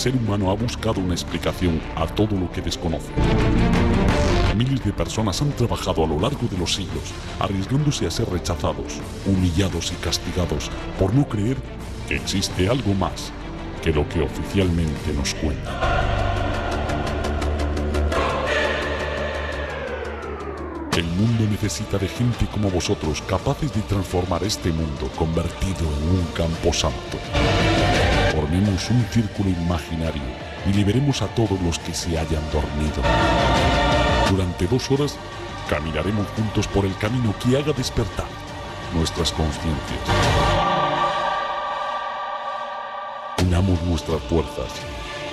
ser humano ha buscado una explicación a todo lo que desconoce. Miles de personas han trabajado a lo largo de los siglos, arriesgándose a ser rechazados, humillados y castigados por no creer que existe algo más que lo que oficialmente nos cuentan. El mundo necesita de gente como vosotros capaces de transformar este mundo convertido en un campo santo. Formemos un círculo imaginario y liberemos a todos los que se hayan dormido. Durante dos horas caminaremos juntos por el camino que haga despertar nuestras conciencias. Unamos nuestras fuerzas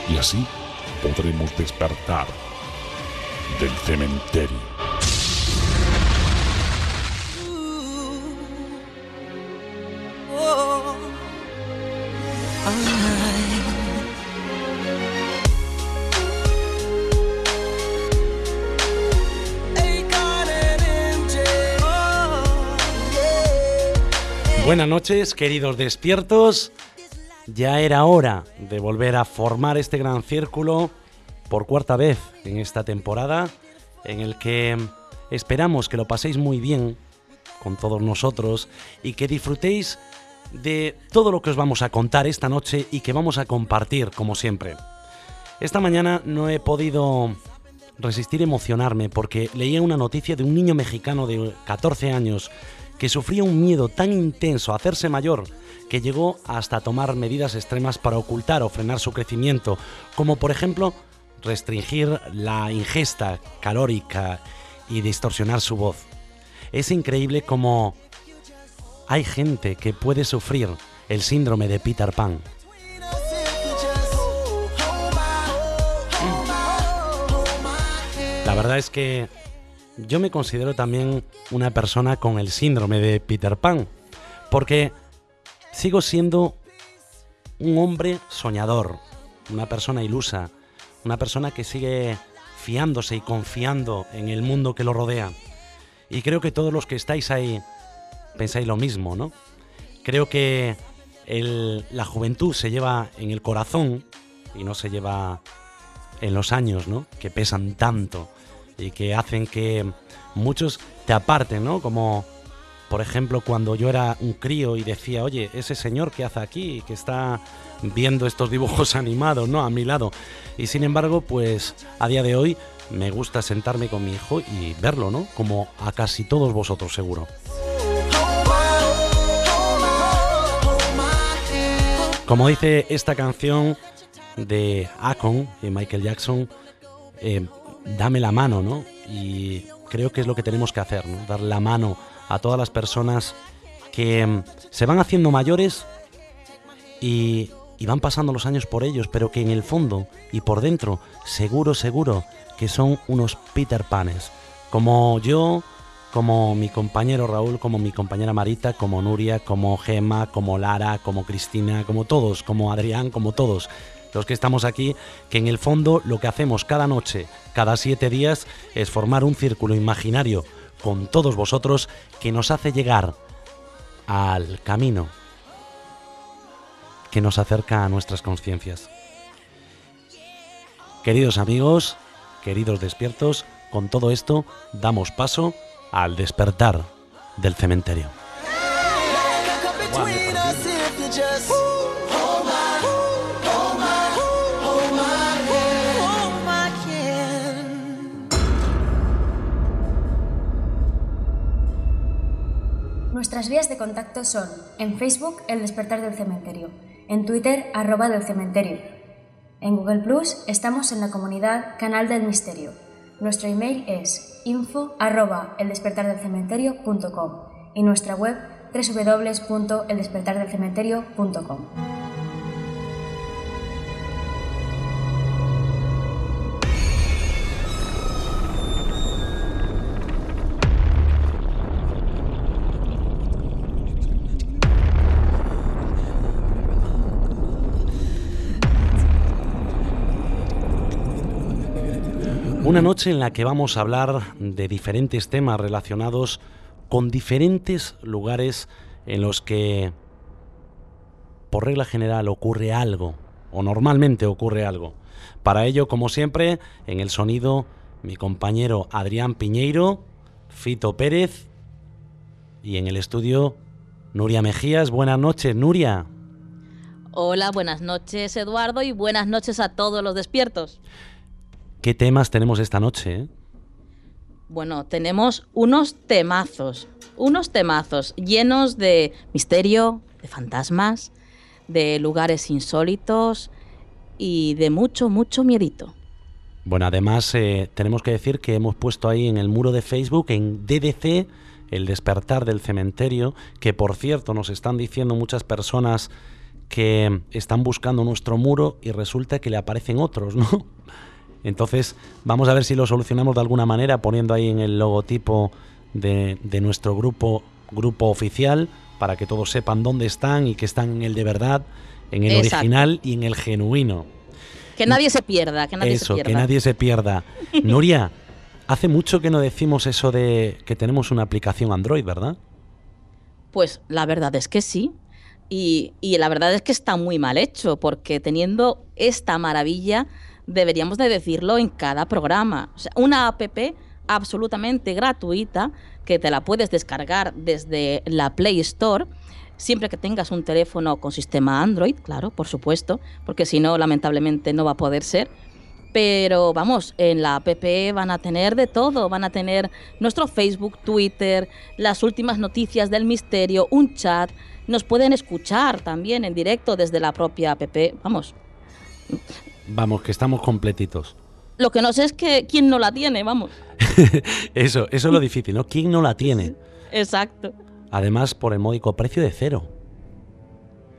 y así podremos despertar del cementerio. Buenas noches, queridos despiertos. Ya era hora de volver a formar este gran círculo por cuarta vez en esta temporada, en el que esperamos que lo paséis muy bien con todos nosotros y que disfrutéis de todo lo que os vamos a contar esta noche y que vamos a compartir como siempre. Esta mañana no he podido resistir emocionarme porque leía una noticia de un niño mexicano de 14 años que sufría un miedo tan intenso a hacerse mayor que llegó hasta tomar medidas extremas para ocultar o frenar su crecimiento, como por ejemplo restringir la ingesta calórica y distorsionar su voz. Es increíble cómo hay gente que puede sufrir el síndrome de Peter Pan. La verdad es que yo me considero también una persona con el síndrome de Peter Pan, porque sigo siendo un hombre soñador, una persona ilusa, una persona que sigue fiándose y confiando en el mundo que lo rodea. Y creo que todos los que estáis ahí pensáis lo mismo, ¿no? Creo que la juventud se lleva en el corazón y no se lleva en los años, ¿no? Que pesan tanto y que hacen que muchos te aparten, ¿no? Como por ejemplo cuando yo era un crío y decía, oye, ese señor que hace aquí, que está viendo estos dibujos animados, ¿no? A mi lado. Y sin embargo, pues a día de hoy me gusta sentarme con mi hijo y verlo, ¿no? Como a casi todos vosotros seguro. Como dice esta canción de Akon y Michael Jackson, eh, dame la mano, ¿no? Y creo que es lo que tenemos que hacer, ¿no? Dar la mano a todas las personas que mm, se van haciendo mayores y, y van pasando los años por ellos, pero que en el fondo y por dentro, seguro, seguro, que son unos Peter Panes. Como yo, como mi compañero Raúl, como mi compañera Marita, como Nuria, como Gemma, como Lara, como Cristina, como todos, como Adrián, como todos los que estamos aquí, que en el fondo lo que hacemos cada noche, cada siete días, es formar un círculo imaginario con todos vosotros que nos hace llegar al camino que nos acerca a nuestras conciencias. Queridos amigos, queridos despiertos, con todo esto damos paso al despertar del cementerio. Nuestras vías de contacto son en Facebook El Despertar del Cementerio, en Twitter arroba del Cementerio. En Google Plus estamos en la comunidad Canal del Misterio. Nuestro email es info arroba eldespertardelcementerio.com y nuestra web www.eldespertardelcementerio.com. Una noche en la que vamos a hablar de diferentes temas relacionados con diferentes lugares en los que, por regla general, ocurre algo o normalmente ocurre algo. Para ello, como siempre, en el sonido, mi compañero Adrián Piñeiro, Fito Pérez y en el estudio, Nuria Mejías. Buenas noches, Nuria. Hola, buenas noches Eduardo y buenas noches a todos los despiertos. ¿Qué temas tenemos esta noche? Eh? Bueno, tenemos unos temazos, unos temazos llenos de misterio, de fantasmas, de lugares insólitos y de mucho, mucho miedito. Bueno, además eh, tenemos que decir que hemos puesto ahí en el muro de Facebook, en DDC, el despertar del cementerio, que por cierto nos están diciendo muchas personas que están buscando nuestro muro y resulta que le aparecen otros, ¿no? Entonces vamos a ver si lo solucionamos de alguna manera poniendo ahí en el logotipo de, nuestro grupo, grupo oficial para que todos sepan dónde están y que están en el de verdad, en el original y en el genuino. Que nadie se pierda, que nadie eso, se pierda. que nadie se pierda. Nuria, hace mucho que no decimos eso de que tenemos una aplicación Android, ¿verdad? Pues la verdad es que sí. Y, y, la verdad es que está muy mal hecho, porque teniendo esta maravilla, deberíamos de decirlo en cada programa. O sea, una app absolutamente gratuita que te la puedes descargar desde la Play Store siempre que tengas un teléfono con sistema Android, claro, por supuesto, porque si no, lamentablemente no va a poder ser. Pero vamos, en la app van a tener de todo, van a tener nuestro Facebook, Twitter, las últimas noticias del misterio, un chat, nos pueden escuchar también en directo desde la propia app, vamos. Vamos, que estamos completitos. Lo que no sé es que quién no la tiene, vamos. eso, eso es lo difícil, ¿no? ¿Quién no la tiene? Exacto. Además, por el módico precio de cero.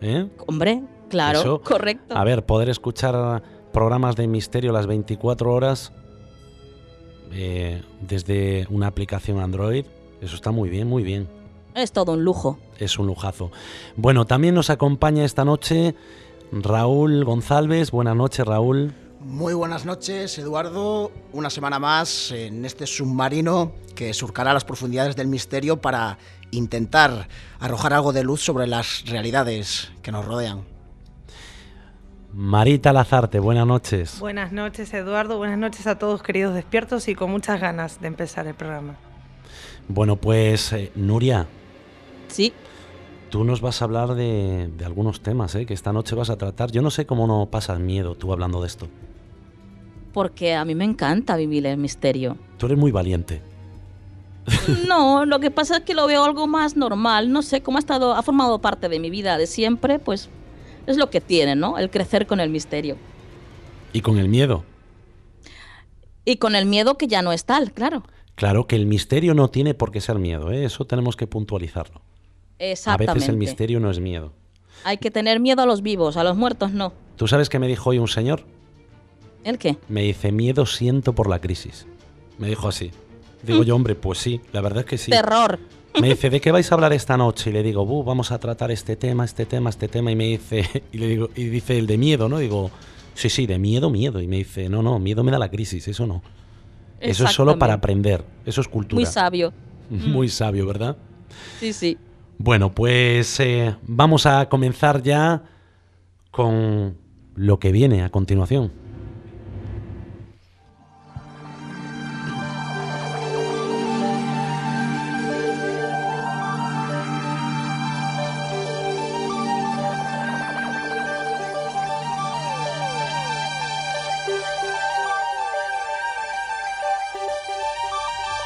¿Eh? Hombre, claro, correcto. A ver, poder escuchar programas de misterio las 24 horas eh, desde una aplicación Android, eso está muy bien, muy bien. Es todo un lujo. Es un lujazo. Bueno, también nos acompaña esta noche Raúl González. Buenas noches, Raúl. Muy buenas noches, Eduardo. Una semana más en este submarino que surcará las profundidades del misterio para intentar arrojar algo de luz sobre las realidades que nos rodean. Marita Lazarte, buenas noches. Buenas noches, Eduardo. Buenas noches a todos, queridos despiertos, y con muchas ganas de empezar el programa. Bueno, pues, eh, Nuria. Sí. Tú nos vas a hablar de, algunos temas ¿eh? que esta noche vas a tratar. Yo no sé cómo no pasas miedo tú hablando de esto. Porque a mí me encanta vivir el misterio. Tú eres muy valiente. No, lo que pasa es que lo veo algo más normal. No sé cómo ha estado, ha formado parte de mi vida de siempre, pues es lo que tiene, ¿no? El crecer con el misterio. Y con el miedo. Y con el miedo que ya no es tal, claro. Claro que el misterio no tiene por qué ser miedo, ¿eh? eso tenemos que puntualizarlo. A veces el misterio no es miedo. Hay que tener miedo a los vivos, a los muertos no. ¿Tú sabes qué me dijo hoy un señor? ¿El qué? Me dice, miedo siento por la crisis. Me dijo así. Digo yo, hombre, pues sí, la verdad es que sí. Terror. Me dice, ¿de qué vais a hablar esta noche? Y le digo, vamos a tratar este tema, este tema, este tema. Y me dice, y le digo, y dice el de miedo, ¿no? Digo, sí, sí, de miedo, miedo. Y me dice, no, no, miedo me da la crisis, eso no. Eso es solo para aprender, eso es cultura. Muy sabio. Muy sabio, ¿verdad? Sí, sí. Bueno, pues eh, vamos a comenzar ya con lo que viene a continuación.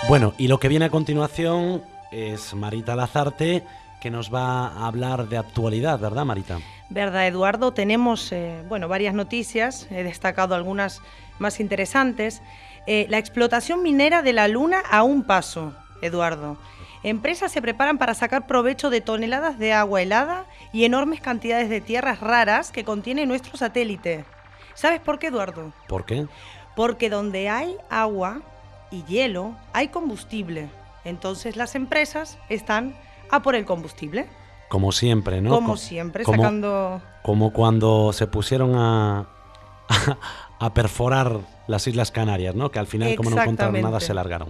Bueno, y lo que viene a continuación es Marita Lazarte que nos va a hablar de actualidad, ¿verdad, Marita? Verdad, Eduardo. Tenemos eh, bueno, varias noticias, he destacado algunas más interesantes. Eh, la explotación minera de la Luna a un paso, Eduardo. Empresas se preparan para sacar provecho de toneladas de agua helada y enormes cantidades de tierras raras que contiene nuestro satélite. ¿Sabes por qué, Eduardo? ¿Por qué? Porque donde hay agua y hielo, hay combustible. Entonces las empresas están a por el combustible. Como siempre, ¿no? Como siempre, sacando... Como cuando se pusieron a, a, perforar las Islas Canarias, ¿no? Que al final, como no encontraron nada, se largaron.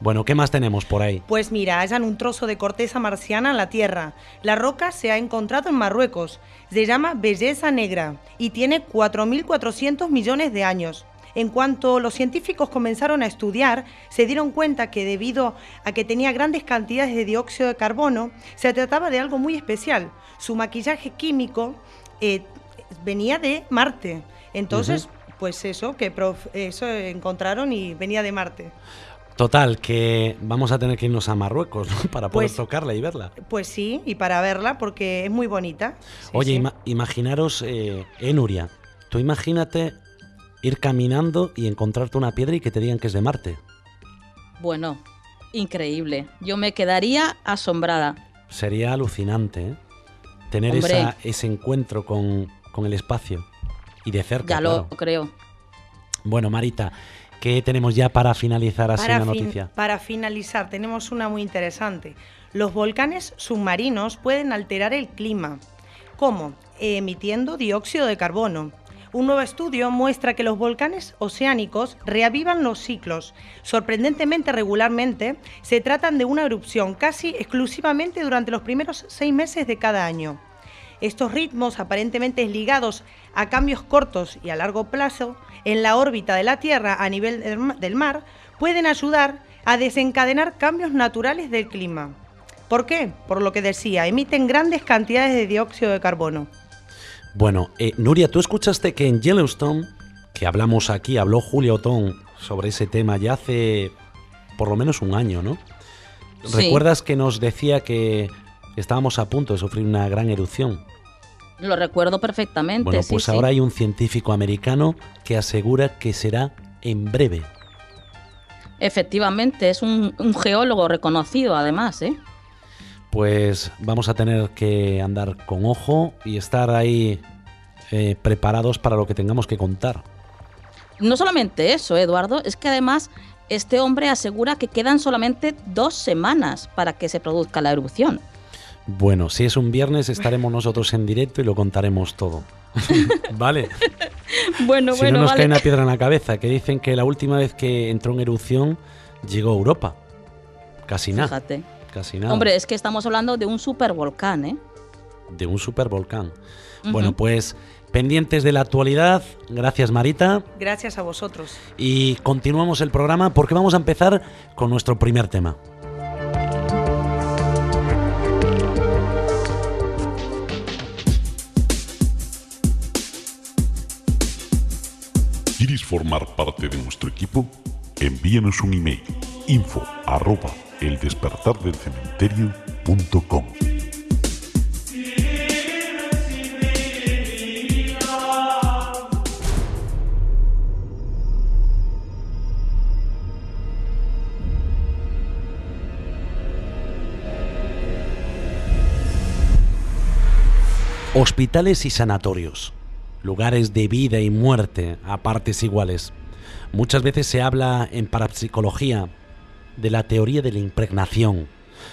Bueno, ¿qué más tenemos por ahí? Pues mira, hallan un trozo de corteza marciana en la Tierra. La roca se ha encontrado en Marruecos. Se llama Belleza Negra y tiene 4.400 millones de años. En cuanto los científicos comenzaron a estudiar, se dieron cuenta que debido a que tenía grandes cantidades de dióxido de carbono, se trataba de algo muy especial. Su maquillaje químico eh, venía de Marte. Entonces, pues eso, que eso encontraron y venía de Marte. Total, que vamos a tener que irnos a Marruecos para poder pues tocarla y verla. Pues sí, y para verla porque es muy bonita. Oye, imaginaros, eh, Nuria, tú imagínate ir caminando y encontrarte una piedra y que te digan que es de Marte. Bueno, increíble. Yo me quedaría asombrada. Sería alucinante, ¿eh? Tener ese encuentro con, el espacio y de cerca. Ya lo creo. Bueno, Marita, ¿qué tenemos ya para finalizar así la noticia? Para finalizar, tenemos una muy interesante. Los volcanes submarinos pueden alterar el clima. ¿Cómo? Emitiendo dióxido de carbono. Un nuevo estudio muestra que los volcanes oceánicos reavivan los ciclos. Sorprendentemente regularmente, se tratan de una erupción casi exclusivamente durante los primeros seis meses de cada año. Estos ritmos aparentemente ligados a cambios cortos y a largo plazo en la órbita de la Tierra a nivel del mar pueden ayudar a desencadenar cambios naturales del clima. ¿Por qué? Por lo que decía, emiten grandes cantidades de dióxido de carbono. Bueno, eh, Nuria, tú escuchaste que en Yellowstone, que hablamos aquí, habló Julio Otón sobre ese tema ya hace por lo menos un año, ¿no? ¿Recuerdas que nos decía que estábamos a punto de sufrir una gran erupción? Lo recuerdo perfectamente. Bueno, pues ahora hay un científico americano que asegura que será en breve. Efectivamente, es un, un geólogo reconocido además, ¿eh? Pues vamos a tener que andar con ojo y estar ahí eh, preparados para lo que tengamos que contar. No solamente eso, Eduardo, es que además este hombre asegura que quedan solamente dos semanas para que se produzca la erupción. Bueno, si es un viernes estaremos nosotros en directo y lo contaremos todo. vale. Bueno, si no nos cae una piedra en la cabeza, que dicen que la última vez que entró en erupción llegó a Europa. Casi nada. Fíjate. Hombre, es que estamos hablando de un supervolcán, ¿eh? De un supervolcán. Bueno, pues pendientes de la actualidad. Gracias, Marita. Gracias a vosotros. Y continuamos el programa porque vamos a empezar con nuestro primer tema. ¿Quieres formar parte de nuestro equipo? Envíanos un email info arroba el despertar del cementerio.com. Hospitales y sanatorios, lugares de vida y muerte a partes iguales. Muchas veces se habla en parapsicología de la teoría de la impregnación,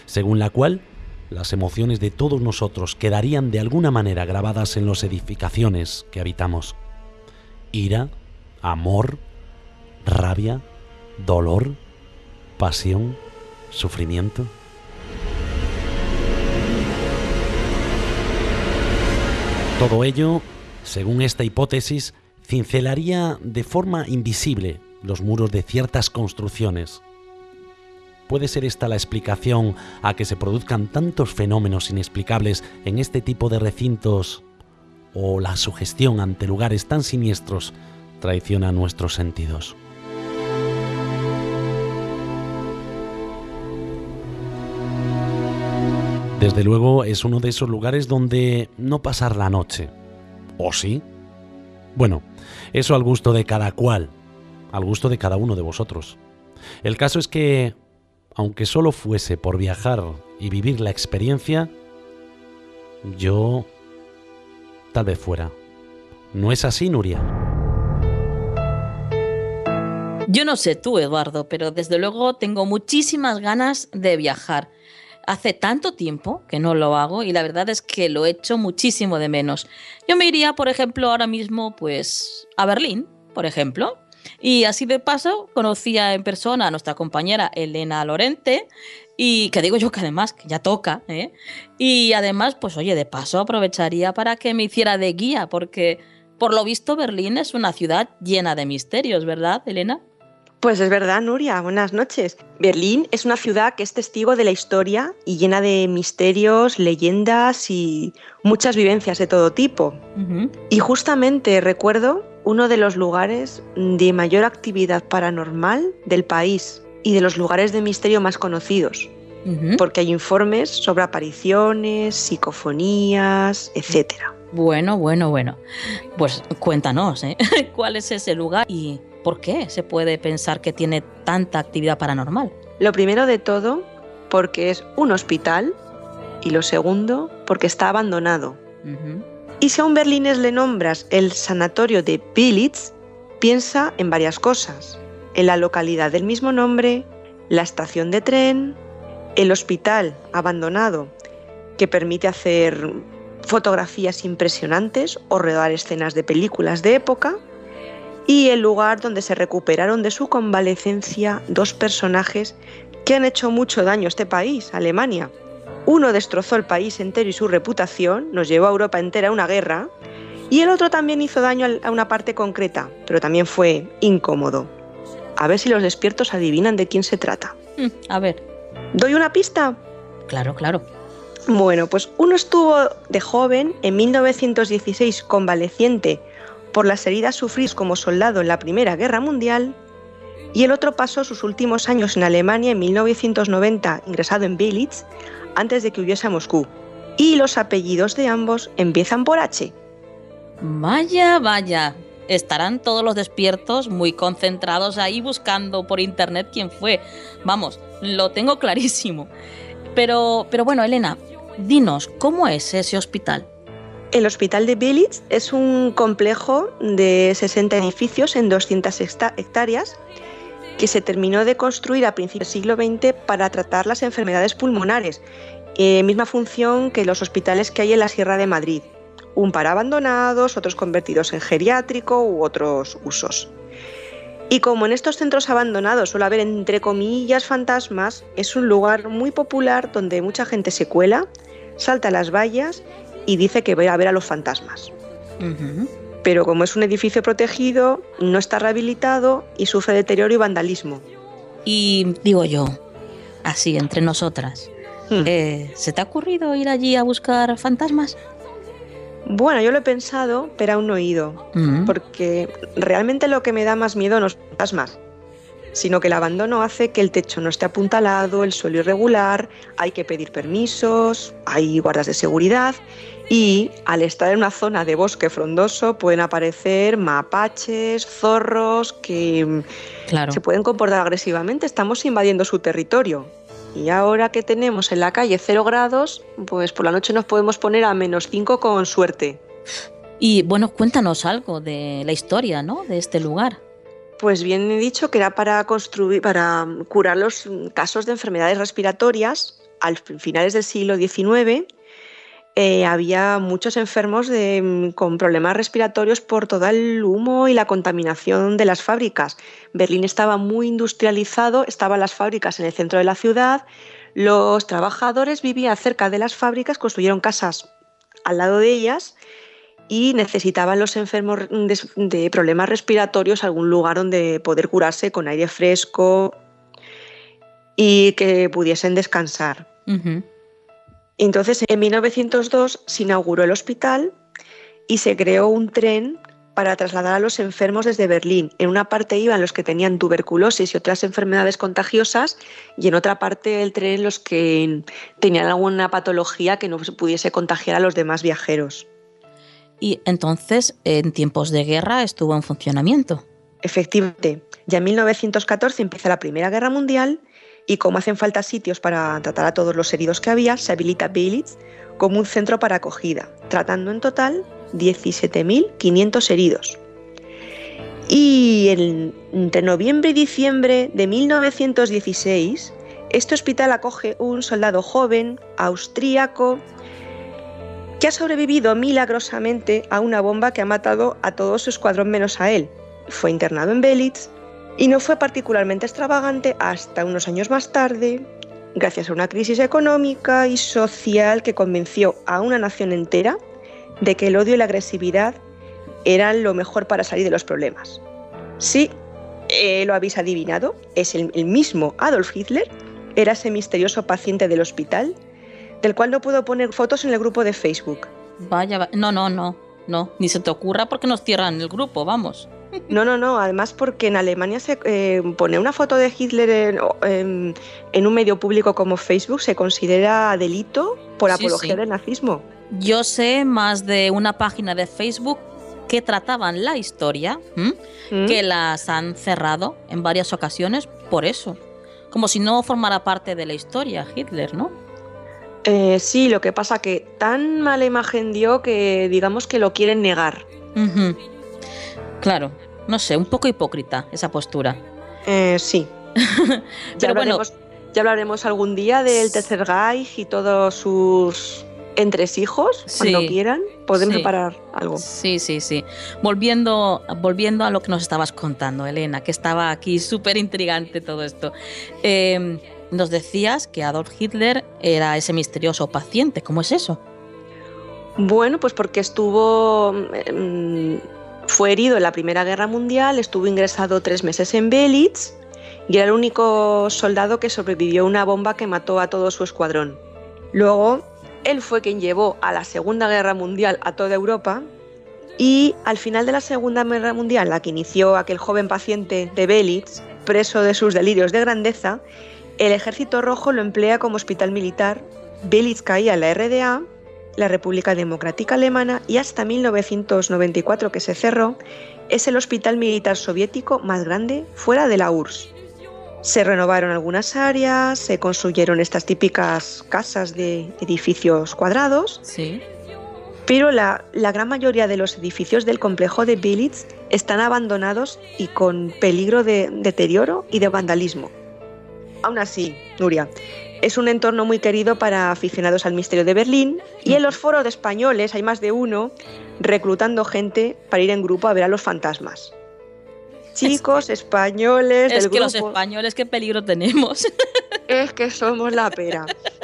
según la cual las emociones de todos nosotros quedarían de alguna manera grabadas en las edificaciones que habitamos. Ira, amor, rabia, dolor, pasión, sufrimiento. Todo ello, según esta hipótesis, cincelaría de forma invisible los muros de ciertas construcciones, ¿Puede ser esta la explicación a que se produzcan tantos fenómenos inexplicables en este tipo de recintos? ¿O la sugestión ante lugares tan siniestros traiciona nuestros sentidos? Desde luego es uno de esos lugares donde no pasar la noche. ¿O sí? Bueno, eso al gusto de cada cual, al gusto de cada uno de vosotros. El caso es que aunque solo fuese por viajar y vivir la experiencia, yo tal vez fuera. ¿No es así, Nuria? Yo no sé tú, Eduardo, pero desde luego tengo muchísimas ganas de viajar. Hace tanto tiempo que no lo hago y la verdad es que lo echo muchísimo de menos. Yo me iría, por ejemplo, ahora mismo, pues a Berlín, por ejemplo, Y así de paso conocía en persona a nuestra compañera Elena Lorente y que digo yo que además que ya toca, ¿eh? Y además, pues oye, de paso aprovecharía para que me hiciera de guía, porque por lo visto Berlín es una ciudad llena de misterios, ¿verdad, Elena? Pues es verdad, Nuria, buenas noches. Berlín es una ciudad que es testigo de la historia y llena de misterios, leyendas y muchas vivencias de todo tipo. Y justamente recuerdo uno de los lugares de mayor actividad paranormal del país y de los lugares de misterio más conocidos. Porque hay informes sobre apariciones, psicofonías, etc. Bueno, bueno, bueno. Pues cuéntanos, ¿eh? ¿cuál es ese lugar y ¿Por qué se puede pensar que tiene tanta actividad paranormal? Lo primero de todo, porque es un hospital y lo segundo, porque está abandonado. Y si a un berlines le nombras el sanatorio de Billitz, piensa en varias cosas. En la localidad del mismo nombre, la estación de tren, el hospital abandonado que permite hacer fotografías impresionantes o rodar escenas de películas de época, y el lugar donde se recuperaron de su convalecencia dos personajes que han hecho mucho daño a este país, Alemania. Uno destrozó el país entero y su reputación, nos llevó a Europa entera a una guerra, y el otro también hizo daño a una parte concreta, pero también fue incómodo. A ver si los despiertos adivinan de quién se trata. Mm, a ver. ¿Doy una pista? Claro, claro. Bueno, pues uno estuvo de joven en 1916 convaleciente por las heridas sufridas como soldado en la Primera Guerra Mundial, y el otro pasó sus últimos años en Alemania en 1990, ingresado en Belitz, antes de que huyese a Moscú. Y los apellidos de ambos empiezan por H. Vaya, vaya. Estarán todos los despiertos muy concentrados ahí buscando por internet quién fue. Vamos, lo tengo clarísimo. Pero, pero bueno, Elena, dinos, ¿cómo es ese hospital? El Hospital de Belitz es un complejo de 60 edificios en 200 hectáreas que se terminó de construir a principios del siglo XX para tratar las enfermedades pulmonares, eh, misma función que los hospitales que hay en la Sierra de Madrid, un para abandonados, otros convertidos en geriátrico u otros usos. Y como en estos centros abandonados suele haber entre comillas fantasmas, es un lugar muy popular donde mucha gente se cuela, salta las vallas y dice que va a ver a los fantasmas. Pero como es un edificio protegido, no está rehabilitado y sufre deterioro y vandalismo. Y digo yo, así entre nosotras, hmm. eh, ¿se te ha ocurrido ir allí a buscar fantasmas? Bueno, yo lo he pensado, pero aún no he ido, porque realmente lo que me da más miedo no son fantasmas, sino que el abandono hace que el techo no esté apuntalado, el suelo irregular, hay que pedir permisos, hay guardas de seguridad y al estar en una zona de bosque frondoso pueden aparecer mapaches, zorros que se pueden comportar agresivamente, estamos invadiendo su territorio. Y ahora que tenemos en la calle 0 grados, pues por la noche nos podemos poner a menos 5 con suerte. Y bueno, cuéntanos algo de la historia, ¿no? De este lugar. Pues bien he dicho que era para construir, para curar los casos de enfermedades respiratorias al finales del siglo XIX eh, había muchos enfermos mm, con problemas respiratorios por todo el humo y la contaminación de las fábricas. Berlín estaba muy industrializado, estaban las fábricas en el centro de la ciudad, los trabajadores vivían cerca de las fábricas, construyeron casas al lado de ellas y necesitaban los enfermos de, problemas respiratorios algún lugar donde poder curarse con aire fresco y que pudiesen descansar. Entonces, en 1902 se inauguró el hospital y se creó un tren para trasladar a los enfermos desde Berlín. En una parte iban los que tenían tuberculosis y otras enfermedades contagiosas y en otra parte del tren los que tenían alguna patología que no se pudiese contagiar a los demás viajeros. Y entonces, en tiempos de guerra, estuvo en funcionamiento. Efectivamente, ya en 1914 empieza la Primera Guerra Mundial y como hacen falta sitios para tratar a todos los heridos que había, se habilita Belitz como un centro para acogida, tratando en total 17.500 heridos. Y entre noviembre y diciembre de 1916, este hospital acoge un soldado joven, austríaco, que ha sobrevivido milagrosamente a una bomba que ha matado a todo su escuadrón menos a él. fue internado en Belitz y no fue particularmente extravagante hasta unos años más tarde, gracias a una crisis económica y social que convenció a una nación entera de que el odio y la agresividad eran lo mejor para salir de los problemas. Sí, eh, lo habéis adivinado, es el, mismo Adolf Hitler, era ese misterioso paciente del hospital, del cual no puedo poner fotos en el grupo de Facebook. Vaya, no, no, no, no, ni se te ocurra porque nos cierran el grupo, vamos. No, no, no. Además, porque en Alemania se eh, pone una foto de Hitler en, un medio público como Facebook se considera delito por apología del nazismo. Yo sé más de una página de Facebook que trataban la historia, ¿Mm? que las han cerrado en varias ocasiones por eso. Como si no formara parte de la historia Hitler, ¿no? Eh, sí, lo que pasa que tan mala imagen dio que digamos que lo quieren negar. Claro, no sé, un poco hipócrita esa postura. Eh, sí. ya, hablaremos, ya hablaremos algún día del Tercer Reich y todos sus entresijos, cuando quieran, podemos preparar algo. Sí, sí, sí. Volviendo, volviendo a lo que nos estabas contando, Elena, que estaba aquí súper intrigante todo esto. Em, nos decías que Adolf Hitler era ese misterioso paciente. ¿Cómo es eso? Bueno, pues porque estuvo em, fue herido en la Primera Guerra Mundial, estuvo ingresado tres meses en Belitz y era el único soldado que sobrevivió a una bomba que mató a todo su escuadrón. Luego, él fue quien llevó a la Segunda Guerra Mundial a toda Europa y al final de la Segunda Guerra Mundial, la que inició aquel joven paciente de Belitz, preso de sus delirios de grandeza, el Ejército Rojo lo emplea como hospital militar, Belitz caía en la RDA la República Democrática Alemana y hasta 1994 que se cerró, es el hospital militar soviético más grande fuera de la URSS. Se renovaron algunas áreas, se construyeron estas típicas casas de edificios cuadrados, sí. pero la, gran mayoría de los edificios del complejo de Bilitz están abandonados y con peligro de deterioro y de vandalismo. Aún así, Nuria, es un entorno muy querido para aficionados al misterio de Berlín y en los foros de españoles hay más de uno reclutando gente para ir en grupo a ver a los fantasmas. Chicos españoles. Es que los españoles, qué peligro tenemos. Es que somos la pera.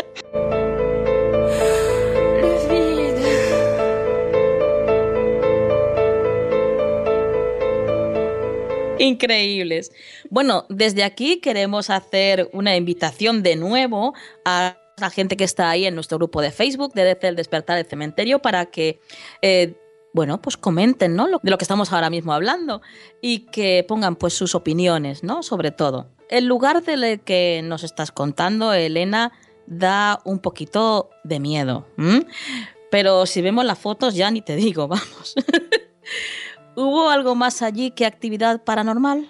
Increíbles. Bueno, desde aquí queremos hacer una invitación de nuevo a la gente que está ahí en nuestro grupo de Facebook de el Despertar del Cementerio para que eh, bueno, pues comenten, ¿no? De lo que estamos ahora mismo hablando y que pongan pues sus opiniones, ¿no? Sobre todo. El lugar del que nos estás contando, Elena, da un poquito de miedo. Pero si vemos las fotos ya ni te digo, vamos. ¿Hubo algo más allí que actividad paranormal?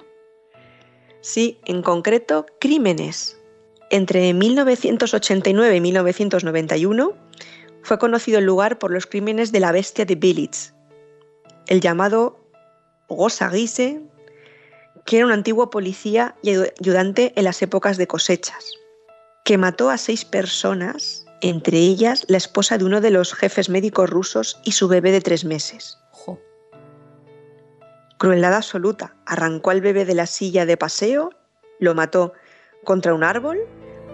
Sí, en concreto, crímenes. Entre 1989 y 1991 fue conocido el lugar por los crímenes de la bestia de Billitz, el llamado Gosa Guise, que era un antiguo policía y ayudante en las épocas de cosechas, que mató a seis personas, entre ellas la esposa de uno de los jefes médicos rusos y su bebé de tres meses. Crueldad absoluta. Arrancó al bebé de la silla de paseo, lo mató contra un árbol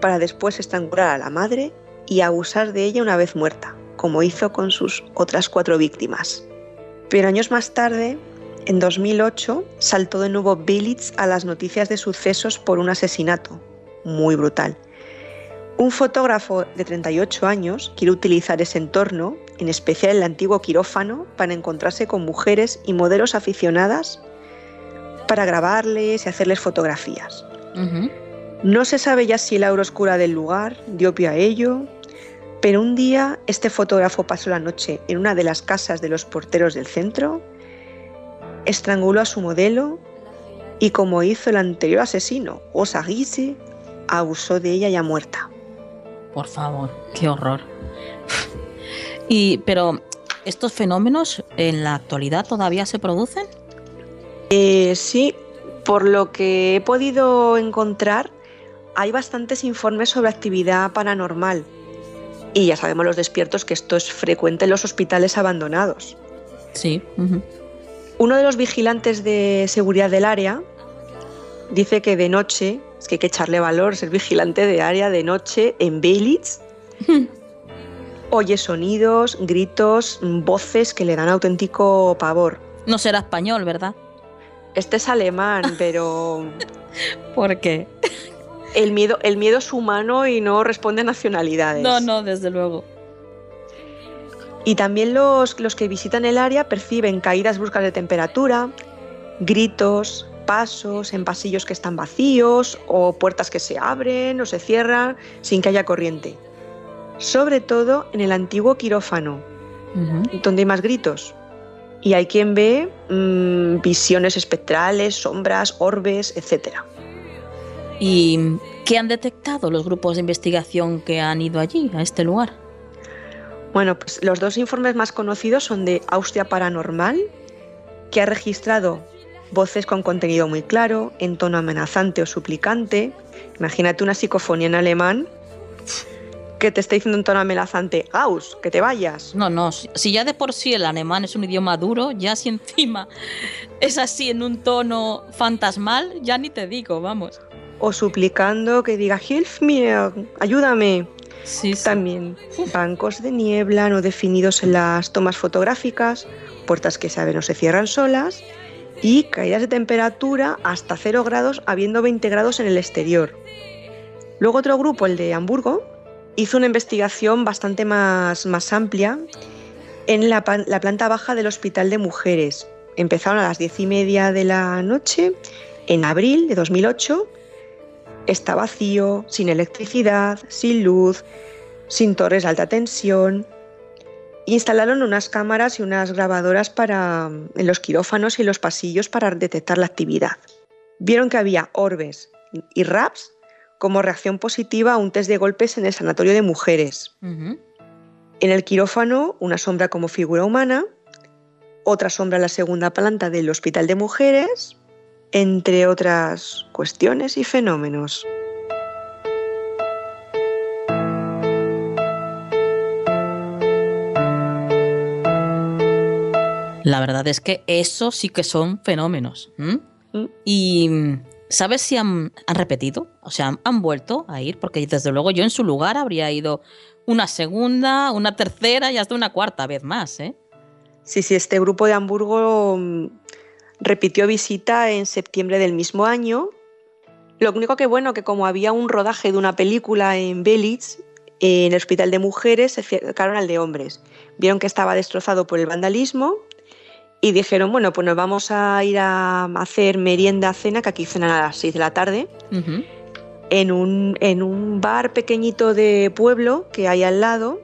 para después estrangular a la madre y abusar de ella una vez muerta, como hizo con sus otras cuatro víctimas. Pero años más tarde, en 2008, saltó de nuevo Billitz a las noticias de sucesos por un asesinato muy brutal. Un fotógrafo de 38 años quiere utilizar ese entorno en especial el antiguo quirófano, para encontrarse con mujeres y modelos aficionadas para grabarles y hacerles fotografías. No se sabe ya si el aura oscura del lugar dio pie a ello, pero un día este fotógrafo pasó la noche en una de las casas de los porteros del centro, estranguló a su modelo y como hizo el anterior asesino, Osa Guise, abusó de ella ya muerta. Por favor, qué horror. Y, pero, ¿estos fenómenos en la actualidad todavía se producen? Eh, sí, por lo que he podido encontrar, hay bastantes informes sobre actividad paranormal. Y ya sabemos los despiertos que esto es frecuente en los hospitales abandonados. Sí. Uno de los vigilantes de seguridad del área dice que de noche, es que hay que echarle valor, ser vigilante de área de noche en Belitz, oye sonidos, gritos, voces que le dan auténtico pavor. No será español, ¿verdad? Este es alemán, pero ¿Por qué? el miedo, el miedo es humano y no responde a nacionalidades. No, no, desde luego. Y también los, los que visitan el área perciben caídas bruscas de temperatura, gritos, pasos en pasillos que están vacíos o puertas que se abren o se cierran sin que haya corriente. Sobre todo en el antiguo quirófano, donde hay más gritos. Y hay quien ve mm, visiones espectrales, sombras, orbes, etc. ¿Y qué han detectado los grupos de investigación que han ido allí, a este lugar? Bueno, pues los dos informes más conocidos son de Austria Paranormal, que ha registrado voces con contenido muy claro, en tono amenazante o suplicante. Imagínate una psicofonía en alemán que te está diciendo en tono amenazante, Gauss, que te vayas. No, no, si si ya de por sí el alemán es un idioma duro, ya si encima es así en un tono fantasmal, ya ni te digo, vamos. O suplicando que diga, Hilf mir, ayúdame. Sí, sí. También bancos de niebla no definidos en las tomas fotográficas, puertas que se abren o se cierran solas y caídas de temperatura hasta 0 grados habiendo 20 grados en el exterior. Luego otro grupo, el de Hamburgo, hizo una investigación bastante más, más amplia en la, la planta baja del Hospital de Mujeres. Empezaron a las 10 y media de la noche en abril de 2008 está vacío, sin electricidad, sin luz, sin torres de alta tensión. Instalaron unas cámaras y unas grabadoras para, en los quirófanos y en los pasillos para detectar la actividad. Vieron que había orbes y raps como reacción positiva a un test de golpes en el sanatorio de mujeres. En el quirófano, una sombra como figura humana, otra sombra en la segunda planta del Hospital de Mujeres, entre otras cuestiones y fenómenos. La verdad es que eso sí que son fenómenos. Y ¿sabes si han, repetido? O sea, han, vuelto a ir, porque desde luego yo en su lugar habría ido una segunda, una tercera y hasta una cuarta vez más, ¿eh? Sí, sí, este grupo de Hamburgo mm, repitió visita en septiembre del mismo año. Lo único que bueno, que como había un rodaje de una película en Belitz, en el hospital de mujeres, se acercaron al de hombres. Vieron que estaba destrozado por el vandalismo y dijeron, bueno, pues nos vamos a ir a hacer merienda, cena, que aquí cenan a las 6 de la tarde, en un, en un bar pequeñito de pueblo que hay al lado,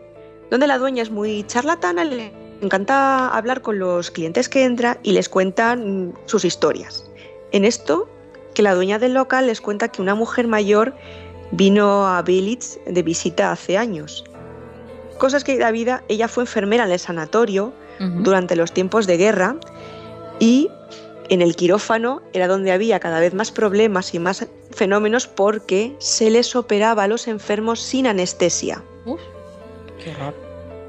donde la dueña es muy charlatana, le encanta hablar con los clientes que entran y les cuentan mm, sus historias. En esto, que la dueña del local les cuenta que una mujer mayor vino a Belitz de visita hace años. Cosas que la vida, ella fue enfermera en el sanatorio Durante los tiempos de guerra y en el quirófano era donde había cada vez más problemas y más fenómenos porque se les operaba a los enfermos sin anestesia. Uf, qué.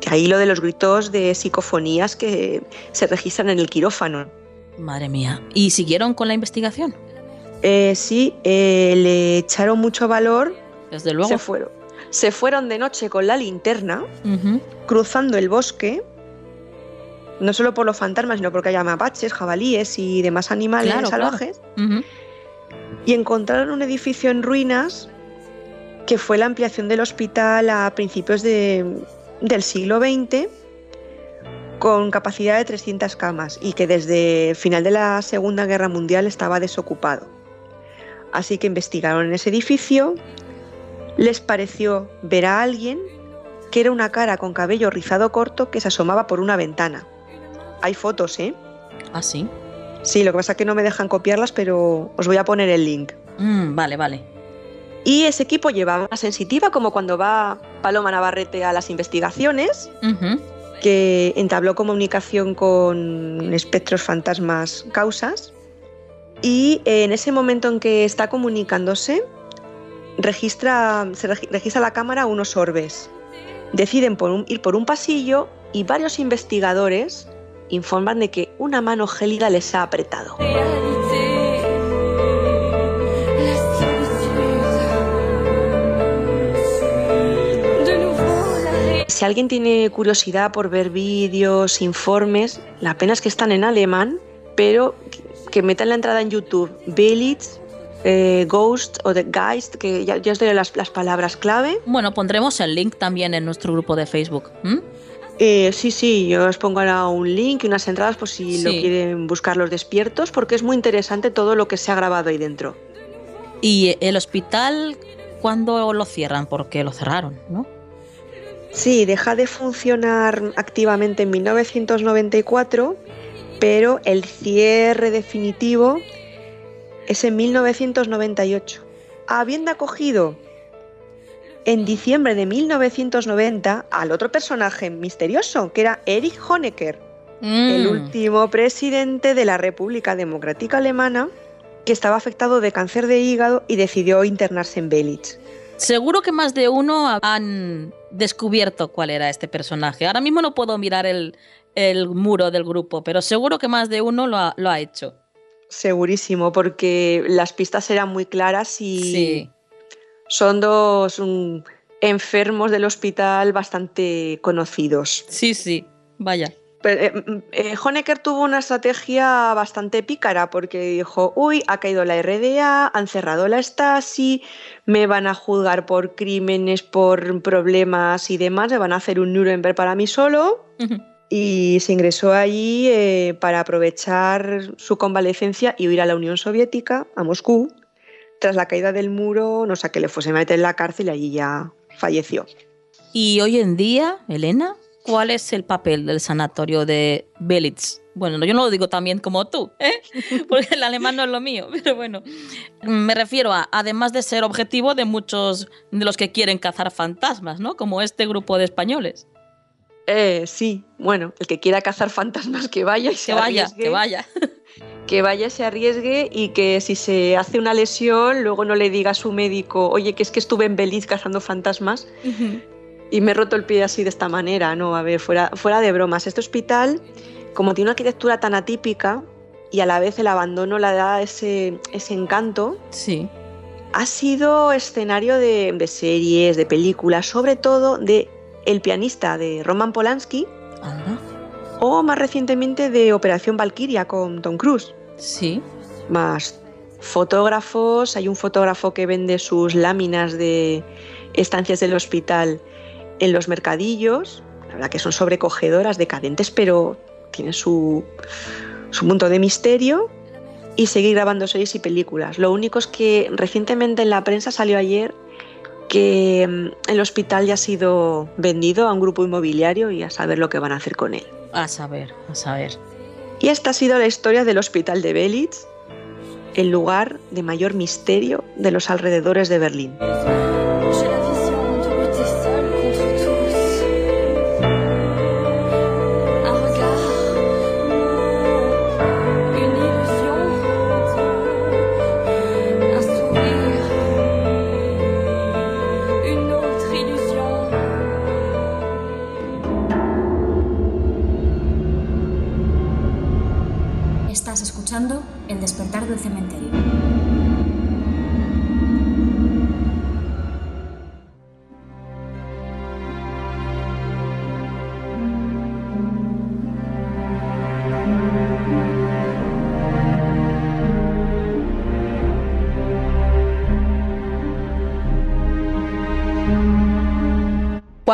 Que ahí lo de los gritos de psicofonías que se registran en el quirófano. Madre mía. ¿Y siguieron con la investigación? Eh, sí, eh, le echaron mucho valor, Desde luego. se fueron. Se fueron de noche con la linterna, cruzando el bosque, no solo por los fantasmas, sino porque hay mapaches, jabalíes y demás animales Claro, claro. salvajes. Y encontraron un edificio en ruinas que fue la ampliación del hospital a principios de- del siglo XX con capacidad de 300 camas y que desde el final de la Segunda Guerra Mundial estaba desocupado. Así que investigaron en ese edificio, les pareció ver a alguien que era una cara con cabello rizado corto que se asomaba por una ventana. Hay fotos, ¿eh? Ah, sí. Sí, lo que pasa es que no me dejan copiarlas, pero os voy a poner el link. Mm, vale, vale. Y ese equipo llevaba una sensitiva, como cuando va Paloma Navarrete a las investigaciones, que entabló comunicación con espectros, fantasmas, causas. Y en ese momento en que está comunicándose, registra, se regi- registra la cámara unos orbes. Deciden por un- ir por un pasillo y varios investigadores informan de que una mano gélida les ha apretado. Si alguien tiene curiosidad por ver vídeos, informes, la pena es que están en alemán, pero que metan la entrada en YouTube, Belitz, eh, Ghost o The Geist, que ya, os doy las, palabras clave. Bueno, pondremos el link también en nuestro grupo de Facebook. Eh, sí, sí, yo os pongo ahora un link y unas entradas por si lo quieren buscar los despiertos, porque es muy interesante todo lo que se ha grabado ahí dentro. ¿Y el hospital cuándo lo cierran? Porque lo cerraron, ¿no? Sí, deja de funcionar activamente en 1994, pero el cierre definitivo es en 1998. Habiendo acogido en diciembre de 1990 al otro personaje misterioso, que era Erich Honecker, el mm. último presidente de la República Democrática Alemana, que estaba afectado de cáncer de hígado y decidió internarse en Belitz. Seguro que más de uno han descubierto cuál era este personaje. Ahora mismo no puedo mirar el, muro del grupo, pero seguro que más de uno lo ha, hecho. Segurísimo, porque las pistas eran muy claras y son dos enfermos del hospital bastante conocidos. Sí, sí, vaya. Eh, mm, eh, Honecker tuvo una estrategia bastante pícara porque dijo, uy, ha caído la RDA, han cerrado la Stasi, me van a juzgar por crímenes, por problemas y demás, me van a hacer un Nuremberg para mí solo. Y se ingresó allí eh, para aprovechar su convalecencia y huir a la Unión Soviética, a Moscú. Tras la caída del muro, no sé, que le fuese a meter en la cárcel y allí ya falleció. ¿Y hoy en día, Elena? cuál es el papel del sanatorio de Belitz. Bueno, yo no lo digo también como tú, ¿eh? porque el alemán no es lo mío, pero bueno, me refiero a, además de ser objetivo de muchos de los que quieren cazar fantasmas, ¿no? Como este grupo de españoles. Eh, sí, bueno, el que quiera cazar fantasmas que vaya y se que vaya, Que vaya. Que vaya, se arriesgue y que si se hace una lesión, luego no le diga a su médico, oye, que es que estuve en Beliz cazando fantasmas, y me he roto el pie así de esta manera, ¿no? A ver, fuera, fuera de bromas, este hospital, como tiene una arquitectura tan atípica y a la vez el abandono le da ese, ese encanto, sí. ha sido escenario de, series, de películas, sobre todo de El pianista de Roman Polanski o más recientemente de Operación Valkyria con Tom Cruise. Sí. Más fotógrafos, hay un fotógrafo que vende sus láminas de estancias del hospital en los mercadillos, la verdad que son sobrecogedoras, decadentes, pero tienen su, su punto de misterio y seguir grabando series y películas. Lo único es que recientemente en la prensa salió ayer que mm, el hospital ya ha sido vendido a un grupo inmobiliario y a saber lo que van a hacer con él. A saber, a saber. Y esta ha sido la historia del hospital de Belitz, el lugar de mayor misterio de los alrededores de Berlín.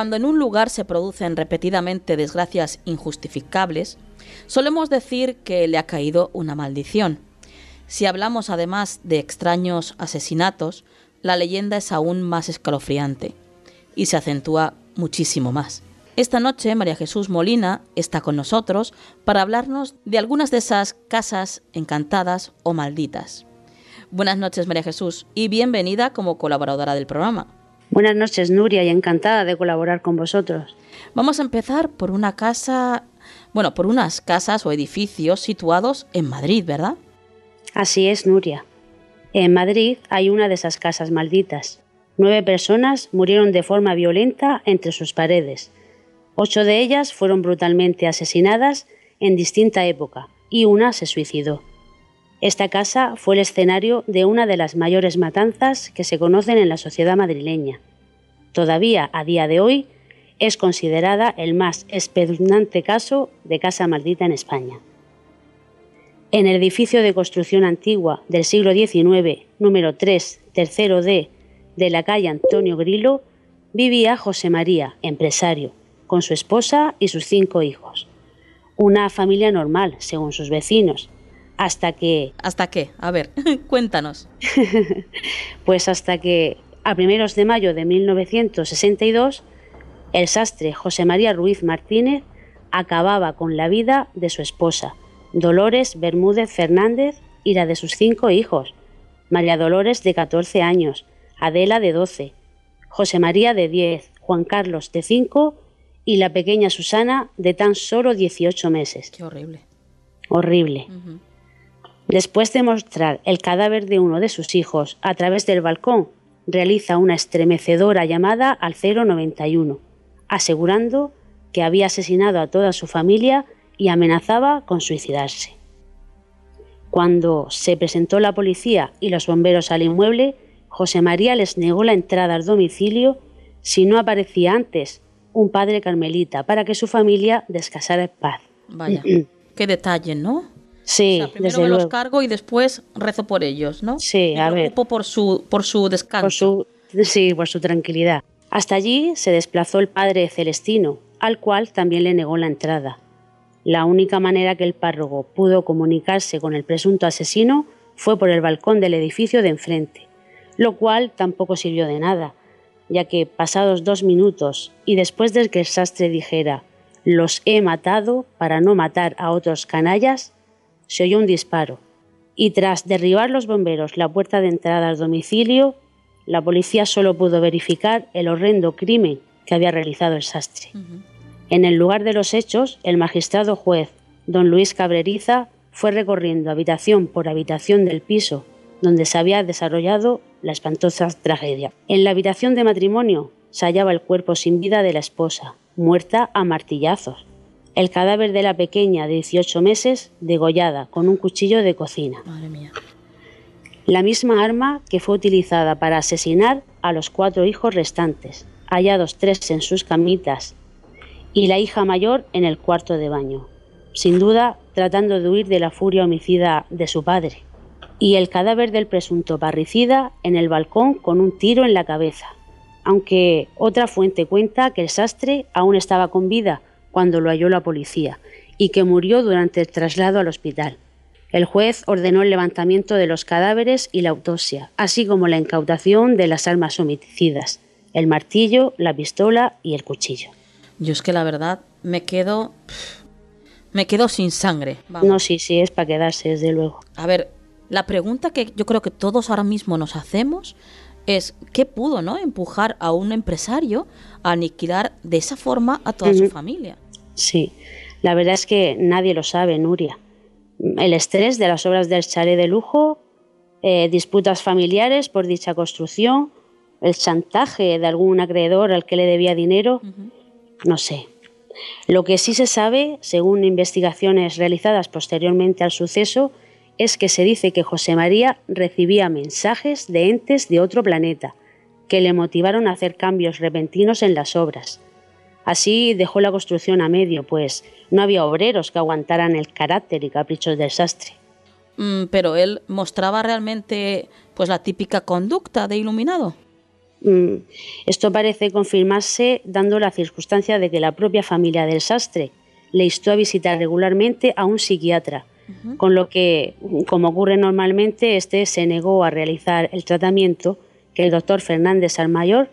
Cuando en un lugar se producen repetidamente desgracias injustificables, solemos decir que le ha caído una maldición. Si hablamos además de extraños asesinatos, la leyenda es aún más escalofriante y se acentúa muchísimo más. Esta noche María Jesús Molina está con nosotros para hablarnos de algunas de esas casas encantadas o malditas. Buenas noches María Jesús y bienvenida como colaboradora del programa. Buenas noches, Nuria, y encantada de colaborar con vosotros. Vamos a empezar por una casa, bueno, por unas casas o edificios situados en Madrid, ¿verdad? Así es, Nuria. En Madrid hay una de esas casas malditas. Nueve personas murieron de forma violenta entre sus paredes. Ocho de ellas fueron brutalmente asesinadas en distinta época y una se suicidó. Esta casa fue el escenario de una de las mayores matanzas que se conocen en la sociedad madrileña. Todavía a día de hoy es considerada el más espeluznante caso de casa maldita en España. En el edificio de construcción antigua del siglo XIX, número 3, tercero D, de la calle Antonio Grillo, vivía José María, empresario, con su esposa y sus cinco hijos. Una familia normal, según sus vecinos, hasta que... ¿Hasta qué? A ver, cuéntanos. pues hasta que, a primeros de mayo de 1962, el sastre José María Ruiz Martínez acababa con la vida de su esposa, Dolores Bermúdez Fernández, y la de sus cinco hijos, María Dolores de 14 años, Adela de 12, José María de 10, Juan Carlos de 5 y la pequeña Susana de tan solo 18 meses. Qué horrible. Horrible. Después de mostrar el cadáver de uno de sus hijos a través del balcón, realiza una estremecedora llamada al 091, asegurando que había asesinado a toda su familia y amenazaba con suicidarse. Cuando se presentó la policía y los bomberos al inmueble, José María les negó la entrada al domicilio si no aparecía antes un padre carmelita para que su familia descansara en paz. Vaya, qué detalle, ¿no? Sí, primero me los cargo y después rezo por ellos, ¿no? Sí, me a ver. por su, por su descanso. Por su, sí, por su tranquilidad. Hasta allí se desplazó el padre Celestino, al cual también le negó la entrada. La única manera que el párroco pudo comunicarse con el presunto asesino fue por el balcón del edificio de enfrente, lo cual tampoco sirvió de nada, ya que pasados dos minutos y después de que el sastre dijera los he matado para no matar a otros canallas, se oyó un disparo, y tras derribar los bomberos la puerta de entrada al domicilio, la policía solo pudo verificar el horrendo crimen que había realizado el sastre. En el lugar de los hechos, el magistrado juez, don Luis Cabreriza, fue recorriendo habitación por habitación del piso donde se había desarrollado la espantosa tragedia. En la habitación de matrimonio se hallaba el cuerpo sin vida de la esposa, muerta a martillazos. El cadáver de la pequeña de 18 meses degollada con un cuchillo de cocina. Madre mía. La misma arma que fue utilizada para asesinar a los cuatro hijos restantes, hallados tres en sus camitas y la hija mayor en el cuarto de baño, sin duda tratando de huir de la furia homicida de su padre, y el cadáver del presunto parricida en el balcón con un tiro en la cabeza, aunque otra fuente cuenta que el sastre aún estaba con vida cuando lo halló la policía y que murió durante el traslado al hospital. El juez ordenó el levantamiento de los cadáveres y la autopsia, así como la incautación de las armas homicidas, el martillo, la pistola y el cuchillo. Yo es que la verdad me quedo. Me quedo sin sangre. No, sí, sí, es para quedarse, desde luego. A ver, la pregunta que yo creo que todos ahora mismo nos hacemos es ¿qué pudo no empujar a un empresario a aniquilar de esa forma a toda su familia? Sí, la verdad es que nadie lo sabe, Nuria. El estrés de las obras del chalet de lujo, eh, disputas familiares por dicha construcción, el chantaje de algún acreedor al que le debía dinero no sé. Lo que sí se sabe, según investigaciones realizadas posteriormente al suceso, es que se dice que José María recibía mensajes de entes de otro planeta que le motivaron a hacer cambios repentinos en las obras. Así dejó la construcción a medio, pues no había obreros que aguantaran el carácter y caprichos del sastre. Mm, pero él mostraba realmente pues la típica conducta de iluminado. Mm, esto parece confirmarse dando la circunstancia de que la propia familia del sastre le instó a visitar regularmente a un psiquiatra, con lo que, como ocurre normalmente, este se negó a realizar el tratamiento que el doctor Fernández Almayor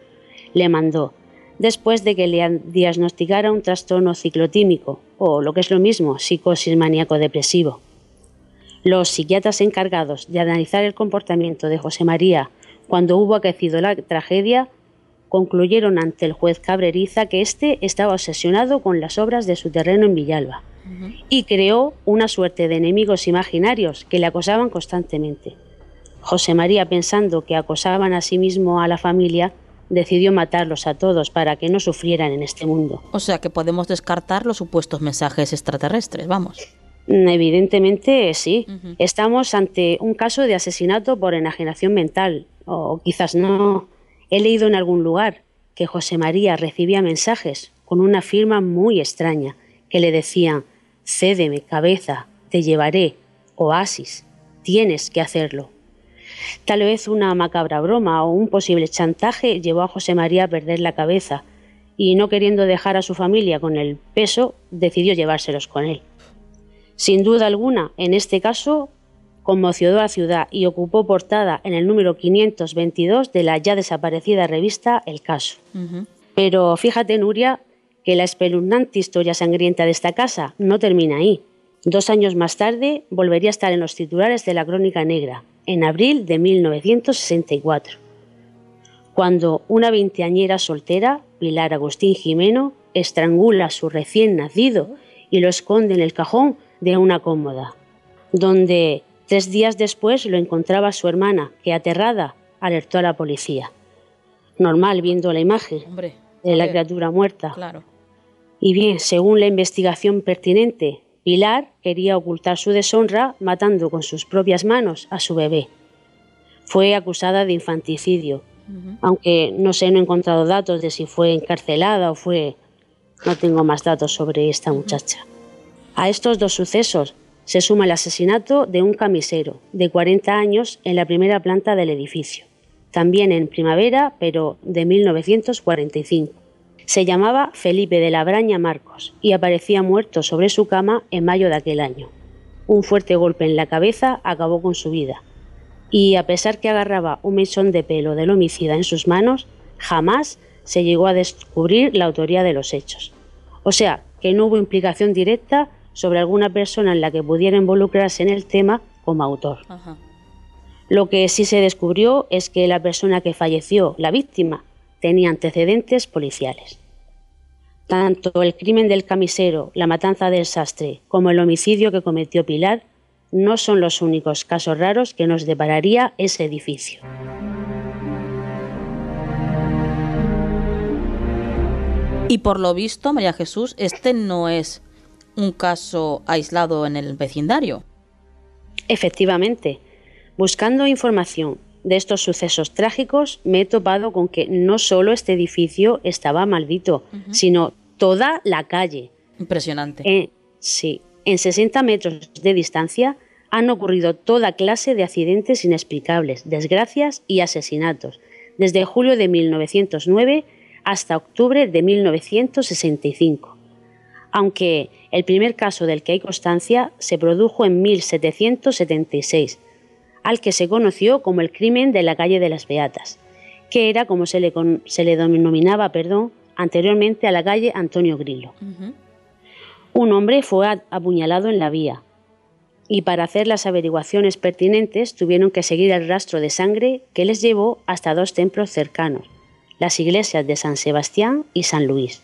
le mandó, después de que le diagnosticara un trastorno ciclotímico, o lo que es lo mismo, psicosis maníaco-depresivo. Los psiquiatras encargados de analizar el comportamiento de José María cuando hubo aquecido la tragedia, concluyeron ante el juez Cabreriza que éste estaba obsesionado con las obras de su terreno en Villalba y creó una suerte de enemigos imaginarios que le acosaban constantemente. José María, pensando que acosaban a sí mismo a la familia, decidió matarlos a todos para que no sufrieran en este mundo. O sea que podemos descartar los supuestos mensajes extraterrestres, vamos. Evidentemente sí. Estamos ante un caso de asesinato por enajenación mental, o quizás no. He leído en algún lugar que José María recibía mensajes con una firma muy extraña que le decían, cédeme cabeza, te llevaré, oasis, tienes que hacerlo. Tal vez una macabra broma o un posible chantaje llevó a José María a perder la cabeza y no queriendo dejar a su familia con el peso, decidió llevárselos con él. Sin duda alguna, en este caso, conmocionó a la ciudad y ocupó portada en el número 522 de la ya desaparecida revista El Caso. Pero fíjate, Nuria, que la espeluznante historia sangrienta de esta casa no termina ahí. Dos años más tarde volvería a estar en los titulares de la Crónica Negra, en abril de 1964, cuando una veinteañera soltera, Pilar Agustín Jimeno, estrangula a su recién nacido y lo esconde en el cajón de una cómoda, donde tres días después lo encontraba su hermana, que aterrada alertó a la policía. Normal viendo la imagen de la criatura muerta. Claro. Y bien, según la investigación pertinente, Pilar quería ocultar su deshonra matando con sus propias manos a su bebé. Fue acusada de infanticidio, aunque no sé, no he encontrado datos de si fue encarcelada o fue... No tengo más datos sobre esta muchacha. A estos dos sucesos se suma el asesinato de un camisero de 40 años en la primera planta del edificio, también en primavera, pero de 1945. Se llamaba Felipe de la Braña Marcos y aparecía muerto sobre su cama en mayo de aquel año. Un fuerte golpe en la cabeza acabó con su vida. Y a pesar que agarraba un mechón de pelo del homicida en sus manos, jamás se llegó a descubrir la autoría de los hechos. O sea, que no hubo implicación directa sobre alguna persona en la que pudiera involucrarse en el tema como autor. Lo que sí se descubrió es que la persona que falleció, la víctima, tenía antecedentes policiales. Tanto el crimen del camisero, la matanza del sastre, como el homicidio que cometió Pilar no son los únicos casos raros que nos depararía ese edificio. Y por lo visto, María Jesús, este no es un caso aislado en el vecindario. Efectivamente, buscando información de estos sucesos trágicos, me he topado con que no solo este edificio estaba maldito, sino toda la calle. Impresionante. Eh, sí, en 60 metros de distancia han ocurrido toda clase de accidentes inexplicables, desgracias y asesinatos, desde julio de 1909 hasta octubre de 1965. Aunque el primer caso del que hay constancia se produjo en 1776, al que se conoció como el crimen de la calle de las Beatas, que era como se le, se le denominaba perdón, anteriormente a la calle Antonio Grillo. Un hombre fue apuñalado en la vía y para hacer las averiguaciones pertinentes tuvieron que seguir el rastro de sangre que les llevó hasta dos templos cercanos, las iglesias de San Sebastián y San Luis.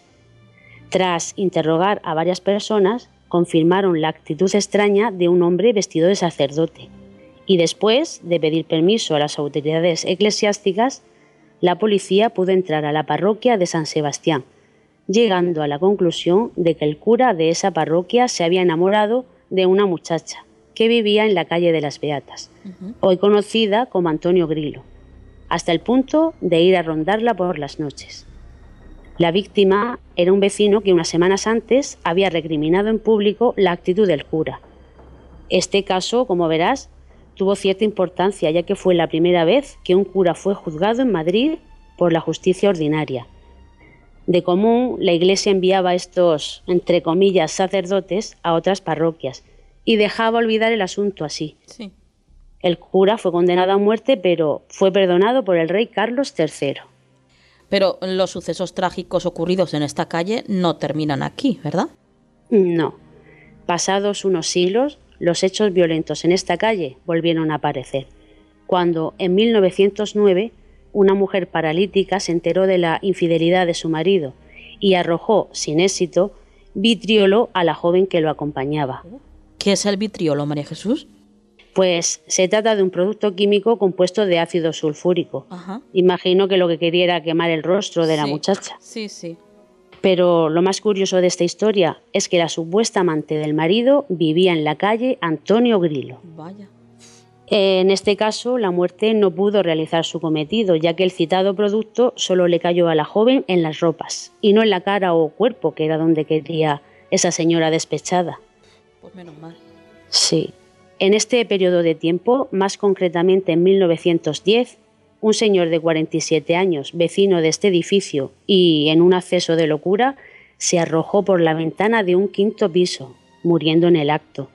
Tras interrogar a varias personas, confirmaron la actitud extraña de un hombre vestido de sacerdote, y después de pedir permiso a las autoridades eclesiásticas, la policía pudo entrar a la parroquia de San Sebastián, llegando a la conclusión de que el cura de esa parroquia se había enamorado de una muchacha que vivía en la calle de las Beatas, hoy conocida como Antonio Grillo, hasta el punto de ir a rondarla por las noches. La víctima era un vecino que unas semanas antes había recriminado en público la actitud del cura. Este caso, como verás, tuvo cierta importancia ya que fue la primera vez que un cura fue juzgado en Madrid por la justicia ordinaria. De común, la Iglesia enviaba a estos, entre comillas, sacerdotes a otras parroquias y dejaba olvidar el asunto así. El cura fue condenado a muerte, pero fue perdonado por el rey Carlos III. Pero los sucesos trágicos ocurridos en esta calle no terminan aquí, ¿verdad? No. Pasados unos siglos, los hechos violentos en esta calle volvieron a aparecer, cuando en 1909 una mujer paralítica se enteró de la infidelidad de su marido y arrojó, sin éxito, vitriolo a la joven que lo acompañaba. ¿Qué es el vitriolo, María Jesús? Pues se trata de un producto químico compuesto de ácido sulfúrico. Imagino que lo que quería era quemar el rostro de la muchacha. Sí, sí. Pero lo más curioso de esta historia es que la supuesta amante del marido vivía en la calle Antonio Grillo. Vaya. En este caso, la muerte no pudo realizar su cometido, ya que el citado producto solo le cayó a la joven en las ropas y no en la cara o cuerpo, que era donde quería esa señora despechada. Pues menos mal. Sí. En este periodo de tiempo, más concretamente en 1910, un señor de 47 años, vecino de este edificio y en un acceso de locura, se arrojó por la ventana de un quinto piso, muriendo en el acto.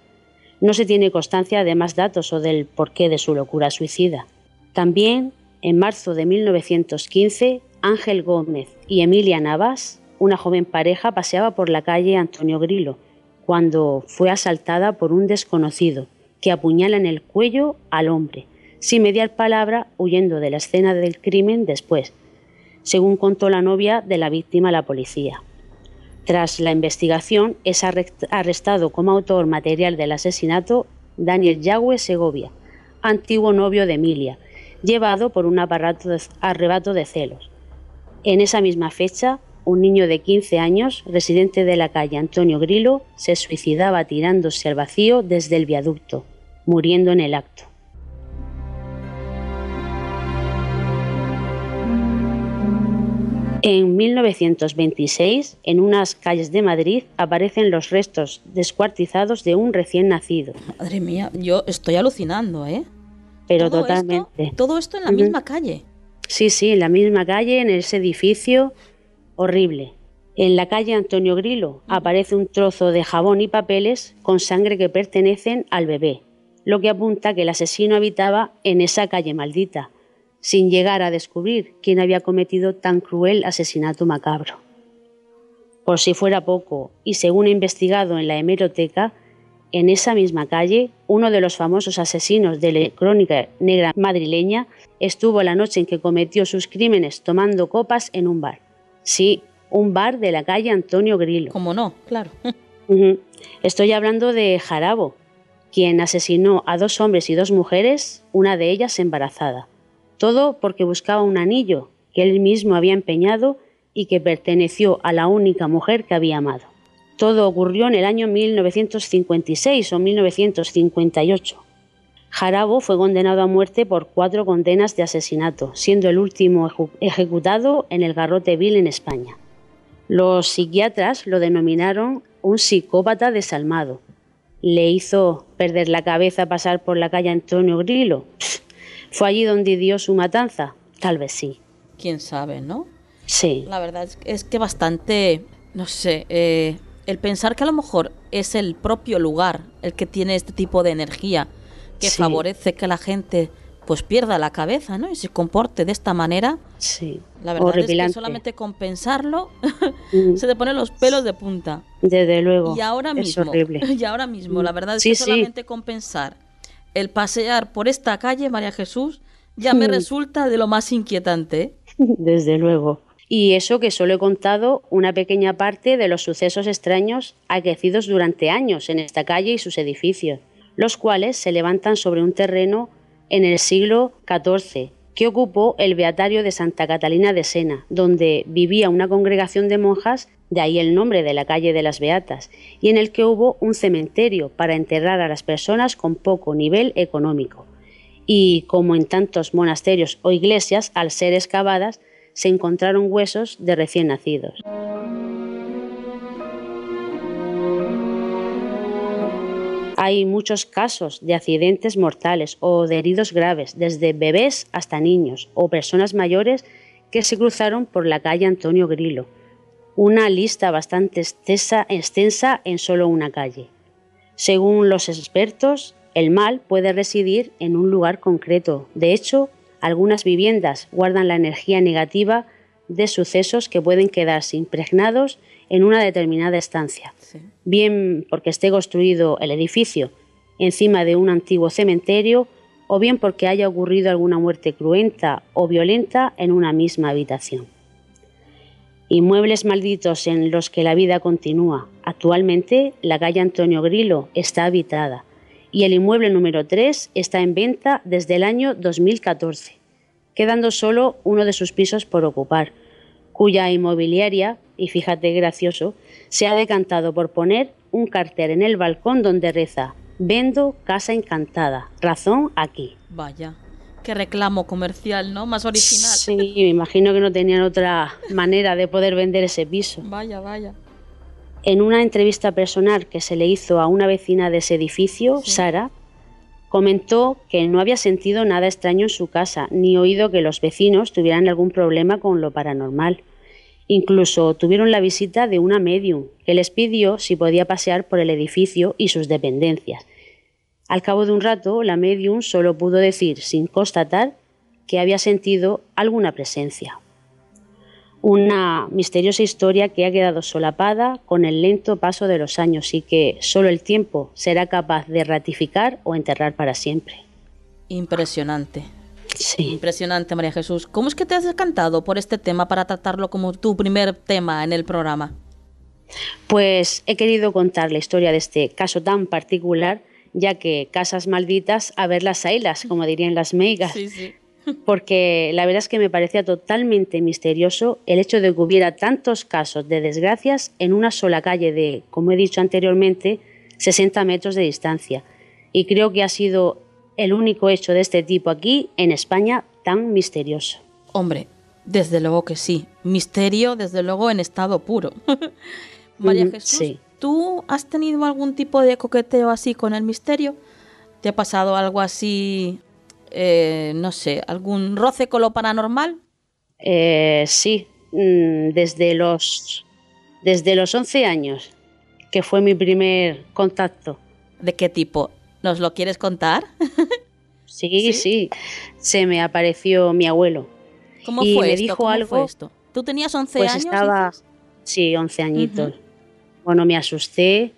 No se tiene constancia de más datos o del porqué de su locura suicida. También, en marzo de 1915, Ángel Gómez y Emilia Navas, una joven pareja, paseaba por la calle Antonio Grilo, cuando fue asaltada por un desconocido que apuñala en el cuello al hombre, sin mediar palabra, huyendo de la escena del crimen después, según contó la novia de la víctima a la policía. Tras la investigación, es arrestado como autor material del asesinato Daniel Yagüe Segovia, antiguo novio de Emilia, llevado por un arrebato de celos. En esa misma fecha, un niño de 15 años, residente de la calle Antonio Grilo, se suicidaba tirándose al vacío desde el viaducto, muriendo en el acto. En 1926, en unas calles de Madrid, aparecen los restos descuartizados de un recién nacido. Madre mía, yo estoy alucinando, ¿eh? Pero totalmente. todo esto en la misma calle. Sí, sí, en la misma calle, en ese edificio horrible. En la calle Antonio Grilo aparece un trozo de jabón y papeles con sangre que pertenecen al bebé, lo que apunta que el asesino habitaba en esa calle maldita sin llegar a descubrir quién había cometido tan cruel asesinato macabro. Por si fuera poco, y según he investigado en la hemeroteca, en esa misma calle, uno de los famosos asesinos de la crónica negra madrileña estuvo la noche en que cometió sus crímenes tomando copas en un bar. Sí, un bar de la calle Antonio Grillo. ¿Cómo no? Claro. Estoy hablando de Jarabo, quien asesinó a dos hombres y dos mujeres, una de ellas embarazada. Todo porque buscaba un anillo que él mismo había empeñado y que perteneció a la única mujer que había amado. Todo ocurrió en el año 1956 o 1958. Jarabo fue condenado a muerte por cuatro condenas de asesinato, siendo el último ejecutado en el Garrote Vil en España. Los psiquiatras lo denominaron un psicópata desalmado. Le hizo perder la cabeza pasar por la calle Antonio Grillo. ¿Fue allí donde dio su matanza? Tal vez sí. Quién sabe, ¿no? Sí. La verdad es que bastante, no sé, eh, el pensar que a lo mejor es el propio lugar el que tiene este tipo de energía que favorece que la gente pues pierda la cabeza, ¿no? Y se comporte de esta manera. Sí. La verdad es que solamente compensarlo se te ponen los pelos de punta. Desde luego. Y ahora mismo. Es horrible. Y ahora mismo, la verdad es que solamente compensar el pasear por esta calle, María Jesús, ya me resulta de lo más inquietante. Desde luego. Y eso que solo he contado una pequeña parte de los sucesos extraños aquecidos durante años en esta calle y sus edificios, los cuales se levantan sobre un terreno en el siglo XIV, que ocupó el Beatario de Santa Catalina de Sena, donde vivía una congregación de monjas de ahí el nombre de la calle de las Beatas, y en el que hubo un cementerio para enterrar a las personas con poco nivel económico. Y como en tantos monasterios o iglesias, al ser excavadas, se encontraron huesos de recién nacidos. Hay muchos casos de accidentes mortales o de heridos graves, desde bebés hasta niños o personas mayores que se cruzaron por la calle Antonio Grilo una lista bastante extensa, en solo una calle. Según los expertos, el mal puede residir en un lugar concreto. De hecho, algunas viviendas guardan la energía negativa de sucesos que pueden quedarse impregnados en una determinada estancia, bien porque esté construido el edificio encima de un antiguo cementerio o bien porque haya ocurrido alguna muerte cruenta o violenta en una misma habitación. Inmuebles malditos en los que la vida continúa. Actualmente la calle Antonio Grilo está habitada y el inmueble número 3 está en venta desde el año 2014, quedando solo uno de sus pisos por ocupar, cuya inmobiliaria, y fíjate gracioso, se ha decantado por poner un cartel en el balcón donde reza Vendo casa encantada, razón aquí. Vaya, qué reclamo comercial, ¿no? Más original. Sí, me imagino que no tenían otra manera de poder vender ese piso. Vaya, vaya. En una entrevista personal que se le hizo a una vecina de ese edificio, Sara, comentó que no había sentido nada extraño en su casa, ni oído que los vecinos tuvieran algún problema con lo paranormal. Incluso tuvieron la visita de una medium que les pidió si podía pasear por el edificio y sus dependencias. Al cabo de un rato, la medium solo pudo decir, sin constatar, que había sentido alguna presencia. Una misteriosa historia que ha quedado solapada con el lento paso de los años y que solo el tiempo será capaz de ratificar o enterrar para siempre. Impresionante. Sí. Impresionante, María Jesús. ¿Cómo es que te has decantado por este tema para tratarlo como tu primer tema en el programa? Pues he querido contar la historia de este caso tan particular, ya que casas malditas a ver las ailas, como dirían las meigas. Sí, sí. Porque la verdad es que me parecía totalmente misterioso el hecho de que hubiera tantos casos de desgracias en una sola calle de, como he dicho anteriormente, 60 metros de distancia. Y creo que ha sido el único hecho de este tipo aquí en España tan misterioso. Hombre, desde luego que sí. Misterio, desde luego, en estado puro. María Ujú, Jesús, sí. ¿tú has tenido algún tipo de coqueteo así con el misterio? ¿Te ha pasado algo así, eh, no sé, algún roce con lo paranormal? Eh, sí, mm, desde los, desde los 11 años, que fue mi primer contacto. ¿De qué tipo? ¿Nos lo quieres contar? Sí, sí, se me apareció mi abuelo. ¿Cómo Y fue me esto? dijo ¿Cómo algo, fue esto? ¿Tú tenías 11 Pues años? estaba, dices? sí, 11 añitos. Bueno, me asusté,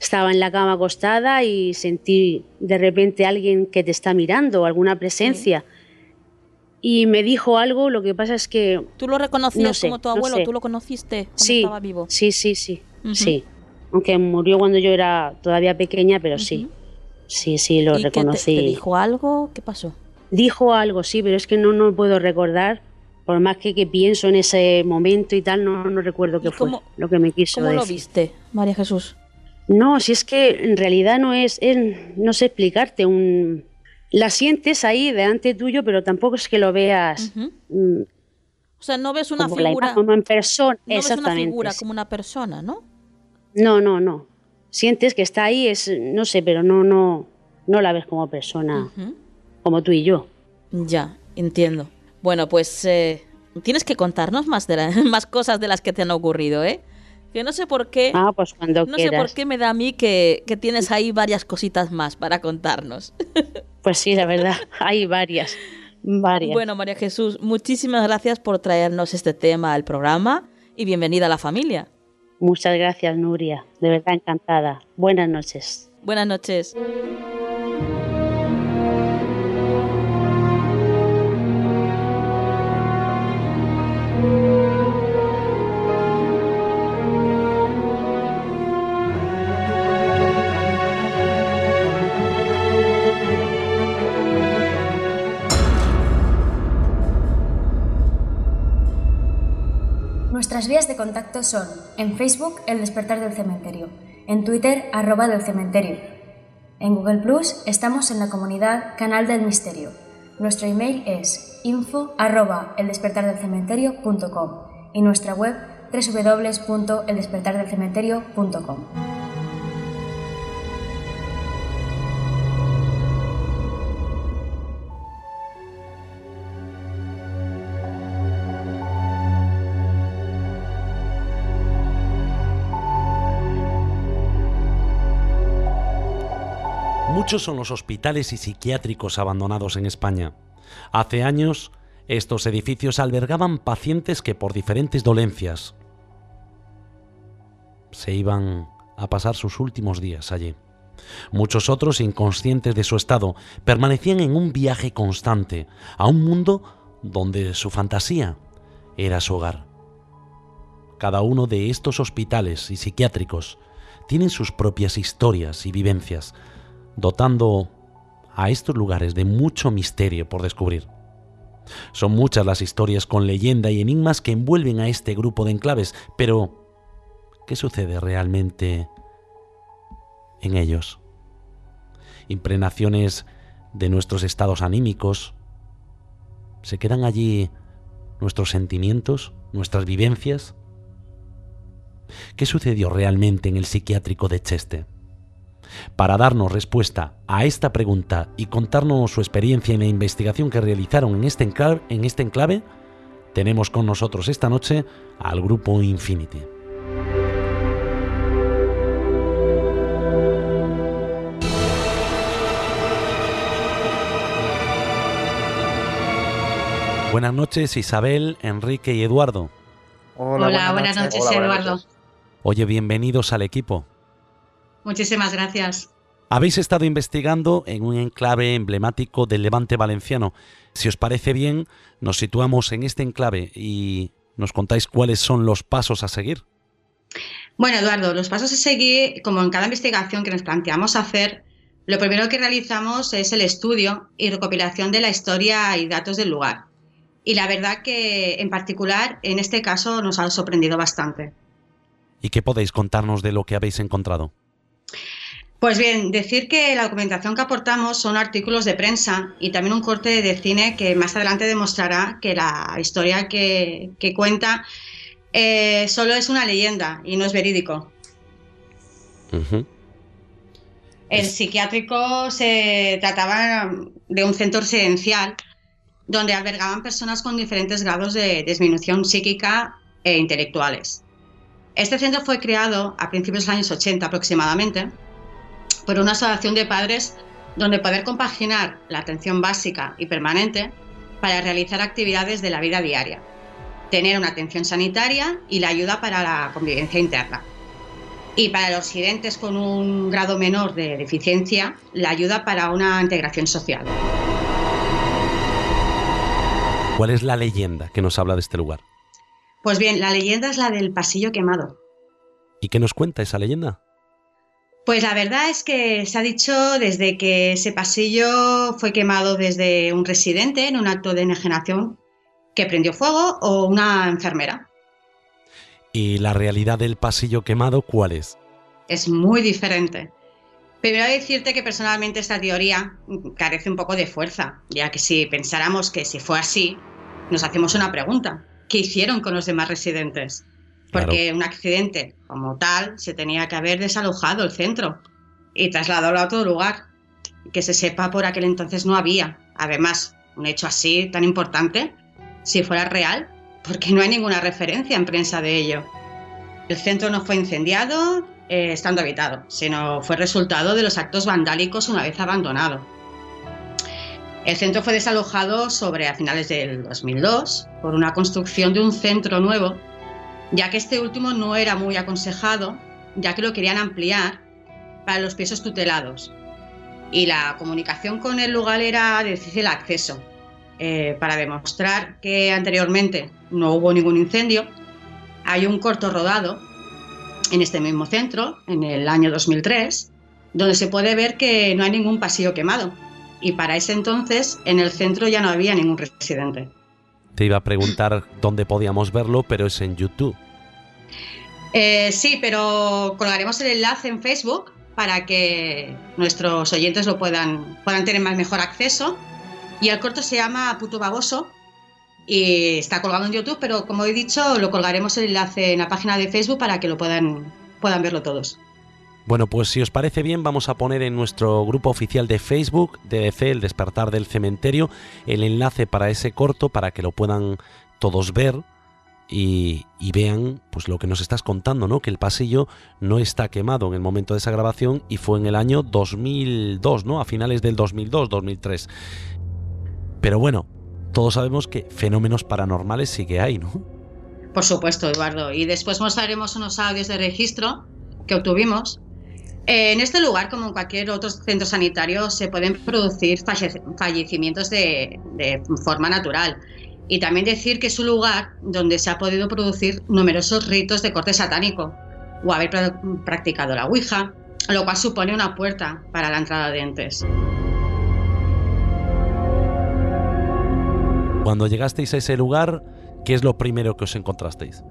estaba en la cama acostada y sentí de repente alguien que te está mirando, alguna presencia. Y me dijo algo, lo que pasa es que ¿Tú lo reconocías no sé, como tu no abuelo? sé. ¿Tú lo conociste cuando sí, estaba vivo? sí, sí, sí, sí. Aunque murió cuando yo era todavía pequeña, pero sí. Sí, sí, lo ¿Y te- reconocí. te dijo algo? ¿Qué pasó? Dijo algo, sí, pero es que no, no puedo recordar. Por más que, que pienso en ese momento y tal, no, no recuerdo qué ¿Y fue cómo- lo que me quiso ¿Cómo lo decir. viste, María Jesús? No, si es que en realidad no es, es- no sé explicarte, un, la sientes ahí delante tuyo, pero tampoco es que lo veas mm, O sea, no ves una como, figura, como en persona. no ves una figura como una persona, ¿no? No, no, no. Sientes que está ahí, es, no sé, pero no, no, no la ves como persona, como tú y yo. Ya, entiendo. Bueno, pues eh, tienes que contarnos más, de la- más cosas de las que te han ocurrido, ¿eh? Que no sé por qué, Ah, pues cuando no sé por qué me da a mí que, que tienes ahí varias cositas más para contarnos. Pues sí, la verdad, hay varias, varias. Bueno, María Jesús, muchísimas gracias por traernos este tema al programa y bienvenida a la familia. Muchas gracias, Nuria. De verdad encantada. Buenas noches. Buenas noches. Nuestras vías de contacto son en Facebook El Despertar del Cementerio, en Twitter arroba del cementerio. En Google Plus estamos en la comunidad Canal del Misterio. Nuestro email es info arroba eldespertardelcementerio.com y nuestra web www.eldespertardelcementerio.com. Muchos son los hospitales y psiquiátricos abandonados en España. Hace años, estos edificios albergaban pacientes que por diferentes dolencias se iban a pasar sus últimos días allí. Muchos otros, inconscientes de su estado, permanecían en un viaje constante a un mundo donde su fantasía era su hogar. Cada uno de estos hospitales y psiquiátricos tienen sus propias historias y vivencias, dotando a estos lugares de mucho misterio por descubrir. Son muchas las historias con leyenda y enigmas que envuelven a este grupo de enclaves, pero ¿qué sucede realmente en ellos? Impregnaciones de nuestros estados anímicos. ¿Se quedan allí nuestros sentimientos, nuestras vivencias? ¿Qué sucedió realmente en el psiquiátrico de Cheste? Para darnos respuesta a esta pregunta y contarnos su experiencia en la investigación que realizaron en este enclave, en este enclave tenemos con nosotros esta noche al grupo Infinity. Buenas noches Isabel, Enrique y Eduardo. Hola, buenas, noches, Eduardo. Oye, bienvenidos al equipo. Muchísimas gracias. Habéis estado investigando en un enclave emblemático del Levante Valenciano. Si os parece bien, nos situamos en este enclave y nos contáis cuáles son los pasos a seguir. Bueno, Eduardo, los pasos a seguir, como en cada investigación que nos planteamos hacer, lo primero que realizamos es el estudio y recopilación de la historia y datos del lugar. Y la verdad que, en particular, en este caso nos ha sorprendido bastante. ¿Y qué podéis contarnos de lo que habéis encontrado? Pues bien, decir que la documentación que aportamos son artículos de prensa y también un corte de cine que más adelante demostrará que la historia que, cuenta eh, solo es una leyenda y no es verídico. El psiquiátrico se trataba de un centro residencial donde albergaban personas con diferentes grados de disminución psíquica e intelectuales. Este centro fue creado a principios de los años 80 aproximadamente por una asociación de padres donde poder compaginar la atención básica y permanente para realizar actividades de la vida diaria, tener una atención sanitaria y la ayuda para la convivencia interna. Y para los residentes con un grado menor de deficiencia, la ayuda para una integración social. ¿Cuál es la leyenda que nos habla de este lugar? Pues bien, la leyenda es la del pasillo quemado. ¿Y qué nos cuenta esa leyenda? Pues la verdad es que se ha dicho desde que ese pasillo fue quemado desde un residente en un acto de enajenación que prendió fuego o una enfermera. ¿Y la realidad del pasillo quemado cuál es? Es muy diferente. Primero decirte que personalmente esta teoría carece un poco de fuerza, ya que si pensáramos que si fue así, nos hacemos una pregunta. ¿Qué hicieron con los demás residentes? Porque un accidente como tal se tenía que haber desalojado el centro y trasladado a otro lugar. Que se sepa por aquel entonces no había. Además, un hecho así tan importante, si fuera real, porque no hay ninguna referencia en prensa de ello. El centro no fue incendiado eh, estando habitado, sino fue resultado de los actos vandálicos una vez abandonado. El centro fue desalojado sobre a finales del 2002 por una construcción de un centro nuevo ya que este último no era muy aconsejado, ya que lo querían ampliar para los pisos tutelados. Y la comunicación con el lugar era de difícil acceso. Eh, para demostrar que anteriormente no hubo ningún incendio, hay un corto rodado en este mismo centro, en el año 2003, donde se puede ver que no hay ningún pasillo quemado. Y para ese entonces en el centro ya no había ningún residente. Te iba a preguntar dónde podíamos verlo, pero es en YouTube. Eh, sí, pero colgaremos el enlace en Facebook para que nuestros oyentes lo puedan, puedan tener más mejor acceso. Y el corto se llama Puto Baboso y está colgado en YouTube, pero como he dicho, lo colgaremos el enlace en la página de Facebook para que lo puedan, puedan verlo todos. Bueno, pues si os parece bien, vamos a poner en nuestro grupo oficial de Facebook, DDC, El Despertar del Cementerio, el enlace para ese corto para que lo puedan todos ver y, vean pues lo que nos estás contando, ¿no? Que el pasillo no está quemado en el momento de esa grabación y fue en el año 2002, ¿no? A finales del 2002, 2003. Pero bueno, todos sabemos que fenómenos paranormales sí que hay, ¿no? Por supuesto, Eduardo. Y después mostraremos unos audios de registro que obtuvimos en este lugar, como en cualquier otro centro sanitario, se pueden producir fallecimientos de, forma natural. Y también decir que es un lugar donde se ha podido producir numerosos ritos de corte satánico, o haber practicado la Ouija, lo cual supone una puerta para la entrada de entes. Cuando llegasteis a ese lugar, ¿qué es lo primero que os encontrasteis?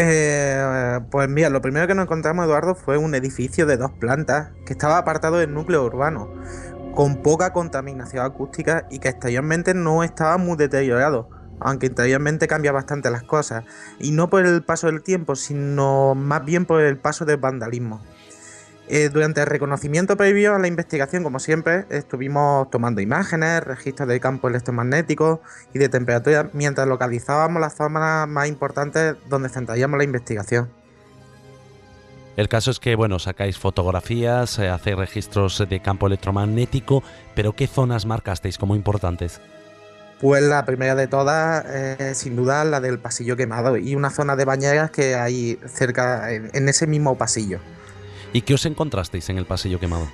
Eh, pues mira, lo primero que nos encontramos, Eduardo, fue un edificio de dos plantas que estaba apartado del núcleo urbano, con poca contaminación acústica y que exteriormente no estaba muy deteriorado, aunque interiormente cambia bastante las cosas, y no por el paso del tiempo, sino más bien por el paso del vandalismo. Eh, durante el reconocimiento previo a la investigación, como siempre, estuvimos tomando imágenes, registros de campo electromagnético y de temperatura mientras localizábamos las zonas más importantes donde centraríamos la investigación. El caso es que, bueno, sacáis fotografías, eh, hacéis registros de campo electromagnético, pero ¿qué zonas marcasteis como importantes? Pues la primera de todas, eh, sin duda, la del pasillo quemado y una zona de bañeras que hay cerca, en ese mismo pasillo. ¿Y qué os encontrasteis en el pasillo quemado?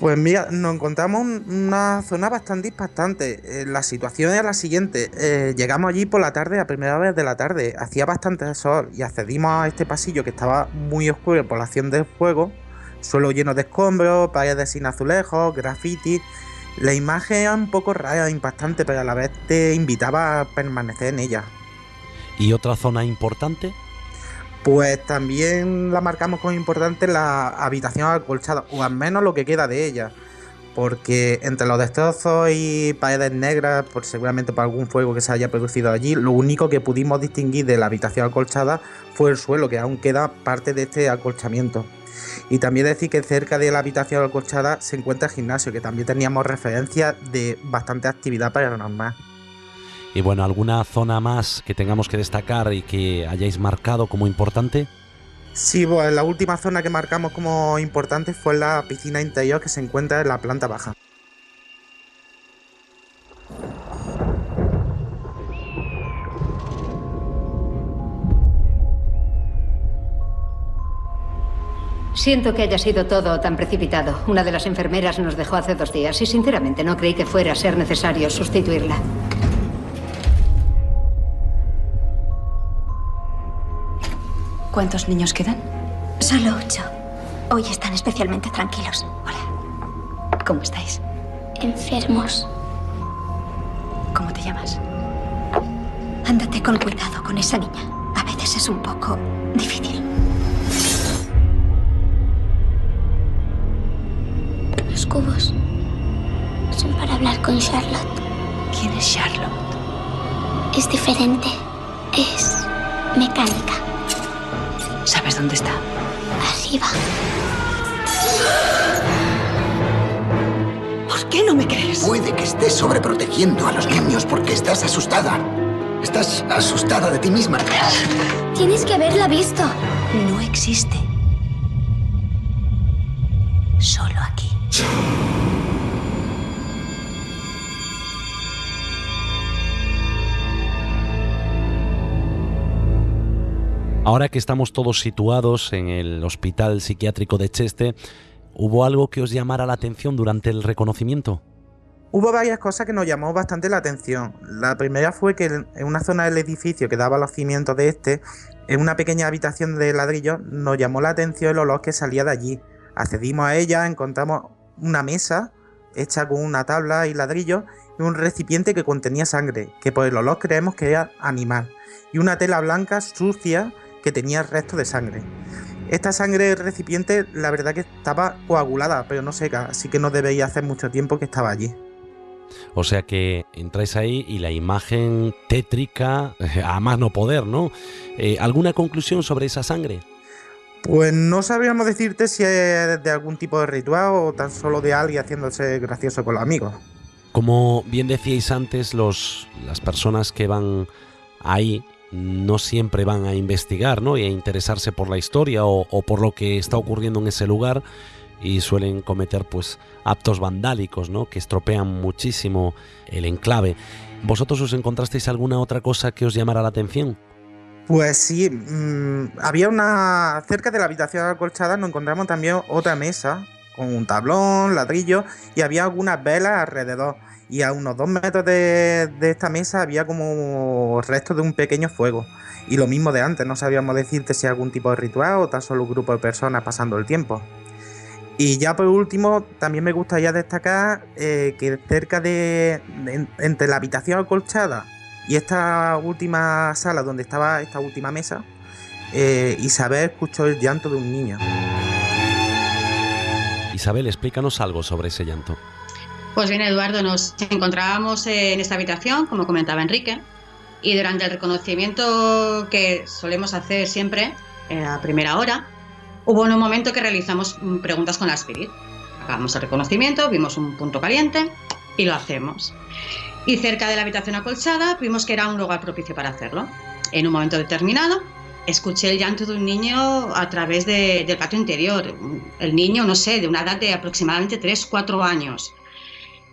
Pues mira, nos encontramos una zona bastante impactante. Eh, la situación era la siguiente. Eh, llegamos allí por la tarde, a primera vez de la tarde. Hacía bastante sol y accedimos a este pasillo que estaba muy oscuro por la acción del fuego. Suelo lleno de escombros, paredes sin azulejos, graffiti. La imagen era un poco rara, impactante, pero a la vez te invitaba a permanecer en ella. ¿Y otra zona importante? Pues también la marcamos como importante la habitación acolchada, o al menos lo que queda de ella. Porque entre los destrozos y paredes negras, por seguramente por algún fuego que se haya producido allí, lo único que pudimos distinguir de la habitación acolchada fue el suelo, que aún queda parte de este acolchamiento. Y también decir que cerca de la habitación acolchada se encuentra el gimnasio, que también teníamos referencia de bastante actividad paranormal. Y bueno, ¿alguna zona más que tengamos que destacar y que hayáis marcado como importante? Sí, pues la última zona que marcamos como importante fue la piscina interior que se encuentra en la planta baja. Siento que haya sido todo tan precipitado. Una de las enfermeras nos dejó hace dos días y sinceramente no creí que fuera a ser necesario sustituirla. ¿Cuántos niños quedan? Solo ocho. Hoy están especialmente tranquilos. Hola. ¿Cómo estáis? Enfermos. ¿Cómo te llamas? Ándate con cuidado con esa niña. A veces es un poco difícil. Los cubos son para hablar con Charlotte. ¿Quién es Charlotte? Es diferente. Es mecánica. ¿Sabes dónde está? Arriba. ¿Por qué no me crees? Puede que estés sobreprotegiendo a los niños porque estás asustada. Estás asustada de ti misma. Tienes que haberla visto. No existe. Solo aquí. Ahora que estamos todos situados en el hospital psiquiátrico de Cheste, ¿hubo algo que os llamara la atención durante el reconocimiento? Hubo varias cosas que nos llamó bastante la atención. La primera fue que en una zona del edificio que daba los cimientos de este, en una pequeña habitación de ladrillo, nos llamó la atención el olor que salía de allí. Accedimos a ella, encontramos una mesa hecha con una tabla y ladrillo y un recipiente que contenía sangre, que por el olor creemos que era animal, y una tela blanca sucia que tenía restos de sangre. Esta sangre recipiente, la verdad que estaba coagulada, pero no seca, así que no debéis hacer mucho tiempo que estaba allí. O sea que entráis ahí y la imagen tétrica, a más no poder, ¿no? Eh, ¿Alguna conclusión sobre esa sangre? Pues no sabríamos decirte si es de algún tipo de ritual o tan solo de alguien haciéndose gracioso con los amigos. Como bien decíais antes, los, las personas que van ahí no siempre van a investigar ¿no? y a interesarse por la historia o, por lo que está ocurriendo en ese lugar y suelen cometer pues actos vandálicos ¿no? que estropean muchísimo el enclave. ¿Vosotros os encontrasteis alguna otra cosa que os llamara la atención? Pues sí, mmm, había una... cerca de la habitación acolchada nos encontramos también otra mesa con un tablón, ladrillo y había algunas velas alrededor y a unos dos metros de, esta mesa había como restos de un pequeño fuego. Y lo mismo de antes, no sabíamos decirte si algún tipo de ritual o tan solo un grupo de personas pasando el tiempo. Y ya por último, también me gustaría destacar eh, que cerca de, de- entre la habitación acolchada y esta última sala donde estaba esta última mesa, eh, Isabel escuchó el llanto de un niño. Isabel, explícanos algo sobre ese llanto. Pues bien, Eduardo, nos encontrábamos en esta habitación, como comentaba Enrique, y durante el reconocimiento que solemos hacer siempre, eh, a primera hora, hubo un momento que realizamos mm, preguntas con la Spirit. Acabamos el reconocimiento, vimos un punto caliente y lo hacemos. Y cerca de la habitación acolchada vimos que era un lugar propicio para hacerlo. En un momento determinado, escuché el llanto de un niño a través de- del patio interior. El niño, no sé, de una edad de aproximadamente 3-4 años.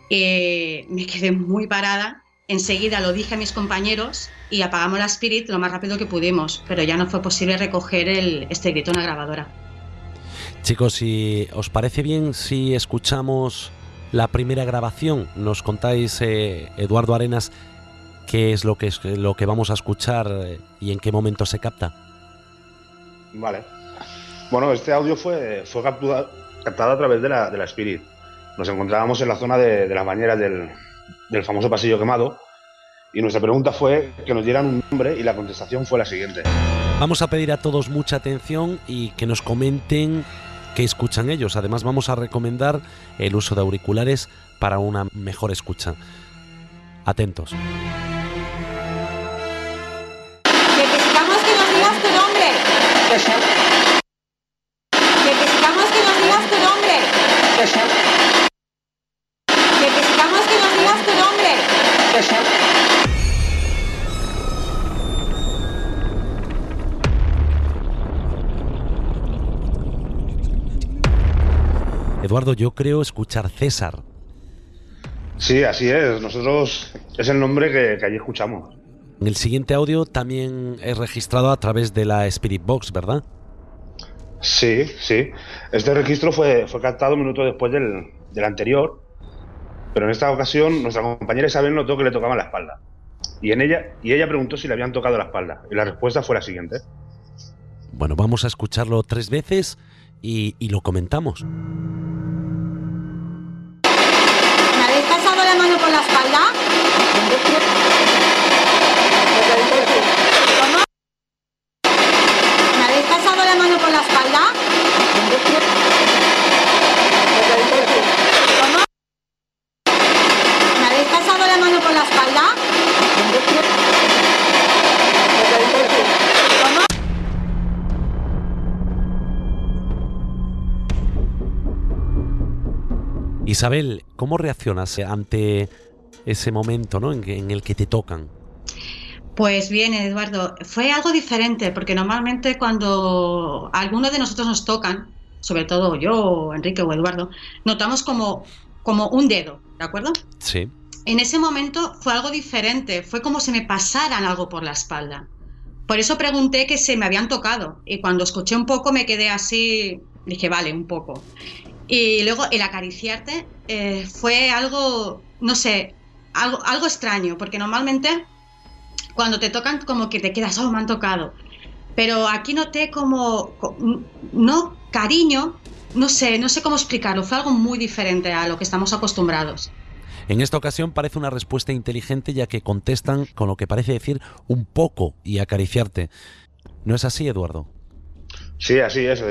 Eh, me quedé muy parada. Enseguida lo dije a mis compañeros y apagamos la Spirit lo más rápido que pudimos, pero ya no fue posible recoger el, este grito en la grabadora. Chicos, si os parece bien si escuchamos la primera grabación, nos contáis, eh, Eduardo Arenas, qué es lo que, es lo que vamos a escuchar eh, y en qué momento se capta. Vale. Bueno, este audio fue, fue captura- captado a través de la, de la Spirit. Nos encontrábamos en la zona de, de las bañeras del, del famoso pasillo quemado y nuestra pregunta fue que nos dieran un nombre y la contestación fue la siguiente. Vamos a pedir a todos mucha atención y que nos comenten qué escuchan ellos. Además, vamos a recomendar el uso de auriculares para una mejor escucha. Atentos. Necesitamos que nos digas tu nombre. Necesitamos que nos digas tu nombre. Necesitamos que nos digas tu nombre. Eduardo, yo creo escuchar César. Sí, así es. Nosotros es el nombre que, que allí escuchamos. En el siguiente audio también es registrado a través de la Spirit Box, ¿verdad? Sí, sí. Este registro fue, fue captado un minuto después del, del anterior, pero en esta ocasión nuestra compañera Isabel notó que le tocaban la espalda. Y, en ella, y ella preguntó si le habían tocado la espalda. Y la respuesta fue la siguiente. Bueno, vamos a escucharlo tres veces y, y lo comentamos. ¿Me habéis pasado la mano por la espalda? Isabel, ¿cómo reaccionas ante ese momento ¿no? en, el que te tocan? Pues bien, Eduardo, fue algo diferente, porque normalmente cuando a alguno de nosotros nos tocan, sobre todo yo, Enrique o Eduardo, notamos como, como un dedo, ¿de acuerdo? Sí. En ese momento fue algo diferente, fue como si me pasaran algo por la espalda. Por eso pregunté que se me habían tocado y cuando escuché un poco me quedé así, dije, vale, un poco. Y luego el acariciarte eh, fue algo, no sé, algo, algo extraño, porque normalmente cuando te tocan como que te quedas, oh, me han tocado. Pero aquí noté como, co- no cariño, no sé, no sé cómo explicarlo, fue algo muy diferente a lo que estamos acostumbrados. En esta ocasión parece una respuesta inteligente ya que contestan con lo que parece decir un poco y acariciarte. ¿No es así, Eduardo? Sí, así es.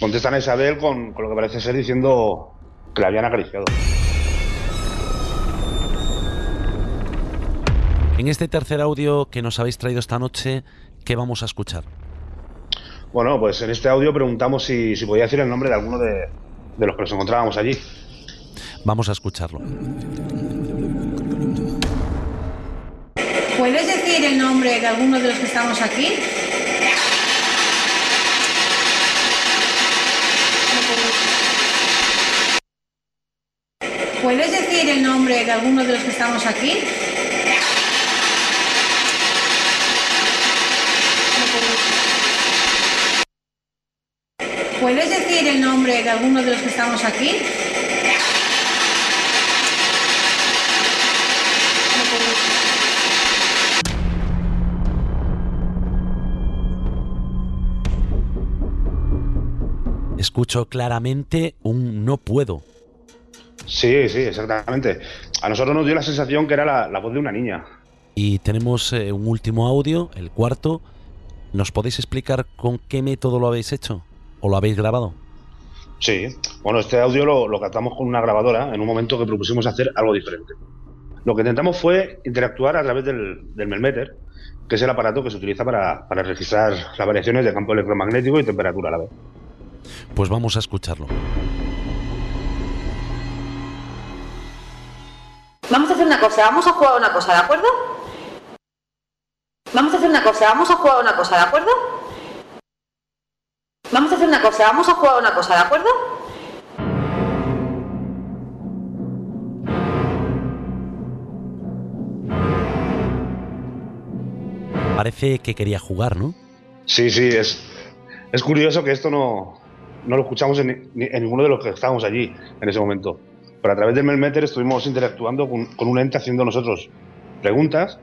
Contestan a Isabel con, con lo que parece ser diciendo que la habían acariciado. En este tercer audio que nos habéis traído esta noche, ¿qué vamos a escuchar? Bueno, pues en este audio preguntamos si, si podía decir el nombre de alguno de, de los que nos encontrábamos allí. Vamos a escucharlo. ¿Puedes decir el nombre de alguno de los que estamos aquí? ¿Puedes decir el nombre de alguno de los que estamos aquí? ¿Puedes decir el nombre de alguno de los que estamos aquí? escucho claramente un no puedo. Sí, sí, exactamente. A nosotros nos dio la sensación que era la, la voz de una niña. Y tenemos eh, un último audio, el cuarto. ¿Nos podéis explicar con qué método lo habéis hecho? ¿O lo habéis grabado? Sí, bueno, este audio lo, lo captamos con una grabadora en un momento que propusimos hacer algo diferente. Lo que intentamos fue interactuar a través del, del Melmeter, que es el aparato que se utiliza para, para registrar las variaciones de campo electromagnético y temperatura a la vez. Pues vamos a escucharlo. Cosa, vamos a jugar una cosa, ¿de acuerdo? Vamos a hacer una cosa, vamos a jugar una cosa, ¿de acuerdo? Vamos a hacer una cosa, vamos a jugar una cosa, ¿de acuerdo? Parece que quería jugar, ¿no? Sí, sí, es, es curioso que esto no, no lo escuchamos en, ni- en ninguno de los que estábamos allí en ese momento. Pero a través del Melmeter estuvimos interactuando con, con un ente haciendo nosotros preguntas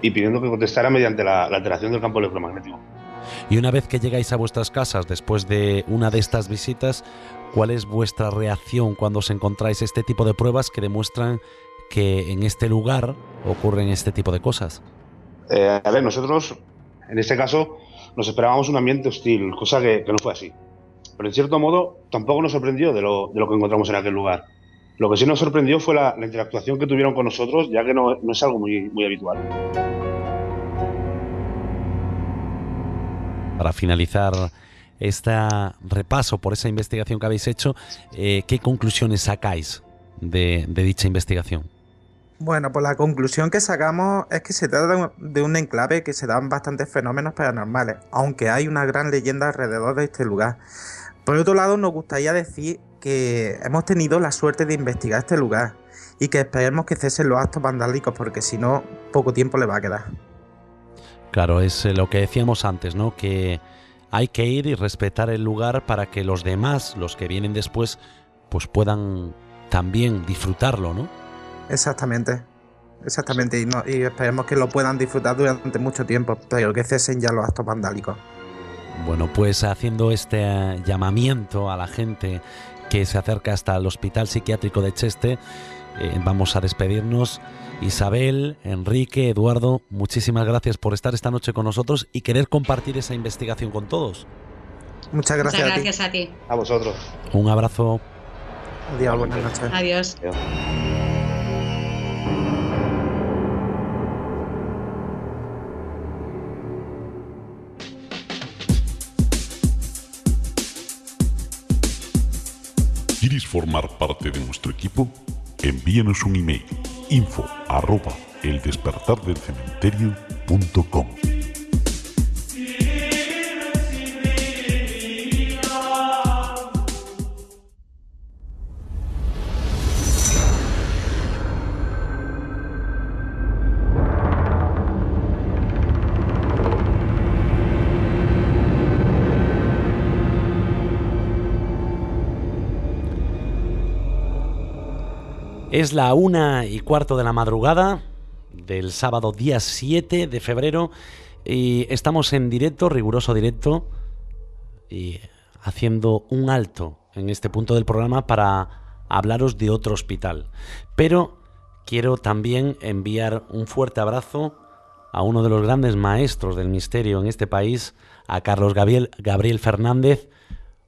y pidiendo que contestara mediante la, la alteración del campo electromagnético. Y una vez que llegáis a vuestras casas después de una de estas visitas, ¿cuál es vuestra reacción cuando os encontráis este tipo de pruebas que demuestran que en este lugar ocurren este tipo de cosas? Eh, a ver, nosotros, en este caso, nos esperábamos un ambiente hostil, cosa que, que no fue así. Pero en cierto modo, tampoco nos sorprendió de lo, de lo que encontramos en aquel lugar. Lo que sí nos sorprendió fue la, la interactuación que tuvieron con nosotros, ya que no, no es algo muy, muy habitual. Para finalizar este repaso por esa investigación que habéis hecho, eh, ¿qué conclusiones sacáis de, de dicha investigación? Bueno, pues la conclusión que sacamos es que se trata de un- de un enclave que se dan bastantes fenómenos paranormales, aunque hay una gran leyenda alrededor de este lugar. Por otro lado, nos gustaría decir que hemos tenido la suerte de investigar este lugar y que esperemos que cesen los actos vandálicos porque si no, poco tiempo le va a quedar. Claro, es eh, lo que decíamos antes, ¿no? Que hay que ir y respetar el lugar para que los demás, los que vienen después, pues puedan también disfrutarlo, ¿no? Exactamente. Exactamente, y, no- y esperemos que lo puedan disfrutar durante mucho tiempo, pero que cesen ya los actos vandálicos. Bueno, pues haciendo este eh, llamamiento a la gente que se acerca hasta el Hospital Psiquiátrico de Cheste, eh, vamos a despedirnos. Isabel, Enrique, Eduardo, muchísimas gracias por estar esta noche con nosotros y querer compartir esa investigación con todos. Muchas gracias, Muchas gracias a ti. A vosotros. Un abrazo. Adiós, buenas noches. Adiós. ¿Quieres formar parte de nuestro equipo? Envíanos un email info arroba eldespertardelcementerio.com Es la una y cuarto de la madrugada del sábado día 7 de febrero y estamos en directo, riguroso directo, y haciendo un alto en este punto del programa para hablaros de otro hospital. Pero quiero también enviar un fuerte abrazo a uno de los grandes maestros del misterio en este país, a Carlos Gabriel, Gabriel Fernández,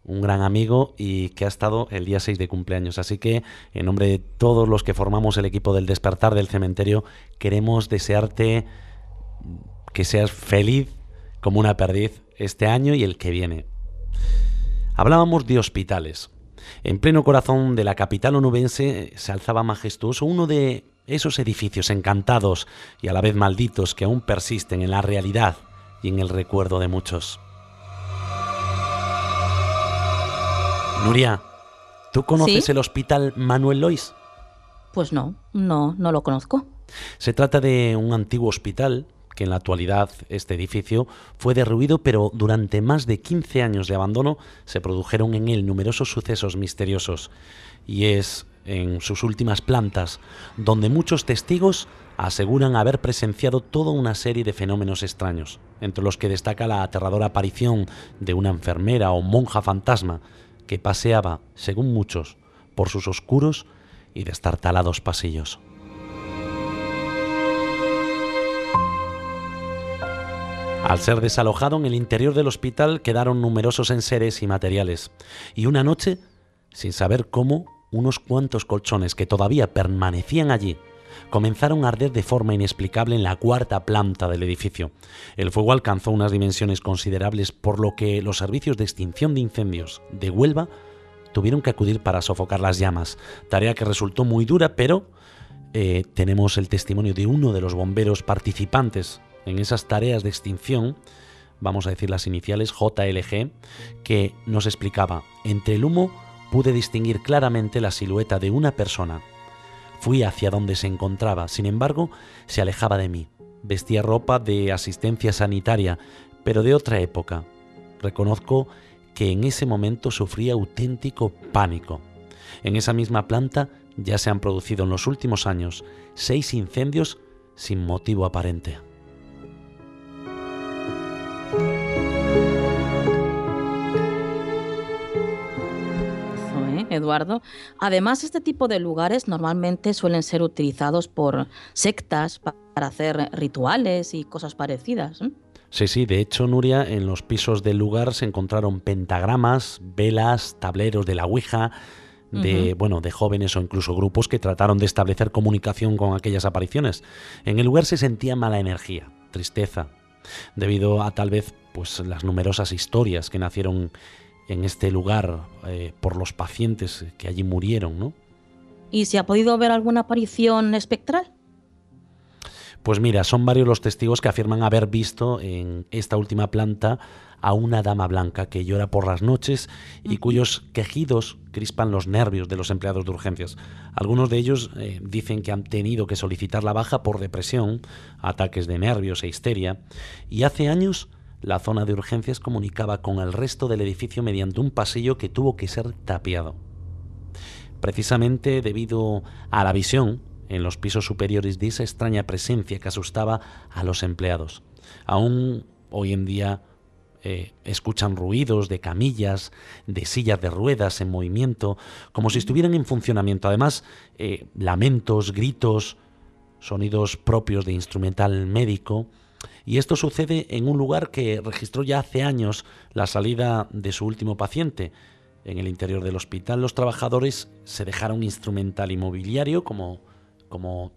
un gran amigo y que ha estado el día 6 de cumpleaños. Así que, en nombre de todos los que formamos el equipo del despertar del cementerio, queremos desearte que seas feliz como una perdiz este año y el que viene. Hablábamos de hospitales. En pleno corazón de la capital onubense se alzaba majestuoso uno de esos edificios encantados y a la vez malditos que aún persisten en la realidad y en el recuerdo de muchos. Nuria, ¿tú conoces ¿Sí? el hospital Manuel Lois? Pues no, no, no lo conozco. Se trata de un antiguo hospital que en la actualidad este edificio fue derruido, pero durante más de 15 años de abandono se produjeron en él numerosos sucesos misteriosos. Y es en sus últimas plantas donde muchos testigos aseguran haber presenciado toda una serie de fenómenos extraños, entre los que destaca la aterradora aparición de una enfermera o monja fantasma que paseaba, según muchos, por sus oscuros y destartalados pasillos. Al ser desalojado en el interior del hospital quedaron numerosos enseres y materiales, y una noche, sin saber cómo, unos cuantos colchones que todavía permanecían allí comenzaron a arder de forma inexplicable en la cuarta planta del edificio. El fuego alcanzó unas dimensiones considerables por lo que los servicios de extinción de incendios de Huelva tuvieron que acudir para sofocar las llamas, tarea que resultó muy dura, pero eh, tenemos el testimonio de uno de los bomberos participantes en esas tareas de extinción, vamos a decir las iniciales JLG, que nos explicaba, entre el humo pude distinguir claramente la silueta de una persona. Fui hacia donde se encontraba, sin embargo, se alejaba de mí. Vestía ropa de asistencia sanitaria, pero de otra época. Reconozco que en ese momento sufría auténtico pánico. En esa misma planta ya se han producido en los últimos años seis incendios sin motivo aparente. Eduardo. Además, este tipo de lugares normalmente suelen ser utilizados por sectas para hacer rituales y cosas parecidas. ¿eh? Sí, sí, de hecho, Nuria, en los pisos del lugar se encontraron pentagramas, velas, tableros de la Ouija, de, bueno, de jóvenes o incluso grupos que trataron de establecer comunicación con aquellas apariciones. En el lugar se sentía mala energía, tristeza, debido a tal vez pues las numerosas historias que nacieron en este lugar eh, por los pacientes que allí murieron, ¿no? ¿Y se ha podido ver alguna aparición espectral? Pues mira, son varios los testigos que afirman haber visto en esta última planta a una dama blanca que llora por las noches y cuyos quejidos crispan los nervios de los empleados de urgencias. Algunos de ellos eh, dicen que han tenido que solicitar la baja por depresión, ataques de nervios e histeria, y hace años la zona de urgencias comunicaba con el resto del edificio mediante un pasillo que tuvo que ser tapiado. Precisamente debido a la visión en los pisos superiores de esa extraña presencia que asustaba a los empleados. Aún hoy en día eh, escuchan ruidos de camillas, de sillas de ruedas en movimiento, como si estuvieran en funcionamiento. Además, eh, lamentos, gritos, sonidos propios de instrumental médico, y esto sucede en un lugar que registró ya hace años la salida de su último paciente. En el interior del hospital los trabajadores se dejaron instrumental inmobiliario como, como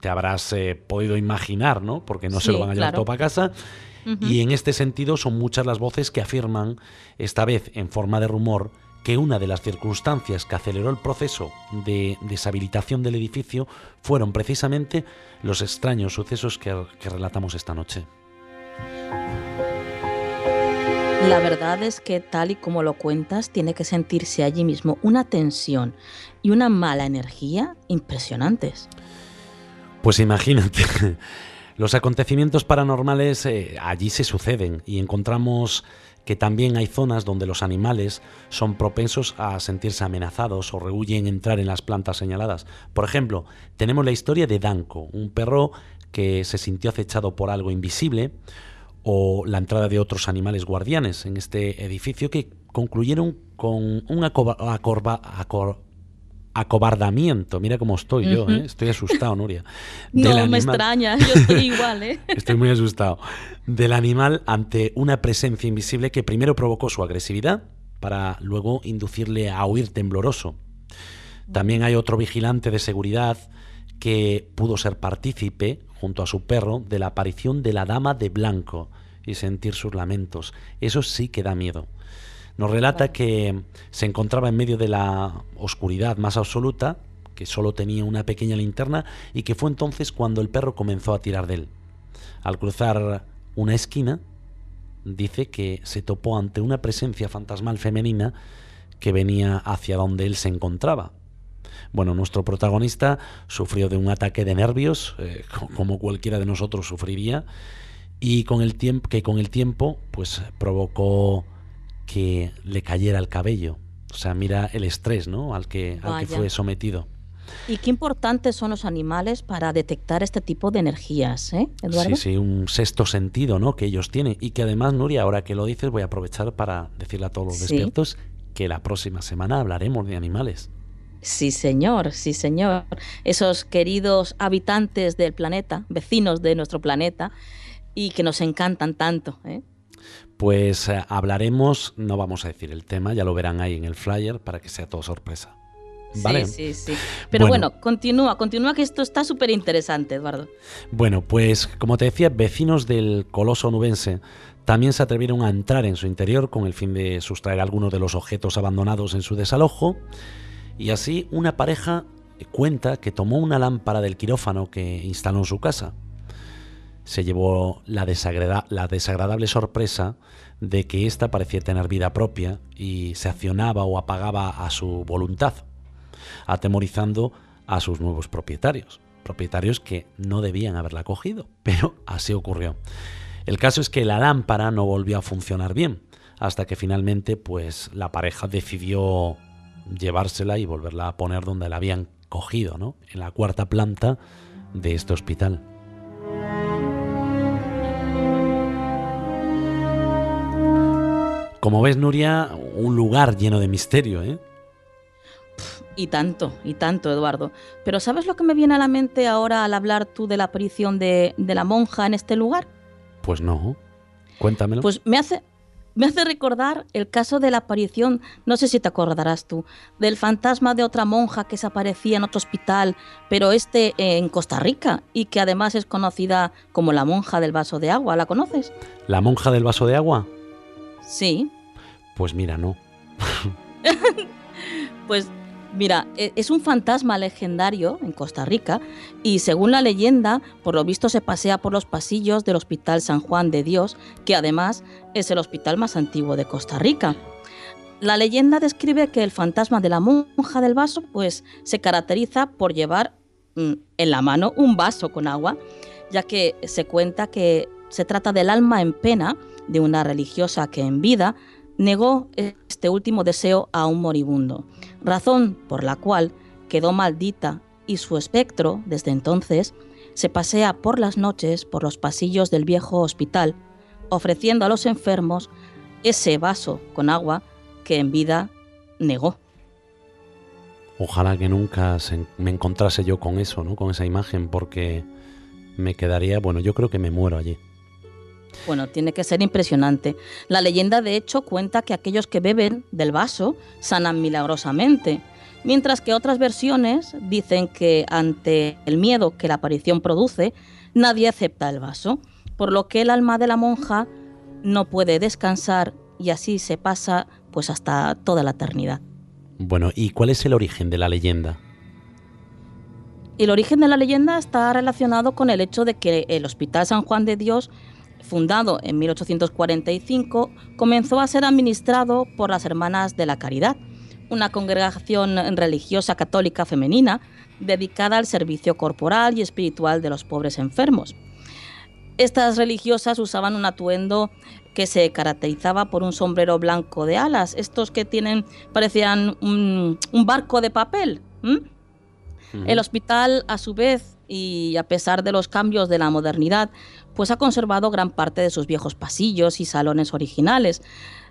te habrás eh, podido imaginar, ¿no? Porque no se lo van a llevar todo para casa. Y en este sentido son muchas las voces que afirman, esta vez en forma de rumor, que una de las circunstancias que aceleró el proceso de deshabilitación del edificio fueron precisamente los extraños sucesos que, relatamos esta noche. La verdad es que tal y como lo cuentas, tiene que sentirse allí mismo una tensión y una mala energía impresionantes. Pues imagínate, los acontecimientos paranormales eh, allí se suceden y encontramos que también hay zonas donde los animales son propensos a sentirse amenazados o rehuyen entrar en las plantas señaladas. Por ejemplo, tenemos la historia de Danko, un perro que se sintió acechado por algo invisible, o la entrada de otros animales guardianes en este edificio que concluyeron con un acorba, acobardamiento. Mira cómo estoy yo, ¿eh? estoy asustado, Nuria. no, me extraña, yo estoy igual. ¿eh? estoy muy asustado. Del animal ante una presencia invisible que primero provocó su agresividad para luego inducirle a huir tembloroso. También hay otro vigilante de seguridad que pudo ser partícipe, junto a su perro, de la aparición de la dama de blanco y sentir sus lamentos. Eso sí que da miedo. Nos relata que se encontraba en medio de la oscuridad más absoluta, que solo tenía una pequeña linterna y que fue entonces cuando el perro comenzó a tirar de él. Al cruzar una esquina, dice que se topó ante una presencia fantasmal femenina que venía hacia donde él se encontraba. Bueno, nuestro protagonista sufrió de un ataque de nervios, eh, como cualquiera de nosotros sufriría, y con el tiempo, que con el tiempo pues provocó que le cayera el cabello. O sea, mira el estrés ¿no? al, que, al que fue sometido. Y qué importantes son los animales para detectar este tipo de energías, ¿eh, Eduardo? Sí, sí, un sexto sentido ¿no? que ellos tienen. Y que además, Nuria, ahora que lo dices, voy a aprovechar para decirle a todos los despiertos que la próxima semana hablaremos de animales. Sí, señor, sí, señor. Esos queridos habitantes del planeta, vecinos de nuestro planeta, y que nos encantan tanto. ¿eh? Pues eh, hablaremos, no vamos a decir el tema, ya lo verán ahí en el flyer para que sea todo sorpresa. ¿Vale? Sí, sí, sí. Pero bueno, continúa, continúa que esto está súper interesante, Eduardo. Bueno, pues como te decía, vecinos del coloso nubense también se atrevieron a entrar en su interior con el fin de sustraer algunos de los objetos abandonados en su desalojo. Y así una pareja cuenta que tomó una lámpara del quirófano que instaló en su casa. Se llevó la, desagradable sorpresa de que ésta parecía tener vida propia y se accionaba o apagaba a su voluntad atemorizando a sus nuevos propietarios, propietarios que no debían haberla cogido, pero así ocurrió. El caso es que la lámpara no volvió a funcionar bien, hasta que finalmente pues la pareja decidió llevársela y volverla a poner donde la habían cogido, ¿no? En la cuarta planta de este hospital. Como ves, Nuria, un lugar lleno de misterio, ¿eh? Y tanto, y tanto, Eduardo. Pero ¿sabes lo que me viene a la mente ahora al hablar tú de la aparición de, la monja en este lugar? Pues no. Cuéntamelo. Pues me hace, me hace recordar el caso de la aparición, no sé si te acordarás tú, del fantasma de otra monja que se aparecía en otro hospital, pero este en Costa Rica, y que además es conocida como la monja del vaso de agua. ¿La conoces? ¿La monja del vaso de agua? Sí. Pues mira, no. pues Mira, e, es un fantasma legendario en Costa Rica y según la leyenda, por lo visto se pasea por los pasillos del Hospital San Juan de Dios, que además es el hospital más antiguo de Costa Rica. La leyenda describe que el fantasma de la monja del vaso pues se caracteriza por llevar mm, en la mano un vaso con agua, ya que se cuenta que se trata del alma en pena de una religiosa que en vida negó este último deseo a un moribundo razón por la cual quedó maldita y su espectro, desde entonces, se pasea por las noches por los pasillos del viejo hospital, ofreciendo a los enfermos ese vaso con agua que en vida negó. Ojalá que nunca me encontrase yo con eso, ¿no? Con esa imagen, porque me quedaría, bueno, yo creo que me muero allí. Bueno, tiene que ser impresionante. La leyenda de hecho cuenta que aquellos que beben del vaso sanan milagrosamente, mientras que otras versiones dicen que ante el miedo que la aparición produce, nadie acepta el vaso, por lo que el alma de la monja no puede descansar y así se pasa pues hasta toda la eternidad. Bueno, ¿y cuál es el origen de la leyenda? El origen de la leyenda está relacionado con el hecho de que el Hospital San Juan de Dios fundado en 1845, comenzó a ser administrado por las Hermanas de la Caridad, una congregación religiosa católica femenina dedicada al servicio corporal y espiritual de los pobres enfermos. Estas religiosas usaban un atuendo que se caracterizaba por un sombrero blanco de alas, estos que tienen parecían un, barco de papel. El hospital, a su vez, y a pesar de los cambios de la modernidad, pues ha conservado gran parte de sus viejos pasillos y salones originales,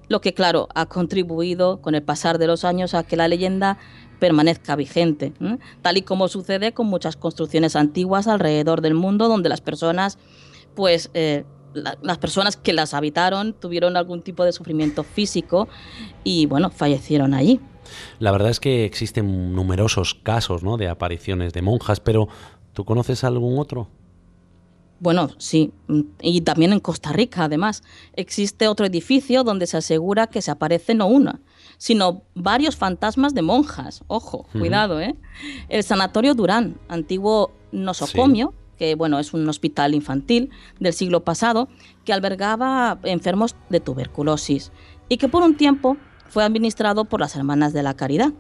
lo que claro ha contribuido con el pasar de los años a que la leyenda permanezca vigente, tal y como sucede con muchas construcciones antiguas alrededor del mundo donde las personas pues eh, las personas que las habitaron tuvieron algún tipo de sufrimiento físico y bueno, fallecieron allí. La verdad es que existen numerosos casos ¿no? de apariciones de monjas, pero ¿tú conoces algún otro? Bueno, sí, y también en Costa Rica, además, existe otro edificio donde se asegura que se aparece no una, sino varios fantasmas de monjas. Ojo, cuidado, ¿eh? El Sanatorio Durán, antiguo nosocomio, que bueno, es un hospital infantil del siglo pasado, que albergaba enfermos de tuberculosis y que por un tiempo fue administrado por las Hermanas de la Caridad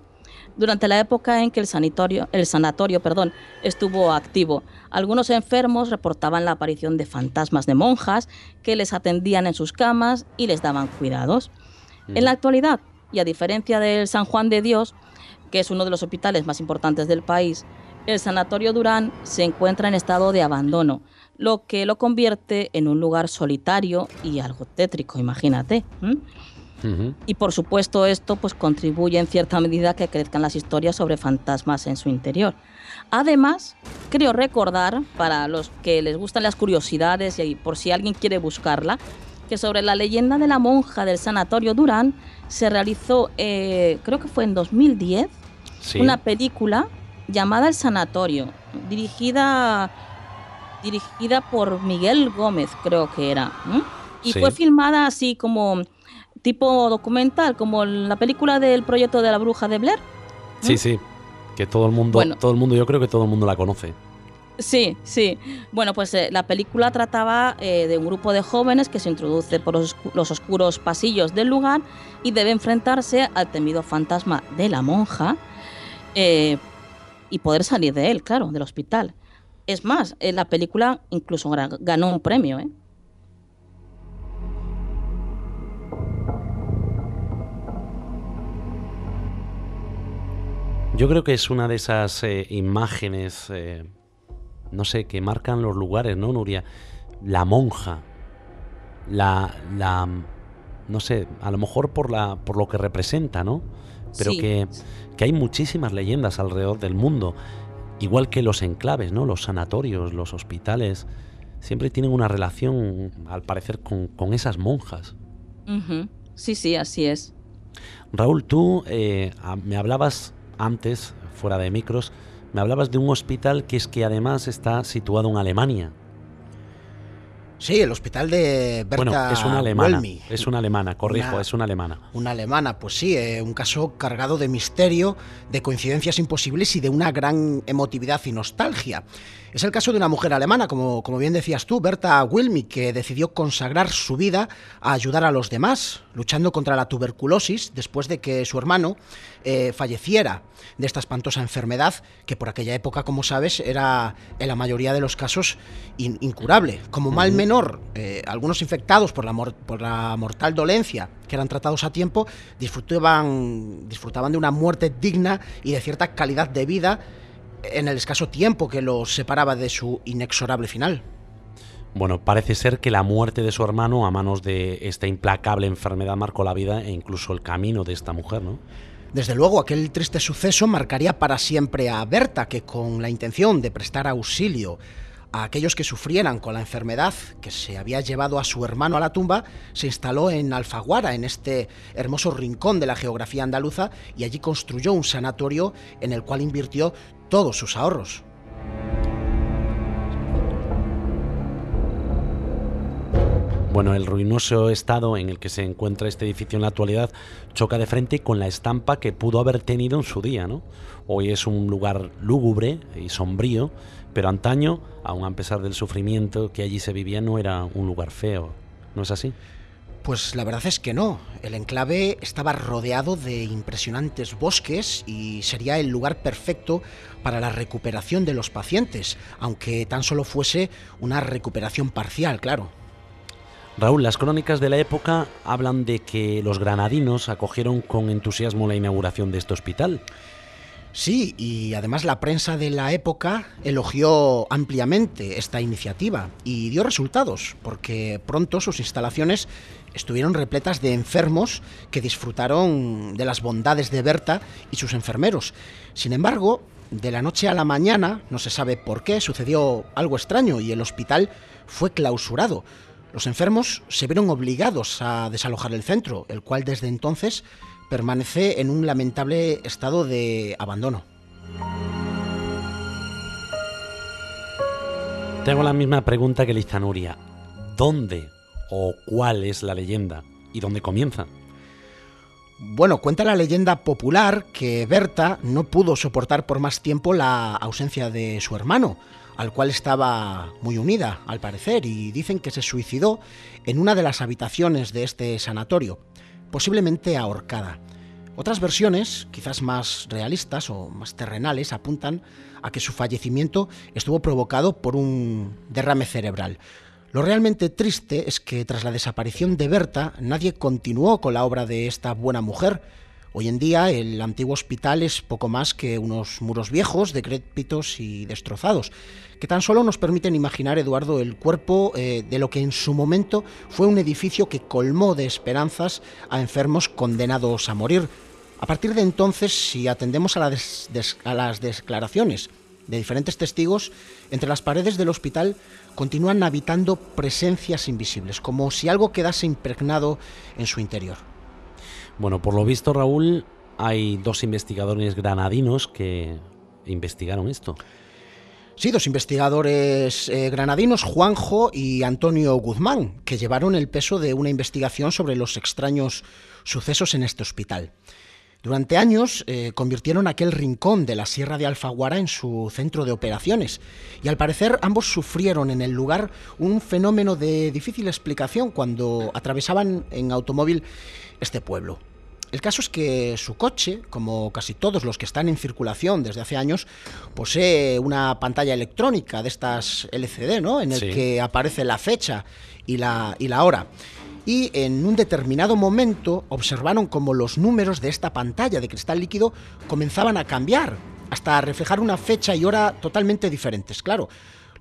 durante la época en que el, sanatorio, el sanatorio perdón, estuvo activo. Algunos enfermos reportaban la aparición de fantasmas de monjas que les atendían en sus camas y les daban cuidados. En la actualidad, y a diferencia del San Juan de Dios, que es uno de los hospitales más importantes del país, el Sanatorio Durán se encuentra en estado de abandono, lo que lo convierte en un lugar solitario y algo tétrico, imagínate. Y por supuesto esto pues contribuye en cierta medida a que crezcan las historias sobre fantasmas en su interior. Además, creo recordar, para los que les gustan las curiosidades y por si alguien quiere buscarla, que sobre la leyenda de la monja del sanatorio Durán se realizó, eh, creo que fue en 2010, Sí. una película llamada El Sanatorio, dirigida, dirigida por Miguel Gómez, creo que era. Y Sí. fue filmada así como tipo documental, como la película del proyecto de la bruja de Blair. Sí, sí. Que todo el mundo, Bueno. todo el mundo, yo creo que todo el mundo la conoce. Sí, sí. Bueno, pues eh, la película trataba eh, de un grupo de jóvenes que se introduce por los, los oscuros pasillos del lugar y debe enfrentarse al temido fantasma de la monja eh, y poder salir de él, claro, del hospital. Es más, eh, la película incluso ganó un premio, ¿eh? Yo creo que es una de esas eh, imágenes, eh, no sé, que marcan los lugares, ¿no, Nuria? La monja, la, la, no sé, a lo mejor por la, por lo que representa, ¿no? Pero Sí. que, que hay muchísimas leyendas alrededor del mundo, igual que los enclaves, ¿no? Los sanatorios, los hospitales, siempre tienen una relación, al parecer, con, con esas monjas. Sí, sí, así es. Raúl, tú eh, a- me hablabas antes, fuera de micros, me hablabas de un hospital que es que además está situado en Alemania. Sí, el hospital de Berta bueno, es una alemana. Es una alemana, corrijo, Una- es una alemana. Una alemana, pues sí, eh, un caso cargado de misterio, de coincidencias imposibles y de una gran emotividad y nostalgia. Es el caso de una mujer alemana, como, como bien decías tú, Berta Wilmy, que decidió consagrar su vida a ayudar a los demás, luchando contra la tuberculosis después de que su hermano eh, falleciera de esta espantosa enfermedad, que por aquella época, como sabes, era en la mayoría de los casos in- incurable. Como mal menor, eh, algunos infectados por la, por la mortal dolencia, que eran tratados a tiempo, disfrutaban, disfrutaban de una muerte digna y de cierta calidad de vida en el escaso tiempo que los separaba de su inexorable final. Bueno, parece ser que la muerte de su hermano a manos de esta implacable enfermedad marcó la vida e incluso el camino de esta mujer, ¿no? Desde luego, aquel triste suceso marcaría para siempre a Berta, que con la intención de prestar auxilio a aquellos que sufrieran con la enfermedad que se había llevado a su hermano a la tumba, se instaló en Alfaguara, en este hermoso rincón de la geografía andaluza, y allí construyó un sanatorio en el cual invirtió todos sus ahorros. Bueno, el ruinoso estado en el que se encuentra este edificio en la actualidad choca de frente con la estampa que pudo haber tenido en su día, ¿no? Hoy es un lugar lúgubre y sombrío, pero antaño, aun a pesar del sufrimiento que allí se vivía, no era un lugar feo. ¿No es así? Pues la verdad es que no. El enclave estaba rodeado de impresionantes bosques y sería el lugar perfecto para la recuperación de los pacientes, aunque tan solo fuese una recuperación parcial, claro. Raúl, las crónicas de la época hablan de que los granadinos acogieron con entusiasmo la inauguración de este hospital. Sí, y además la prensa de la época elogió ampliamente esta iniciativa y dio resultados, porque pronto sus instalaciones estuvieron repletas de enfermos que disfrutaron de las bondades de Berta y sus enfermeros. Sin embargo, de la noche a la mañana, no se sabe por qué, sucedió algo extraño y el hospital fue clausurado. Los enfermos se vieron obligados a desalojar el centro, el cual desde entonces permanece en un lamentable estado de abandono. Tengo la misma pregunta que le hizo a Nuria. ¿Dónde o cuál es la leyenda? ¿Y dónde comienza? Bueno, cuenta la leyenda popular que Berta no pudo soportar por más tiempo la ausencia de su hermano, al cual estaba muy unida, al parecer, y dicen que se suicidó en una de las habitaciones de este sanatorio, posiblemente ahorcada. Otras versiones, quizás más realistas o más terrenales, apuntan a que su fallecimiento estuvo provocado por un derrame cerebral. Lo realmente triste es que tras la desaparición de Berta nadie continuó con la obra de esta buena mujer, Hoy en día el antiguo hospital es poco más que unos muros viejos, decrépitos y destrozados, que tan solo nos permiten imaginar, Eduardo, el cuerpo eh, de lo que en su momento fue un edificio que colmó de esperanzas a enfermos condenados a morir. A partir de entonces, si atendemos a, a las declaraciones de diferentes testigos, entre las paredes del hospital continúan habitando presencias invisibles, como si algo quedase impregnado en su interior. Bueno, por lo visto, Raúl, hay dos investigadores granadinos que investigaron esto. Sí, dos investigadores eh, granadinos, Juanjo y Antonio Guzmán, que llevaron el peso de una investigación sobre los extraños sucesos en este hospital. Durante años eh, convirtieron aquel rincón de la Sierra de Alfaguara en su centro de operaciones y al parecer ambos sufrieron en el lugar un fenómeno de difícil explicación cuando atravesaban en automóvil este pueblo. El caso es que su coche, como casi todos los que están en circulación desde hace años, posee una pantalla electrónica de estas LCD, ¿no? En el que aparece la fecha y la, y la hora. Y en un determinado momento observaron como los números de esta pantalla de cristal líquido comenzaban a cambiar, hasta reflejar una fecha y hora totalmente diferentes. Claro,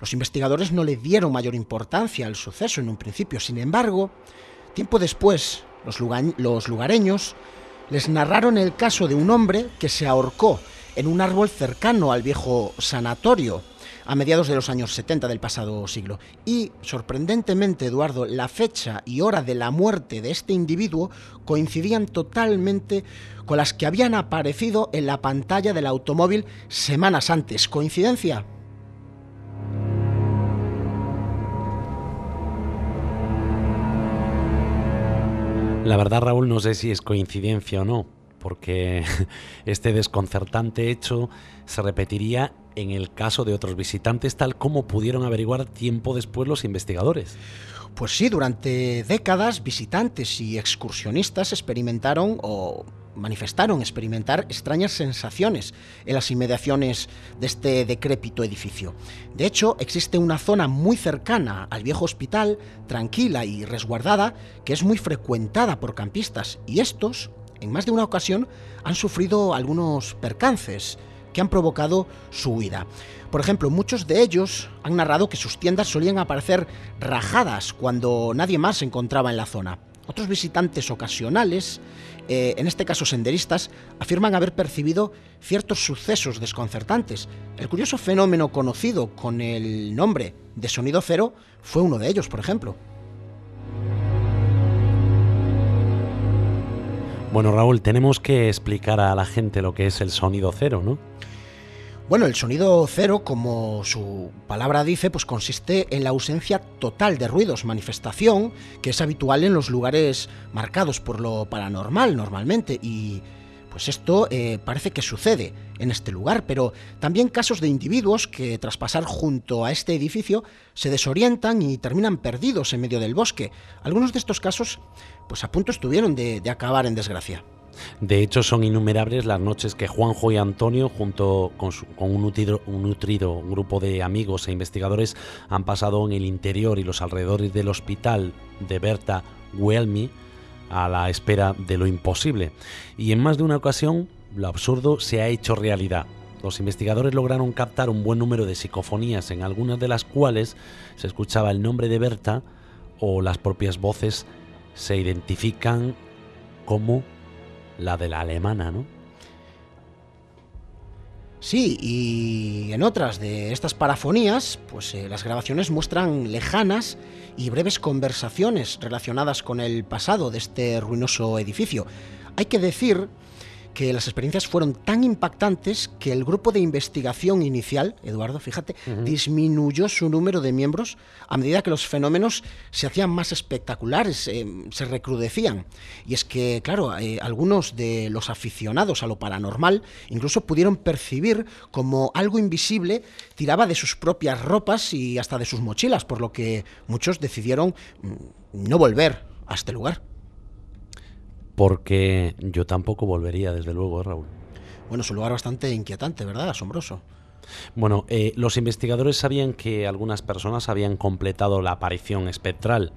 los investigadores no le dieron mayor importancia al suceso en un principio. Sin embargo, tiempo después, los, los lugareños les narraron el caso de un hombre que se ahorcó en un árbol cercano al viejo sanatorio a mediados de los años 70 del pasado siglo. Y, sorprendentemente, Eduardo, la fecha y hora de la muerte de este individuo coincidían totalmente con las que habían aparecido en la pantalla del automóvil semanas antes. ¿Coincidencia? La verdad, Raúl, no sé si es coincidencia o no, porque este desconcertante hecho se repetiría en el caso de otros visitantes, tal como pudieron averiguar tiempo después los investigadores. Pues sí, durante décadas visitantes y excursionistas experimentaron o manifestaron experimentar extrañas sensaciones en las inmediaciones de este decrépito edificio. De hecho, existe una zona muy cercana al viejo hospital, tranquila y resguardada, que es muy frecuentada por campistas, y estos, en más de una ocasión, han sufrido algunos percances que han provocado su huida. Por ejemplo, muchos de ellos han narrado que sus tiendas solían aparecer rajadas cuando nadie más se encontraba en la zona. Otros visitantes ocasionales eh, en este caso senderistas, afirman haber percibido ciertos sucesos desconcertantes. El curioso fenómeno conocido con el nombre de sonido cero fue uno de ellos, por ejemplo. Bueno, Raúl, tenemos que explicar a la gente lo que es el sonido cero, ¿no? Bueno, el sonido cero, como su palabra dice, pues consiste en la ausencia total de ruidos, manifestación que es habitual en los lugares marcados por lo paranormal normalmente y pues esto eh, parece que sucede en este lugar, pero también casos de individuos que tras pasar junto a este edificio se desorientan y terminan perdidos en medio del bosque. Algunos de estos casos pues a punto estuvieron de acabar en desgracia. De hecho, son innumerables las noches que Juanjo y Antonio, junto con, un, nutrido, grupo de amigos e investigadores, han pasado en el interior y los alrededores del hospital de Berta Huelmi a la espera de lo imposible. Y en más de una ocasión, lo absurdo se ha hecho realidad. Los investigadores lograron captar un buen número de psicofonías, en algunas de las cuales se escuchaba el nombre de Berta o las propias voces se identifican como la de la alemana, ¿no? Sí, y en otras de estas parafonías, pues eh, las grabaciones muestran lejanas y breves conversaciones relacionadas con el pasado de este ruinoso edificio. Hay que decir que las experiencias fueron tan impactantes que el grupo de investigación inicial, Eduardo, fíjate, disminuyó su número de miembros a medida que los fenómenos se hacían más espectaculares, eh, se recrudecían. Y es que, claro, eh, algunos de los aficionados a lo paranormal incluso pudieron percibir como algo invisible tiraba de sus propias ropas y hasta de sus mochilas, por lo que muchos decidieron mm, no volver a este lugar porque yo tampoco volvería, desde luego, Raúl. Bueno, es un lugar bastante inquietante, ¿verdad? Asombroso. Bueno, eh, los investigadores sabían que algunas personas habían completado la aparición espectral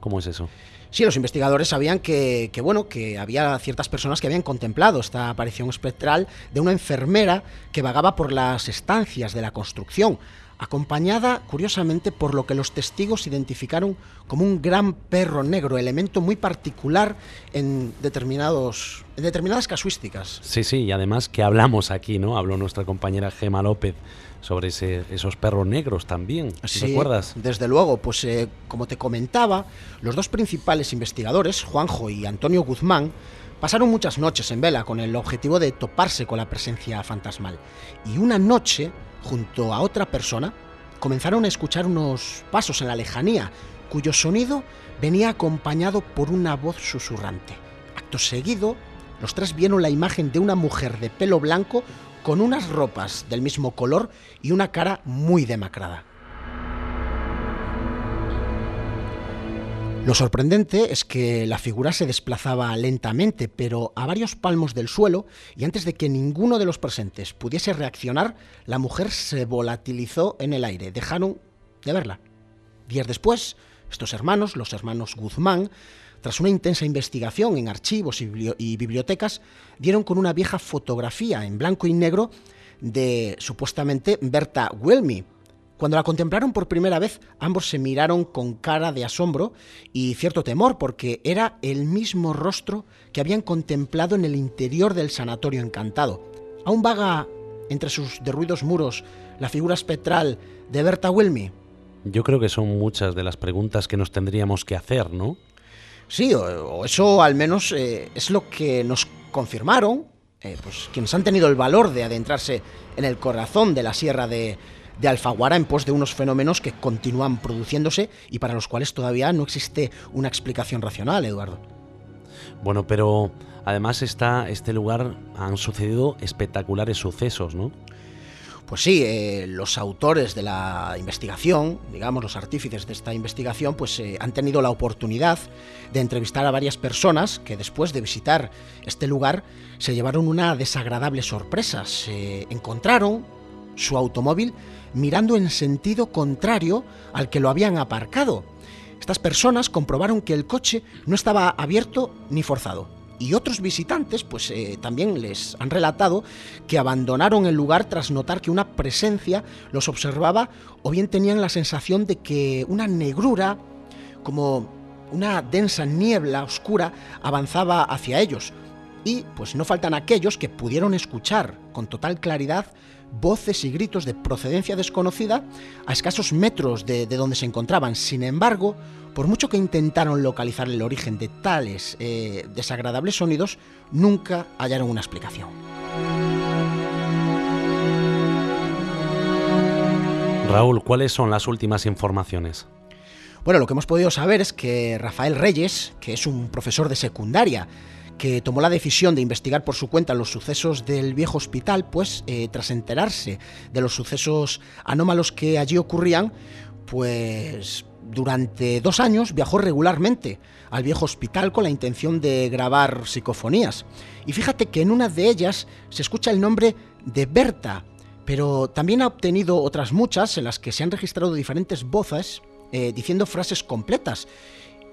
¿Cómo es eso? Sí, los investigadores sabían que, que, bueno, que había ciertas personas que habían contemplado esta aparición espectral de una enfermera que vagaba por las estancias de la construcción, acompañada, curiosamente, por lo que los testigos identificaron como un gran perro negro, elemento muy particular en, determinados, en determinadas casuísticas. Sí, sí, y además que hablamos aquí, ¿no? Habló nuestra compañera Gema López sobre ese, esos perros negros también. Sí, ¿Recuerdas? Desde luego, pues eh, como te comentaba, los dos principales investigadores, Juanjo y Antonio Guzmán, pasaron muchas noches en vela con el objetivo de toparse con la presencia fantasmal. Y una noche, junto a otra persona, comenzaron a escuchar unos pasos en la lejanía, cuyo sonido venía acompañado por una voz susurrante. Acto seguido, los tres vieron la imagen de una mujer de pelo blanco con unas ropas del mismo color y una cara muy demacrada. Lo sorprendente es que la figura se desplazaba lentamente, pero a varios palmos del suelo, y antes de que ninguno de los presentes pudiese reaccionar, la mujer se volatilizó en el aire. Dejaron de verla. Días después, estos hermanos, los hermanos Guzmán, tras una intensa investigación en archivos y bibliotecas, dieron con una vieja fotografía en blanco y negro de supuestamente Berta Wilmy. Cuando la contemplaron por primera vez, ambos se miraron con cara de asombro y cierto temor, porque era el mismo rostro que habían contemplado en el interior del sanatorio encantado. Aún vaga entre sus derruidos muros la figura espectral de Berta Wilmy. Yo creo que son muchas de las preguntas que nos tendríamos que hacer, ¿no? Sí, o, eso al menos eh, es lo que nos confirmaron eh, pues, quienes han tenido el valor de adentrarse en el corazón de la sierra de, de Alfaguara en pos de unos fenómenos que continúan produciéndose y para los cuales todavía no existe una explicación racional, Eduardo. Bueno, pero además está este lugar han sucedido espectaculares sucesos, ¿no? Pues sí, eh, los autores de la investigación, digamos los artífices de esta investigación, pues eh, han tenido la oportunidad de entrevistar a varias personas que después de visitar este lugar se llevaron una desagradable sorpresa. Se encontraron su automóvil mirando en sentido contrario al que lo habían aparcado. Estas personas comprobaron que el coche no estaba abierto ni forzado y otros visitantes pues eh, también les han relatado que abandonaron el lugar tras notar que una presencia los observaba o bien tenían la sensación de que una negrura como una densa niebla oscura avanzaba hacia ellos y pues no faltan aquellos que pudieron escuchar con total claridad voces y gritos de procedencia desconocida a escasos metros de, de donde se encontraban. Sin embargo, por mucho que intentaron localizar el origen de tales eh, desagradables sonidos, nunca hallaron una explicación. Raúl, ¿cuáles son las últimas informaciones? Bueno, lo que hemos podido saber es que Rafael Reyes, que es un profesor de secundaria, que tomó la decisión de investigar por su cuenta los sucesos del viejo hospital, pues eh, tras enterarse de los sucesos anómalos que allí ocurrían, pues durante dos años viajó regularmente al viejo hospital con la intención de grabar psicofonías. Y fíjate que en una de ellas se escucha el nombre de Berta, pero también ha obtenido otras muchas en las que se han registrado diferentes voces eh, diciendo frases completas.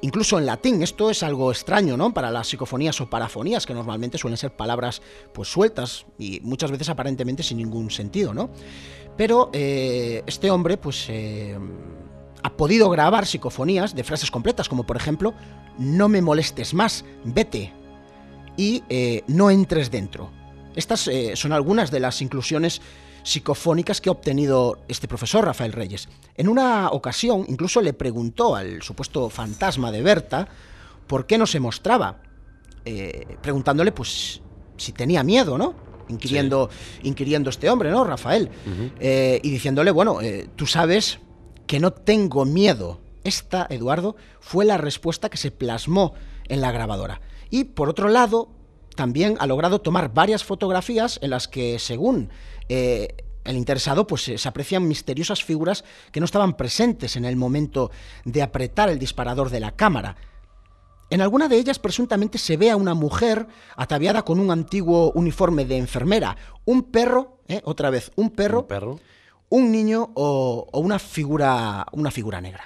Incluso en latín, esto es algo extraño, ¿no? Para las psicofonías o parafonías, que normalmente suelen ser palabras pues sueltas y muchas veces aparentemente sin ningún sentido, ¿no? Pero eh, este hombre, pues eh, ha podido grabar psicofonías de frases completas, como por ejemplo, no me molestes más, vete y eh, no entres dentro. Estas son algunas de las inclusiones psicofónicas que ha obtenido este profesor Rafael Reyes. En una ocasión incluso le preguntó al supuesto fantasma de Berta por qué no se mostraba, eh, preguntándole pues si tenía miedo, ¿no? Inquiriendo, sí. inquiriendo este hombre, ¿no? Rafael. Uh -huh. eh, y diciéndole, bueno, eh, tú sabes que no tengo miedo. Esta, Eduardo, fue la respuesta que se plasmó en la grabadora. Y por otro lado, también ha logrado tomar varias fotografías en las que, según eh, el interesado, pues eh, se aprecian misteriosas figuras que no estaban presentes en el momento de apretar el disparador de la cámara. En alguna de ellas presuntamente se ve a una mujer ataviada con un antiguo uniforme de enfermera, un perro, ¿eh? otra vez, un perro, un, perro? un niño o, o, una, figura, una figura negra.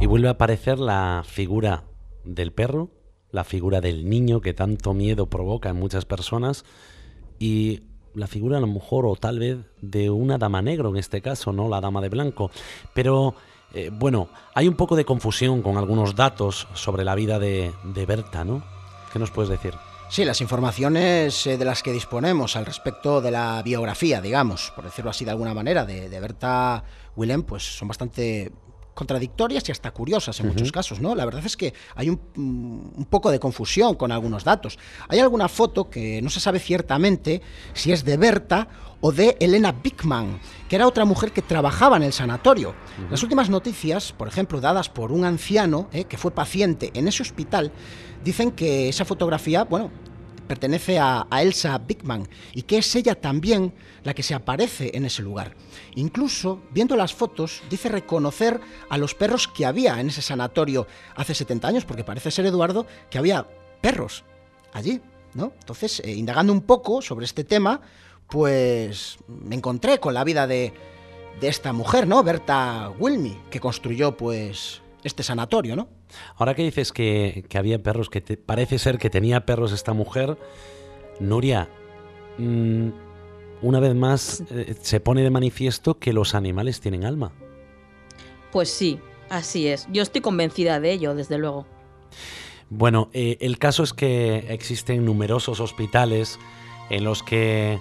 Y vuelve a aparecer la figura del perro la figura del niño que tanto miedo provoca en muchas personas y la figura a lo mejor o tal vez de una dama negro en este caso, ¿no? La dama de blanco. Pero eh, bueno, hay un poco de confusión con algunos datos sobre la vida de, de Berta, ¿no? ¿Qué nos puedes decir? Sí, las informaciones eh, de las que disponemos al respecto de la biografía, digamos, por decirlo así de alguna manera, de, de Berta Willem, pues son bastante contradictorias y hasta curiosas en muchos casos, ¿no? La verdad es que hay un, un, poco de confusión con algunos datos. Hay alguna foto que no se sabe ciertamente si es de Berta o de Elena Bickman, que era otra mujer que trabajaba en el sanatorio. Uh -huh. Las últimas noticias, por ejemplo, dadas por un anciano eh, que fue paciente en ese hospital, dicen que esa fotografía, bueno, pertenece a, a, Elsa Bickman y que es ella también la que se aparece en ese lugar. Incluso, viendo las fotos, dice reconocer a los perros que había en ese sanatorio hace 70 años, porque parece ser, Eduardo, que había perros allí, ¿no? Entonces, eh, indagando un poco sobre este tema, pues me encontré con la vida de, esta mujer, ¿no? Berta Wilmy, que construyó, pues, este sanatorio, ¿no? Ahora que dices que, había perros, que te, parece ser que tenía perros esta mujer, Nuria, mmm, una vez más eh, se pone de manifiesto que los animales tienen alma. Pues sí, así es. Yo estoy convencida de ello, desde luego. Bueno, eh, el caso es que existen numerosos hospitales en los que,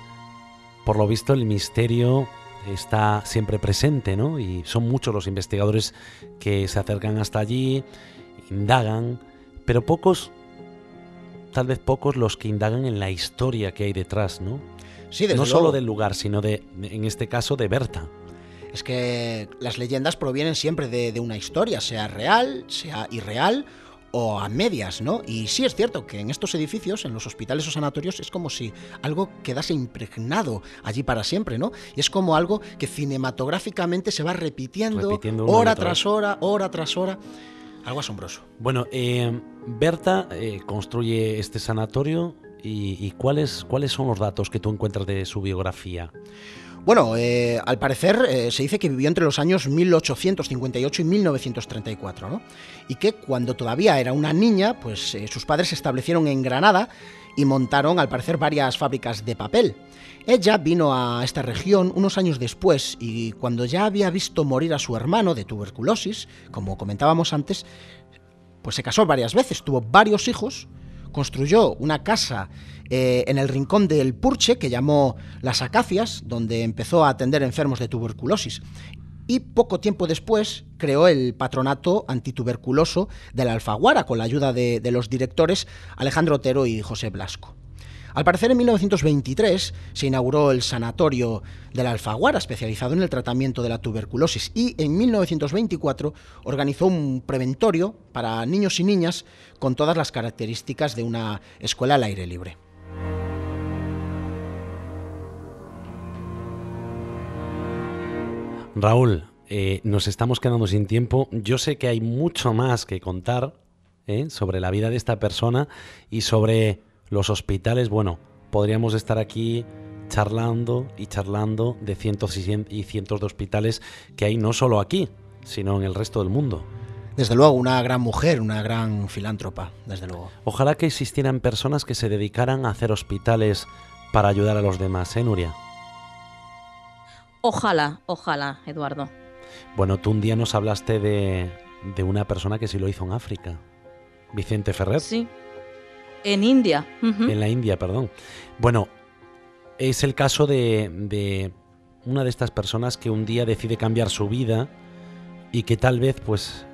por lo visto, el misterio está siempre presente, ¿no? Y son muchos los investigadores que se acercan hasta allí, indagan, pero pocos, tal vez pocos los que indagan en la historia que hay detrás, ¿no? Sí, desde no luego. solo del lugar, sino de, en este caso, de Berta. Es que las leyendas provienen siempre de, de una historia, sea real, sea irreal o a medias, ¿no? Y sí es cierto que en estos edificios, en los hospitales o sanatorios, es como si algo quedase impregnado allí para siempre, ¿no? Y es como algo que cinematográficamente se va repitiendo, hora tras hora, hora tras hora. Algo asombroso. Bueno, eh, Berta eh, construye este sanatorio y, ¿cuáles, ¿cuáles son los datos que tú encuentras de su biografía? Bueno, eh, al parecer eh, se dice que vivió entre los años 1858 y 1934, ¿no? Y que cuando todavía era una niña, pues eh, sus padres se establecieron en Granada y montaron, al parecer, varias fábricas de papel. Ella vino a esta región unos años después y cuando ya había visto morir a su hermano de tuberculosis, como comentábamos antes, pues se casó varias veces, tuvo varios hijos, construyó una casa eh, en el rincón del Purche que llamó Las Acacias, donde empezó a atender enfermos de tuberculosis. Y poco tiempo después creó el patronato antituberculoso de la Alfaguara con la ayuda de, de los directores Alejandro Otero y José Blasco. Al parecer, en 1923 se inauguró el Sanatorio de la Alfaguara, especializado en el tratamiento de la tuberculosis, y en 1924 organizó un preventorio para niños y niñas con todas las características de una escuela al aire libre. Raúl, eh, nos estamos quedando sin tiempo. Yo sé que hay mucho más que contar ¿eh? sobre la vida de esta persona y sobre los hospitales. Bueno, podríamos estar aquí charlando y charlando de cientos y cientos de hospitales que hay no solo aquí, sino en el resto del mundo. Desde luego, una gran mujer, una gran filántropa, desde luego. Ojalá que existieran personas que se dedicaran a hacer hospitales para ayudar a los demás, ¿eh, Nuria? Ojalá, ojalá, Eduardo. Bueno, tú un día nos hablaste de, de una persona que sí lo hizo en África. Vicente Ferrer. Sí. En India. En la India, perdón. Bueno, es el caso de, de, una de estas personas que un día decide cambiar su vida y que tal vez pues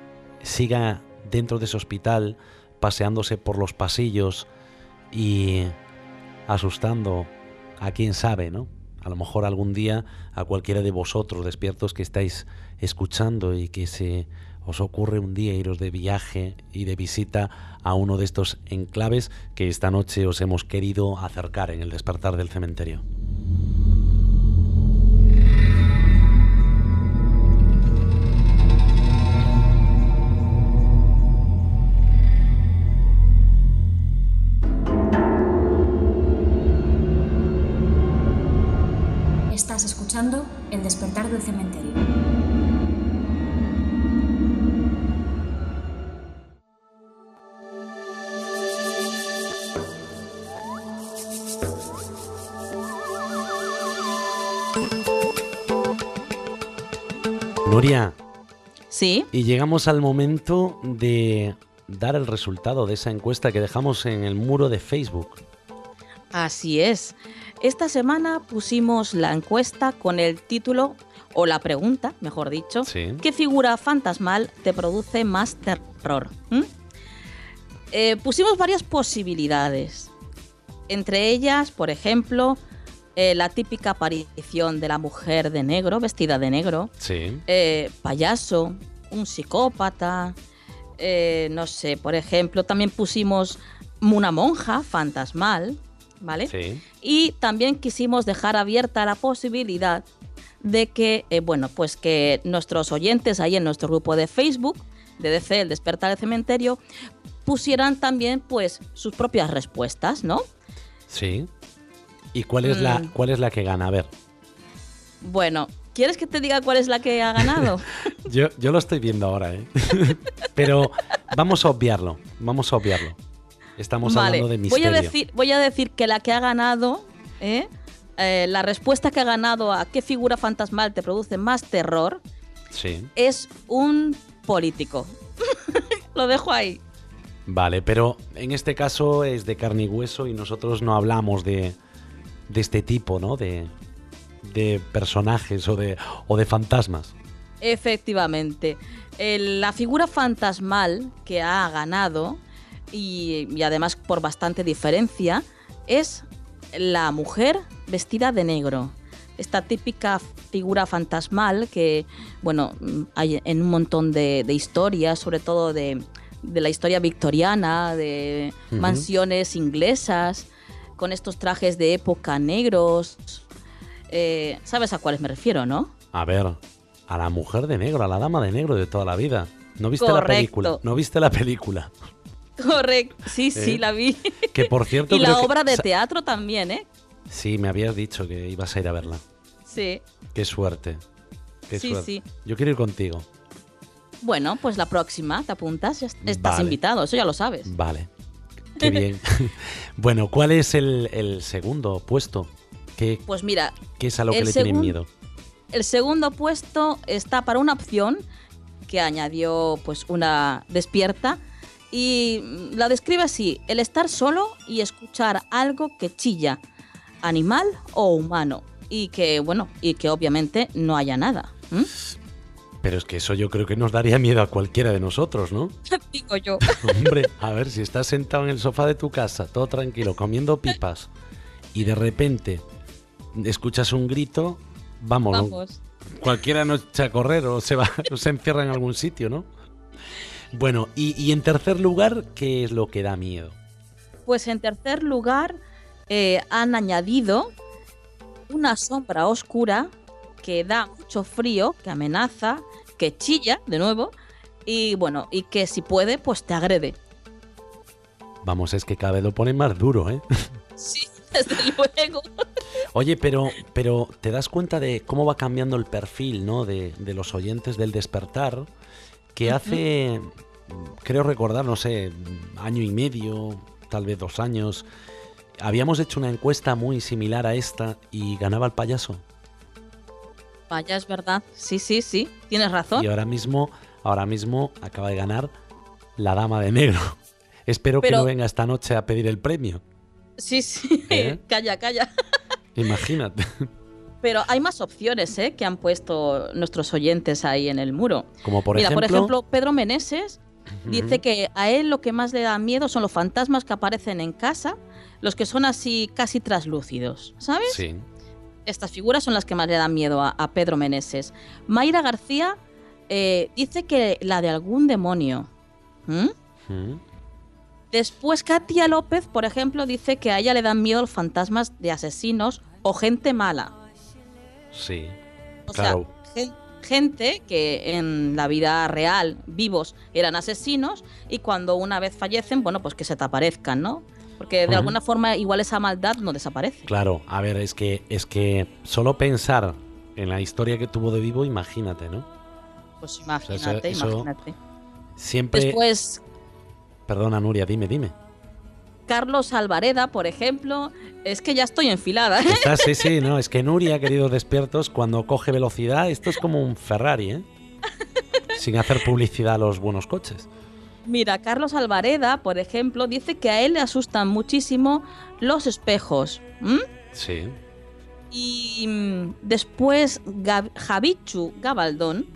siga dentro de ese hospital paseándose por los pasillos y asustando a quien sabe, ¿no? A lo mejor algún día a cualquiera de vosotros despiertos que estáis escuchando y que se os ocurre un día iros de viaje y de visita a uno de estos enclaves que esta noche os hemos querido acercar en el despertar del cementerio. Nuria, Sí, y llegamos al momento de dar el resultado de esa encuesta que dejamos en el muro de Facebook. así es. Esta semana pusimos la encuesta con el título, o la pregunta, mejor dicho, Sí. ¿qué figura fantasmal te produce más terror? ¿Mm? Eh, pusimos varias posibilidades. Entre ellas, por ejemplo, eh, la típica aparición de la mujer de negro, vestida de negro, Sí. eh, payaso, un psicópata, eh, no sé, por ejemplo, también pusimos una monja fantasmal, ¿vale? Sí. Y también quisimos dejar abierta la posibilidad de que, eh, bueno, pues que nuestros oyentes ahí en nuestro grupo de Facebook, de DC, el despertar del cementerio, pusieran también, pues, sus propias respuestas, ¿no? Sí. ¿Y cuál es, la, Mm. cuál es la que gana? A ver, Bueno, ¿quieres que te diga cuál es la que ha ganado? yo, yo lo estoy viendo ahora, ¿eh? Pero vamos a obviarlo, vamos a obviarlo. Estamos vale, hablando de voy misterio. a, decir, voy a decir que la que ha ganado, ¿eh? Eh, la respuesta que ha ganado a qué figura fantasmal te produce más terror Sí. es un político. Lo dejo ahí. Vale, pero en este caso es de carne y hueso y nosotros no hablamos de, de este tipo, ¿no? De, de personajes o de, o de fantasmas. Efectivamente. El- la figura fantasmal que ha ganado, y, y además por bastante diferencia, es la mujer vestida de negro. Esta típica figura fantasmal que, bueno, hay en un montón de, de historias, sobre todo de, de la historia victoriana, de mansiones inglesas, con estos trajes de época negros. Eh, ¿Sabes a cuáles me refiero, no? A ver, a la mujer de negro, a la dama de negro de toda la vida. ¿No viste la película? ¿No viste la película? Correcto, sí, sí, ¿Eh? la vi. Que por cierto y la que- obra de teatro también, ¿eh? Sí, me habías dicho que ibas a ir a verla. Sí. Qué suerte. Qué Sí, suerte. sí. Yo quiero ir contigo. Bueno, pues la próxima, ¿te apuntas? Ya est- estás Vale. invitado, eso ya lo sabes. Vale. Qué bien. bueno, ¿cuál es el, el segundo puesto? ¿Qué, Pues mira, qué es a lo que le tienen miedo? el segundo puesto está para una opción que añadió pues una despierta y la describe así, el estar solo y escuchar algo que chilla, animal o humano y que bueno, y que obviamente no haya nada. Pero es que eso yo creo que nos daría miedo a cualquiera de nosotros, ¿no? Digo yo. Hombre, a ver, si estás sentado en el sofá de tu casa, todo tranquilo, comiendo pipas, y de repente escuchas un grito, vamos, cualquiera nos echa a correr o se va, o se encierra en algún sitio, ¿no? Bueno, y, y en tercer lugar, ¿qué es lo que da miedo? Pues en tercer lugar eh, han añadido una sombra oscura que da mucho frío, que amenaza, que chilla de nuevo y bueno, y que si puede pues te agrede. Vamos, es que cada vez lo ponen más duro, ¿eh? Sí, desde luego. Oye, pero, pero te das cuenta de cómo va cambiando el perfil, ¿no? De, de los oyentes del despertar, que hace, creo recordar, no sé, año y medio, tal vez dos años, habíamos hecho una encuesta muy similar a esta y ganaba el payaso. Vaya, es verdad. Sí, sí, sí, tienes razón. Y ahora mismo, ahora mismo acaba de ganar la dama de negro. Espero que no venga esta noche a pedir el premio. Sí, sí. ¿Eh? calla, calla. Imagínate. Pero hay más opciones, ¿eh? Que han puesto nuestros oyentes ahí en el muro. Como por Mira, por ejemplo- ejemplo, Pedro Meneses dice que a él lo que más le da miedo son los fantasmas que aparecen en casa, los que son así casi traslúcidos, ¿sabes? Sí. Estas figuras son las que más le dan miedo a, a Pedro Meneses. Mayra García eh, dice que la de algún demonio. ¿Mm? Mm. Después Katia López, por ejemplo, dice que a ella le dan miedo los fantasmas de asesinos o gente mala. Sí. O claro. sea, gen- gente que en la vida real, vivos, eran asesinos y cuando una vez fallecen, bueno, pues que se te aparezcan, ¿no? Porque de alguna forma igual esa maldad no desaparece. Claro, a ver, es que, es que solo pensar en la historia que tuvo de vivo, imagínate, ¿no? Pues imagínate, eso- imagínate. Siempre. Después, Perdona, Nuria, dime, dime. Carlos Alvareda, por ejemplo, es que ya estoy enfilada. ¿eh? Está, sí, sí, no, es que Nuria, queridos despiertos, cuando coge velocidad, esto es como un Ferrari, ¿eh? sin hacer publicidad a los buenos coches. Mira, Carlos Alvareda, por ejemplo, dice que a él le asustan muchísimo los espejos. Sí. Y mm, después Gab- Javichu Gabaldón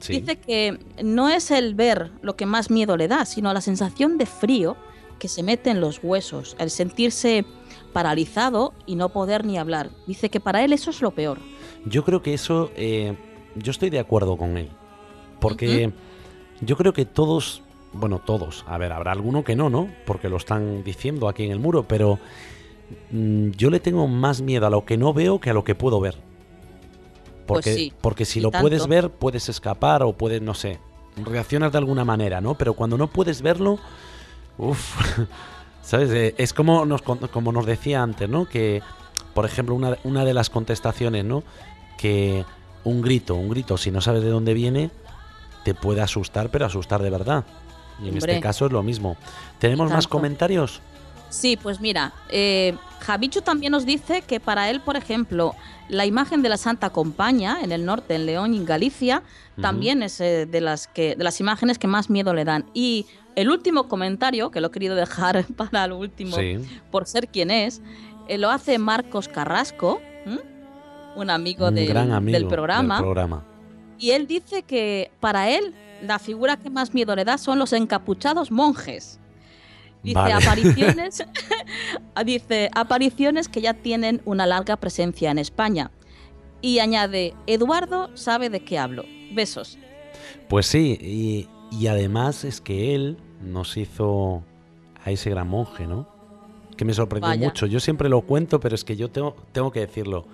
Sí. dice que no es el ver lo que más miedo le da, sino la sensación de frío que se mete en los huesos, el sentirse paralizado y no poder ni hablar. Dice que para él eso es lo peor. Yo creo que eso, eh, yo estoy de acuerdo con él. Porque yo creo que todos, bueno, todos, a ver, habrá alguno que no, ¿no? Porque lo están diciendo aquí en el muro, pero mm, yo le tengo más miedo a lo que no veo que a lo que puedo ver. Pues Porque, sí, porque si lo tanto. puedes ver, puedes escapar o puedes, no sé, reaccionas de alguna manera, ¿no? Pero cuando no puedes verlo, uff, ¿sabes? Eh, es como nos, como nos decía antes, ¿no? Que, por ejemplo, una, una de las contestaciones, ¿no? Que un grito, un grito, si no sabes de dónde viene, te puede asustar, pero asustar de verdad. Y en Hombre. este caso es lo mismo. ¿Tenemos más comentarios? Sí, pues mira, eh, Javichu también nos dice que para él, por ejemplo, la imagen de la Santa Compaña en el norte, en León y en Galicia, también es eh, de, las que, de las imágenes que más miedo le dan. Y el último comentario, que lo he querido dejar para el último, Sí. por ser quien es, eh, lo hace Marcos Carrasco, ¿m? un amigo, Un del, gran amigo del programa. del programa. Y él dice que para él la figura que más miedo le da son los encapuchados monjes. Dice Vale. apariciones, dice apariciones que ya tienen una larga presencia en España. Y añade, Eduardo sabe de qué hablo. Besos. Pues sí, y, y además es que él nos hizo a ese gran monje, ¿no? Que me sorprendió Vaya. mucho. Yo siempre lo cuento, pero es que yo tengo, tengo que decirlo.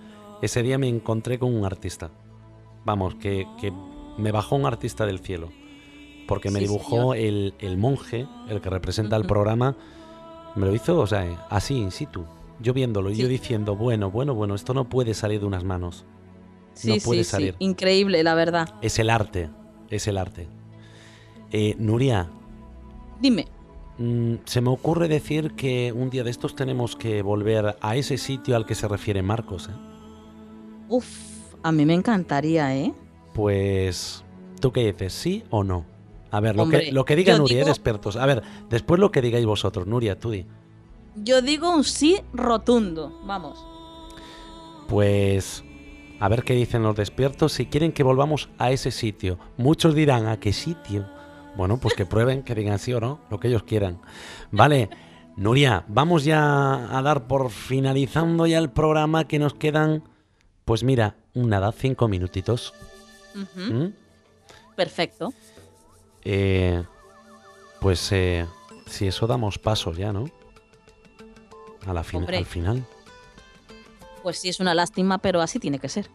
Ese día me encontré con un artista. Vamos, que, que me bajó un artista del cielo. Porque me Sí, dibujó el, el monje, el que representa el programa. Me lo hizo, o sea, así, in situ. Yo viéndolo y yo diciendo, bueno, bueno, bueno, esto no puede salir de unas manos. Sí, no puede sí, salir. increíble, la verdad. Es el arte, es el arte. Eh, Nuria, Dime, mm, se me ocurre decir que un día de estos tenemos que volver a ese sitio al que se refiere Marcos. ¿eh? uff, a mí me encantaría, ¿eh? Pues, ¿tú qué dices? ¿Sí o no? A ver, lo, que, lo que diga Nuria, digo- expertos. A ver, después lo que digáis vosotros. Nuria, tú di. Yo digo un sí rotundo, vamos. Pues, a ver qué dicen los despiertos si quieren que volvamos a ese sitio. Muchos dirán, ¿a qué sitio? Bueno, pues que prueben, que digan sí o no, lo que ellos quieran. Vale, Nuria, vamos ya a dar por finalizando ya el programa que nos quedan, pues mira, nada, cinco minutitos. ¿Mm? Perfecto. Eh, pues eh, si eso damos paso ya, ¿no? A la fin- Hombre. al final. Pues sí, es una lástima, pero así tiene que ser.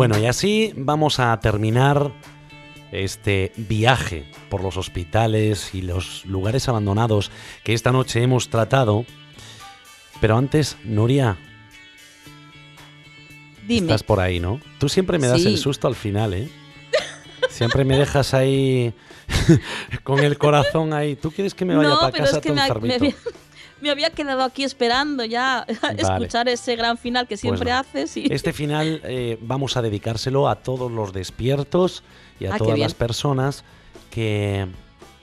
Bueno, y así vamos a terminar este viaje por los hospitales y los lugares abandonados que esta noche hemos tratado. Pero antes, Nuria, Dime. estás por ahí, ¿no? Tú siempre me das Sí. el susto al final, ¿eh? Siempre me dejas ahí con el corazón ahí. ¿Tú quieres que me vaya no, para casa es que todo me, me me había quedado aquí esperando ya escuchar ese gran final que siempre no. haces. Y... Este final eh, vamos a dedicárselo a todos los despiertos y a Ah, todas las personas que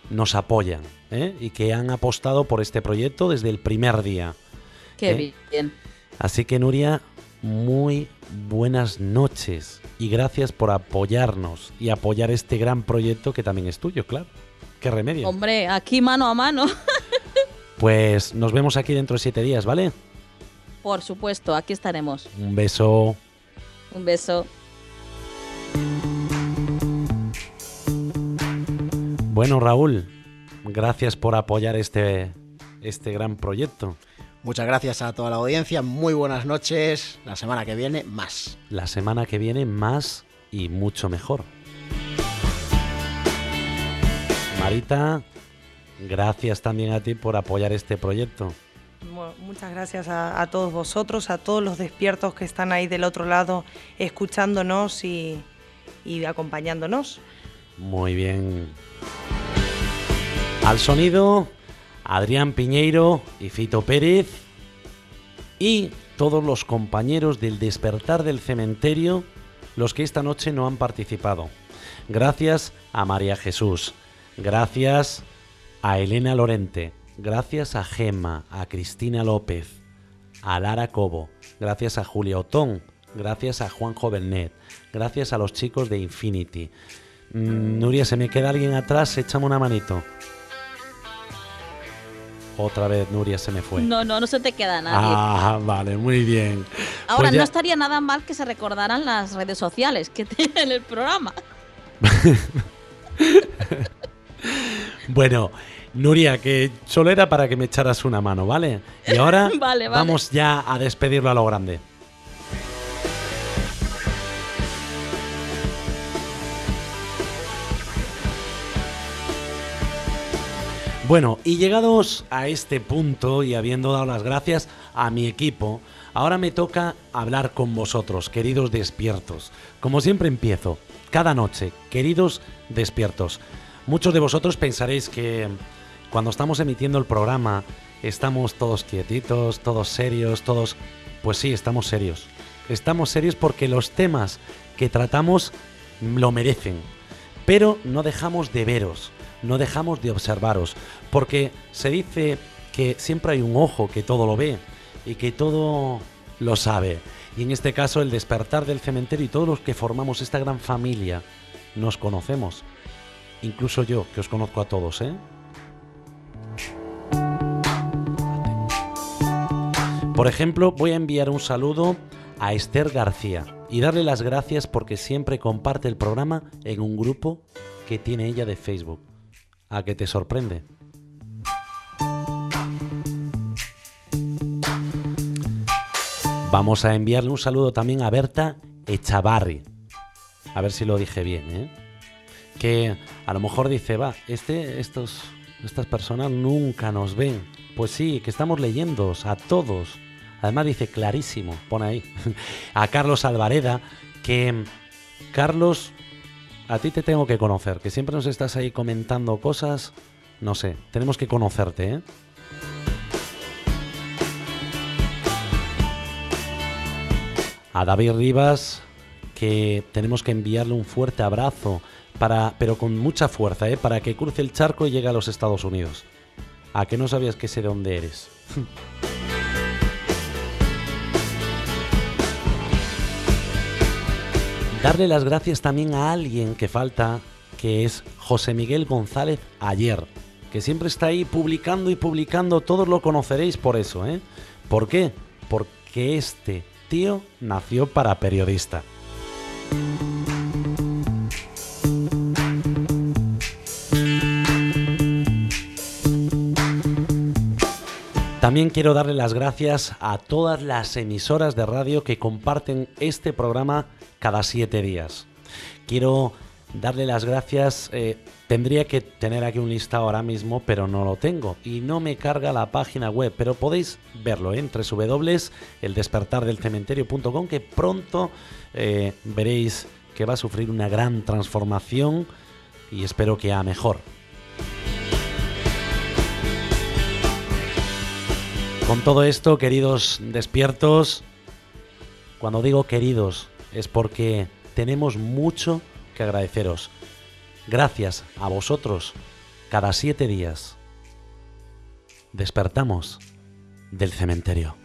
nos apoyan ¿eh? y que han apostado por este proyecto desde el primer día. Qué ¿eh? bien. Así que Nuria, muy buenas noches y gracias por apoyarnos y apoyar este gran proyecto que también es tuyo, claro. Qué remedio. Hombre, aquí mano a mano. Pues nos vemos aquí dentro de siete días, ¿vale? Por supuesto, aquí estaremos. Un beso. Un beso. Bueno, Raúl, gracias por apoyar este, este gran proyecto. Muchas gracias a toda la audiencia, muy buenas noches. La semana que viene, más. La semana que viene más y mucho mejor. Marita, gracias también a ti por apoyar este proyecto. Bueno, muchas gracias a, a todos vosotros, a todos los despiertos que están ahí del otro lado, escuchándonos y, y acompañándonos. Muy bien. Al sonido, Adrián Piñeiro y Fito Pérez y todos los compañeros del despertar del cementerio, los que esta noche no han participado. Gracias a María Jesús, gracias a Elena Lorente, gracias a Gemma, a Cristina López, a Lara Cobo, gracias a Julia Otón, gracias a Juan Jovelnet, gracias a los chicos de Infinity. Mm, Nuria, ¿se me queda alguien atrás? Échame una manito. Otra vez Nuria se me fue. No, no, no se te queda nadie. Ah, vale, muy bien. Ahora, Pues ya- no estaría nada mal que se recordaran las redes sociales que tienen el programa. Bueno, Nuria, que solo era para que me echaras una mano, ¿vale? Y ahora Vale, vale. vamos ya a despedirlo a lo grande. Bueno, y llegados a este punto y habiendo dado las gracias a mi equipo, ahora me toca hablar con vosotros, queridos despiertos. Como siempre empiezo, cada noche, queridos despiertos. Muchos de vosotros pensaréis que cuando estamos emitiendo el programa estamos todos quietitos, todos serios, todos... Pues sí, estamos serios. Estamos serios porque los temas que tratamos lo merecen. Pero no dejamos de veros, no dejamos de observaros, porque se dice que siempre hay un ojo que todo lo ve y que todo lo sabe. Y en este caso el despertar del cementerio y todos los que formamos esta gran familia nos conocemos. Incluso yo, que os conozco a todos, ¿eh? Por ejemplo, voy a enviar un saludo a Esther García y darle las gracias porque siempre comparte el programa en un grupo que tiene ella de Facebook. ¿A que te sorprende? Vamos a enviarle un saludo también a Berta Echavarri. A ver si lo dije bien, ¿eh? Que a lo mejor dice, va, este, estos, estas personas nunca nos ven. Pues sí, que estamos leyendo a todos. Además dice clarísimo, pone ahí. a Carlos Alvareda, que Carlos, a ti te tengo que conocer, que siempre nos estás ahí comentando cosas. No sé, tenemos que conocerte, ¿eh? A David Rivas, que tenemos que enviarle un fuerte abrazo, para, pero con mucha fuerza, ¿eh? para que cruce el charco y llegue a los Estados Unidos. ¿A que no sabías que sé de dónde eres? Darle las gracias también a alguien que falta, que es José Miguel González Ayer, que siempre está ahí publicando y publicando, todos lo conoceréis por eso, ¿eh? ¿Por qué? Porque este tío nació para periodista. También quiero darle las gracias a todas las emisoras de radio que comparten este programa cada siete días. Quiero darle las gracias. eh, tendría que tener aquí un listado ahora mismo, pero no lo tengo. Y no me carga la página web, pero podéis verlo en www.eldespertardelcementerio.com que pronto eh, veréis que va a sufrir una gran transformación y espero que a mejor. Con todo esto, queridos despiertos, cuando digo queridos es porque tenemos mucho que agradeceros. Gracias a vosotros, cada siete días despertamos del cementerio.